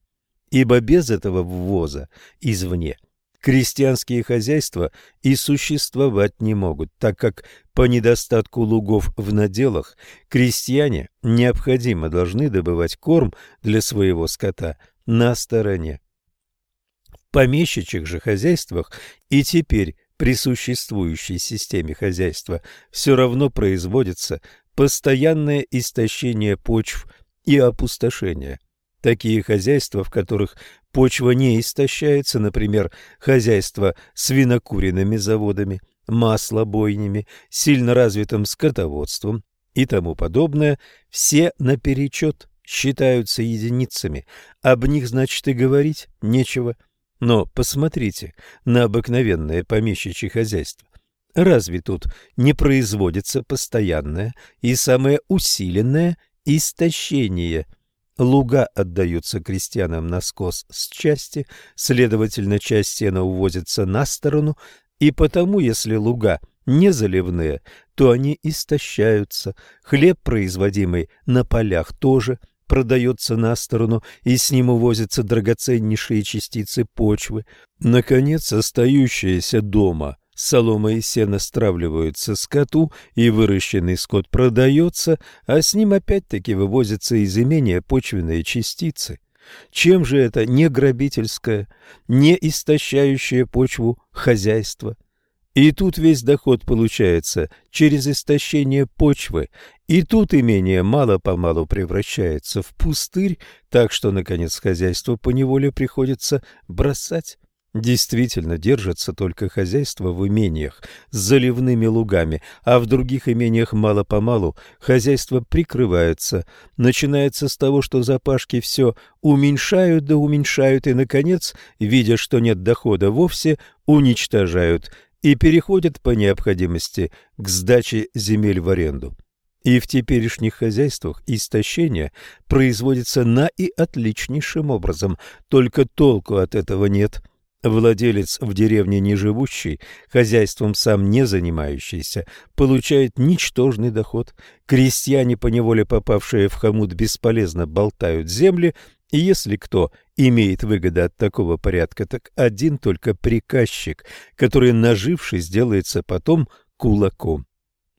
ибо без этого ввоза извне крестьянские хозяйства и существовать не могут, так как по недостатку лугов в наделах крестьяне необходимо должны добывать корм для своего скота на стороне помещичьих же хозяйствах и теперь при существующей системе хозяйства все равно производится постоянное истощение почв и опустошение. Такие хозяйства, в которых почва не истощается, например, хозяйство с винокуренными заводами, маслобойнями, сильно развитым скотоводством и тому подобное, все наперечет считаются единицами. Об них, значит, и говорить нечего – но посмотрите на обыкновенное помещичье хозяйство. Разве тут не производится постоянное и самое усиленное истощение? Луга отдаются крестьянам на скос с части, следовательно, часть сена увозится на сторону, и потому, если луга не заливные, то они истощаются. Хлеб, производимый на полях, тоже продается на сторону, и с ним увозятся драгоценнейшие частицы почвы. Наконец, остающиеся дома солома и сено стравливаются скоту, и выращенный скот продается, а с ним опять-таки вывозятся из имения почвенные частицы. Чем же это не грабительское, не истощающее почву хозяйство? И тут весь доход получается через истощение почвы, и тут имение мало-помалу превращается в пустырь, так что, наконец, хозяйство поневоле приходится бросать. Действительно, держатся только хозяйства в имениях с заливными лугами, а в других имениях мало-помалу хозяйства прикрываются. Начинается с того, что запашки все уменьшают да уменьшают, и, наконец, видя, что нет дохода вовсе, уничтожают и переходят по необходимости к сдаче земель в аренду. И в теперешних хозяйствах истощение производится на и отличнейшим образом, только толку от этого нет – Владелец в деревне не живущий, хозяйством сам не занимающийся, получает ничтожный доход. Крестьяне, поневоле попавшие в хомут, бесполезно болтают земли, и если кто имеет выгоду от такого порядка, так один только приказчик, который, нажившись, сделается потом кулаком.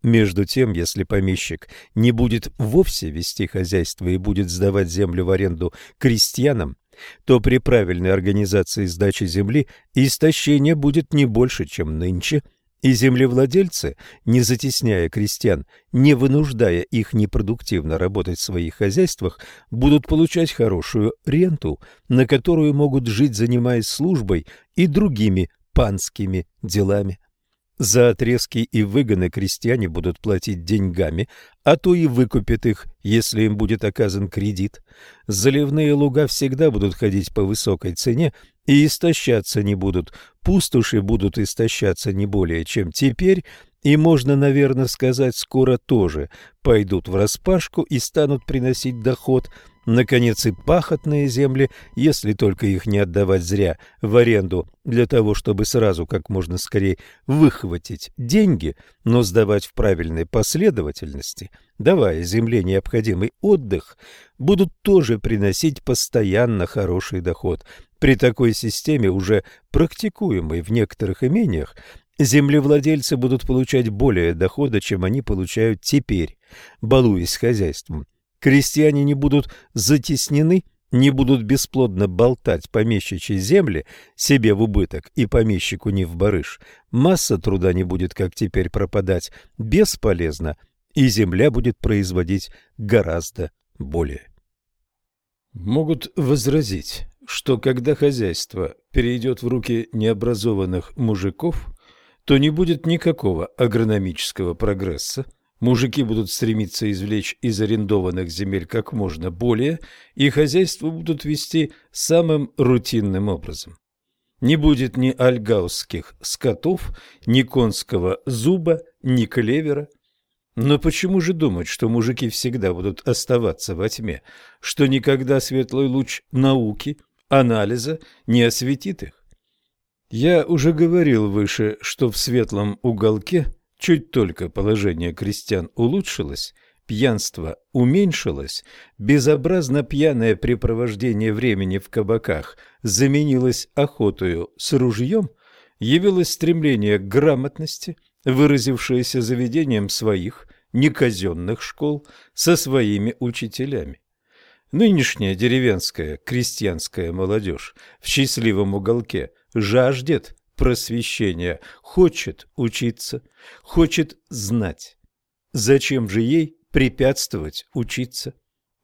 Между тем, если помещик не будет вовсе вести хозяйство и будет сдавать землю в аренду крестьянам, то при правильной организации сдачи земли истощение будет не больше, чем нынче, и землевладельцы, не затесняя крестьян, не вынуждая их непродуктивно работать в своих хозяйствах, будут получать хорошую ренту, на которую могут жить, занимаясь службой и другими панскими делами. За отрезки и выгоны крестьяне будут платить деньгами, а то и выкупят их, если им будет оказан кредит. Заливные луга всегда будут ходить по высокой цене и истощаться не будут. Пустоши будут истощаться не более, чем теперь, и можно, наверное, сказать, скоро тоже пойдут в распашку и станут приносить доход – Наконец и пахотные земли, если только их не отдавать зря в аренду для того, чтобы сразу как можно скорее выхватить деньги, но сдавать в правильной последовательности, давая земле необходимый отдых, будут тоже приносить постоянно хороший доход. При такой системе, уже практикуемой в некоторых имениях, землевладельцы будут получать более дохода, чем они получают теперь, балуясь хозяйством. Крестьяне не будут затеснены, не будут бесплодно болтать помещичьи земли себе в убыток и помещику не в барыш. Масса труда не будет, как теперь, пропадать бесполезно, и земля будет производить гораздо более. Могут возразить, что когда хозяйство перейдет в руки необразованных мужиков, то не будет никакого агрономического прогресса, Мужики будут стремиться извлечь из арендованных земель как можно более, и хозяйство будут вести самым рутинным образом. Не будет ни альгаусских скотов, ни конского зуба, ни клевера. Но почему же думать, что мужики всегда будут оставаться во тьме, что никогда светлый луч науки, анализа не осветит их? Я уже говорил выше, что в светлом уголке Чуть только положение крестьян улучшилось, пьянство уменьшилось, безобразно пьяное препровождение времени в кабаках заменилось охотою с ружьем, явилось стремление к грамотности, выразившееся заведением своих неказенных школ со своими учителями. Нынешняя деревенская крестьянская молодежь в счастливом уголке жаждет просвещения, хочет учиться, хочет знать. Зачем же ей препятствовать учиться?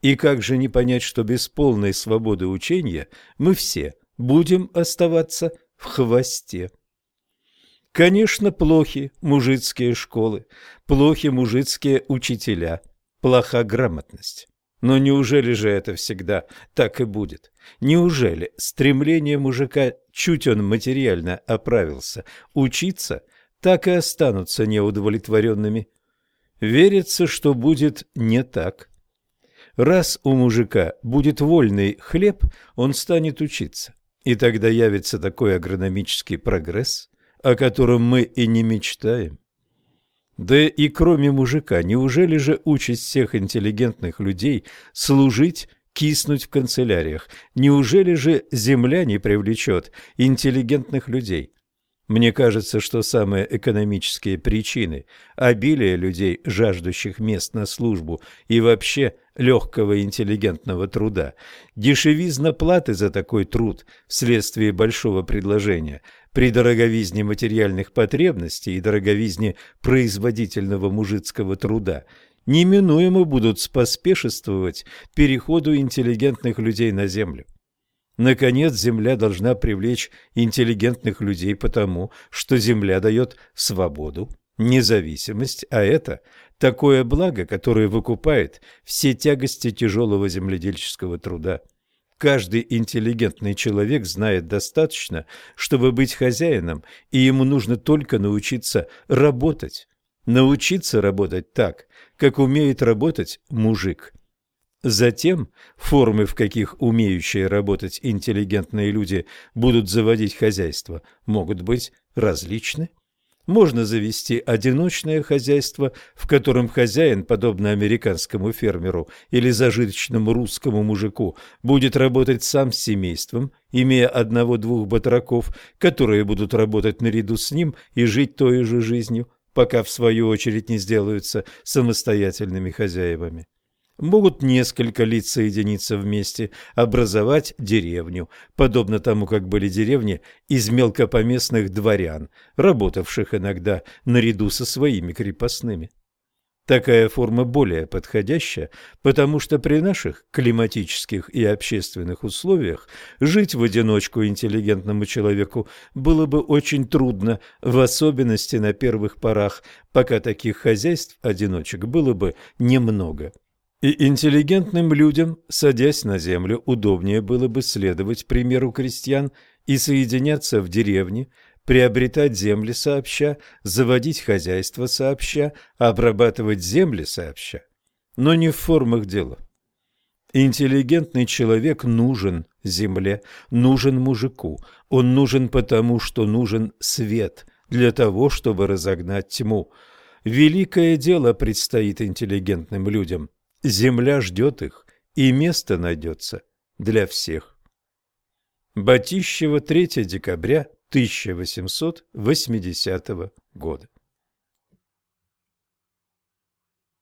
И как же не понять, что без полной свободы учения мы все будем оставаться в хвосте? Конечно, плохи мужицкие школы, плохи мужицкие учителя, плоха грамотность. Но неужели же это всегда так и будет? Неужели стремление мужика, чуть он материально оправился, учиться, так и останутся неудовлетворенными? Верится, что будет не так. Раз у мужика будет вольный хлеб, он станет учиться, и тогда явится такой агрономический прогресс, о котором мы и не мечтаем. Да и кроме мужика, неужели же участь всех интеллигентных людей служить, киснуть в канцеляриях? Неужели же земля не привлечет интеллигентных людей? Мне кажется, что самые экономические причины – обилие людей, жаждущих мест на службу, и вообще легкого интеллигентного труда, дешевизна платы за такой труд вследствие большого предложения при дороговизне материальных потребностей и дороговизне производительного мужицкого труда неминуемо будут споспешествовать переходу интеллигентных людей на землю. Наконец, земля должна привлечь интеллигентных людей потому, что земля дает свободу, независимость, а это такое благо, которое выкупает все тягости тяжелого земледельческого труда. Каждый интеллигентный человек знает достаточно, чтобы быть хозяином, и ему нужно только научиться работать. Научиться работать так, как умеет работать мужик. Затем формы, в каких умеющие работать интеллигентные люди будут заводить хозяйство, могут быть различны. Можно завести одиночное хозяйство, в котором хозяин, подобно американскому фермеру или зажиточному русскому мужику, будет работать сам с семейством, имея одного-двух батраков, которые будут работать наряду с ним и жить той же жизнью, пока в свою очередь не сделаются самостоятельными хозяевами могут несколько лиц соединиться вместе, образовать деревню, подобно тому, как были деревни из мелкопоместных дворян, работавших иногда наряду со своими крепостными. Такая форма более подходящая, потому что при наших климатических и общественных условиях жить в одиночку интеллигентному человеку было бы очень трудно, в особенности на первых порах, пока таких хозяйств-одиночек было бы немного. И интеллигентным людям, садясь на землю, удобнее было бы следовать примеру крестьян и соединяться в деревне, приобретать земли сообща, заводить хозяйство сообща, обрабатывать земли сообща, но не в формах дела. Интеллигентный человек нужен земле, нужен мужику, он нужен потому, что нужен свет для того, чтобы разогнать тьму. Великое дело предстоит интеллигентным людям – Земля ждет их, и место найдется для всех. Батищева, 3 декабря 1880 года.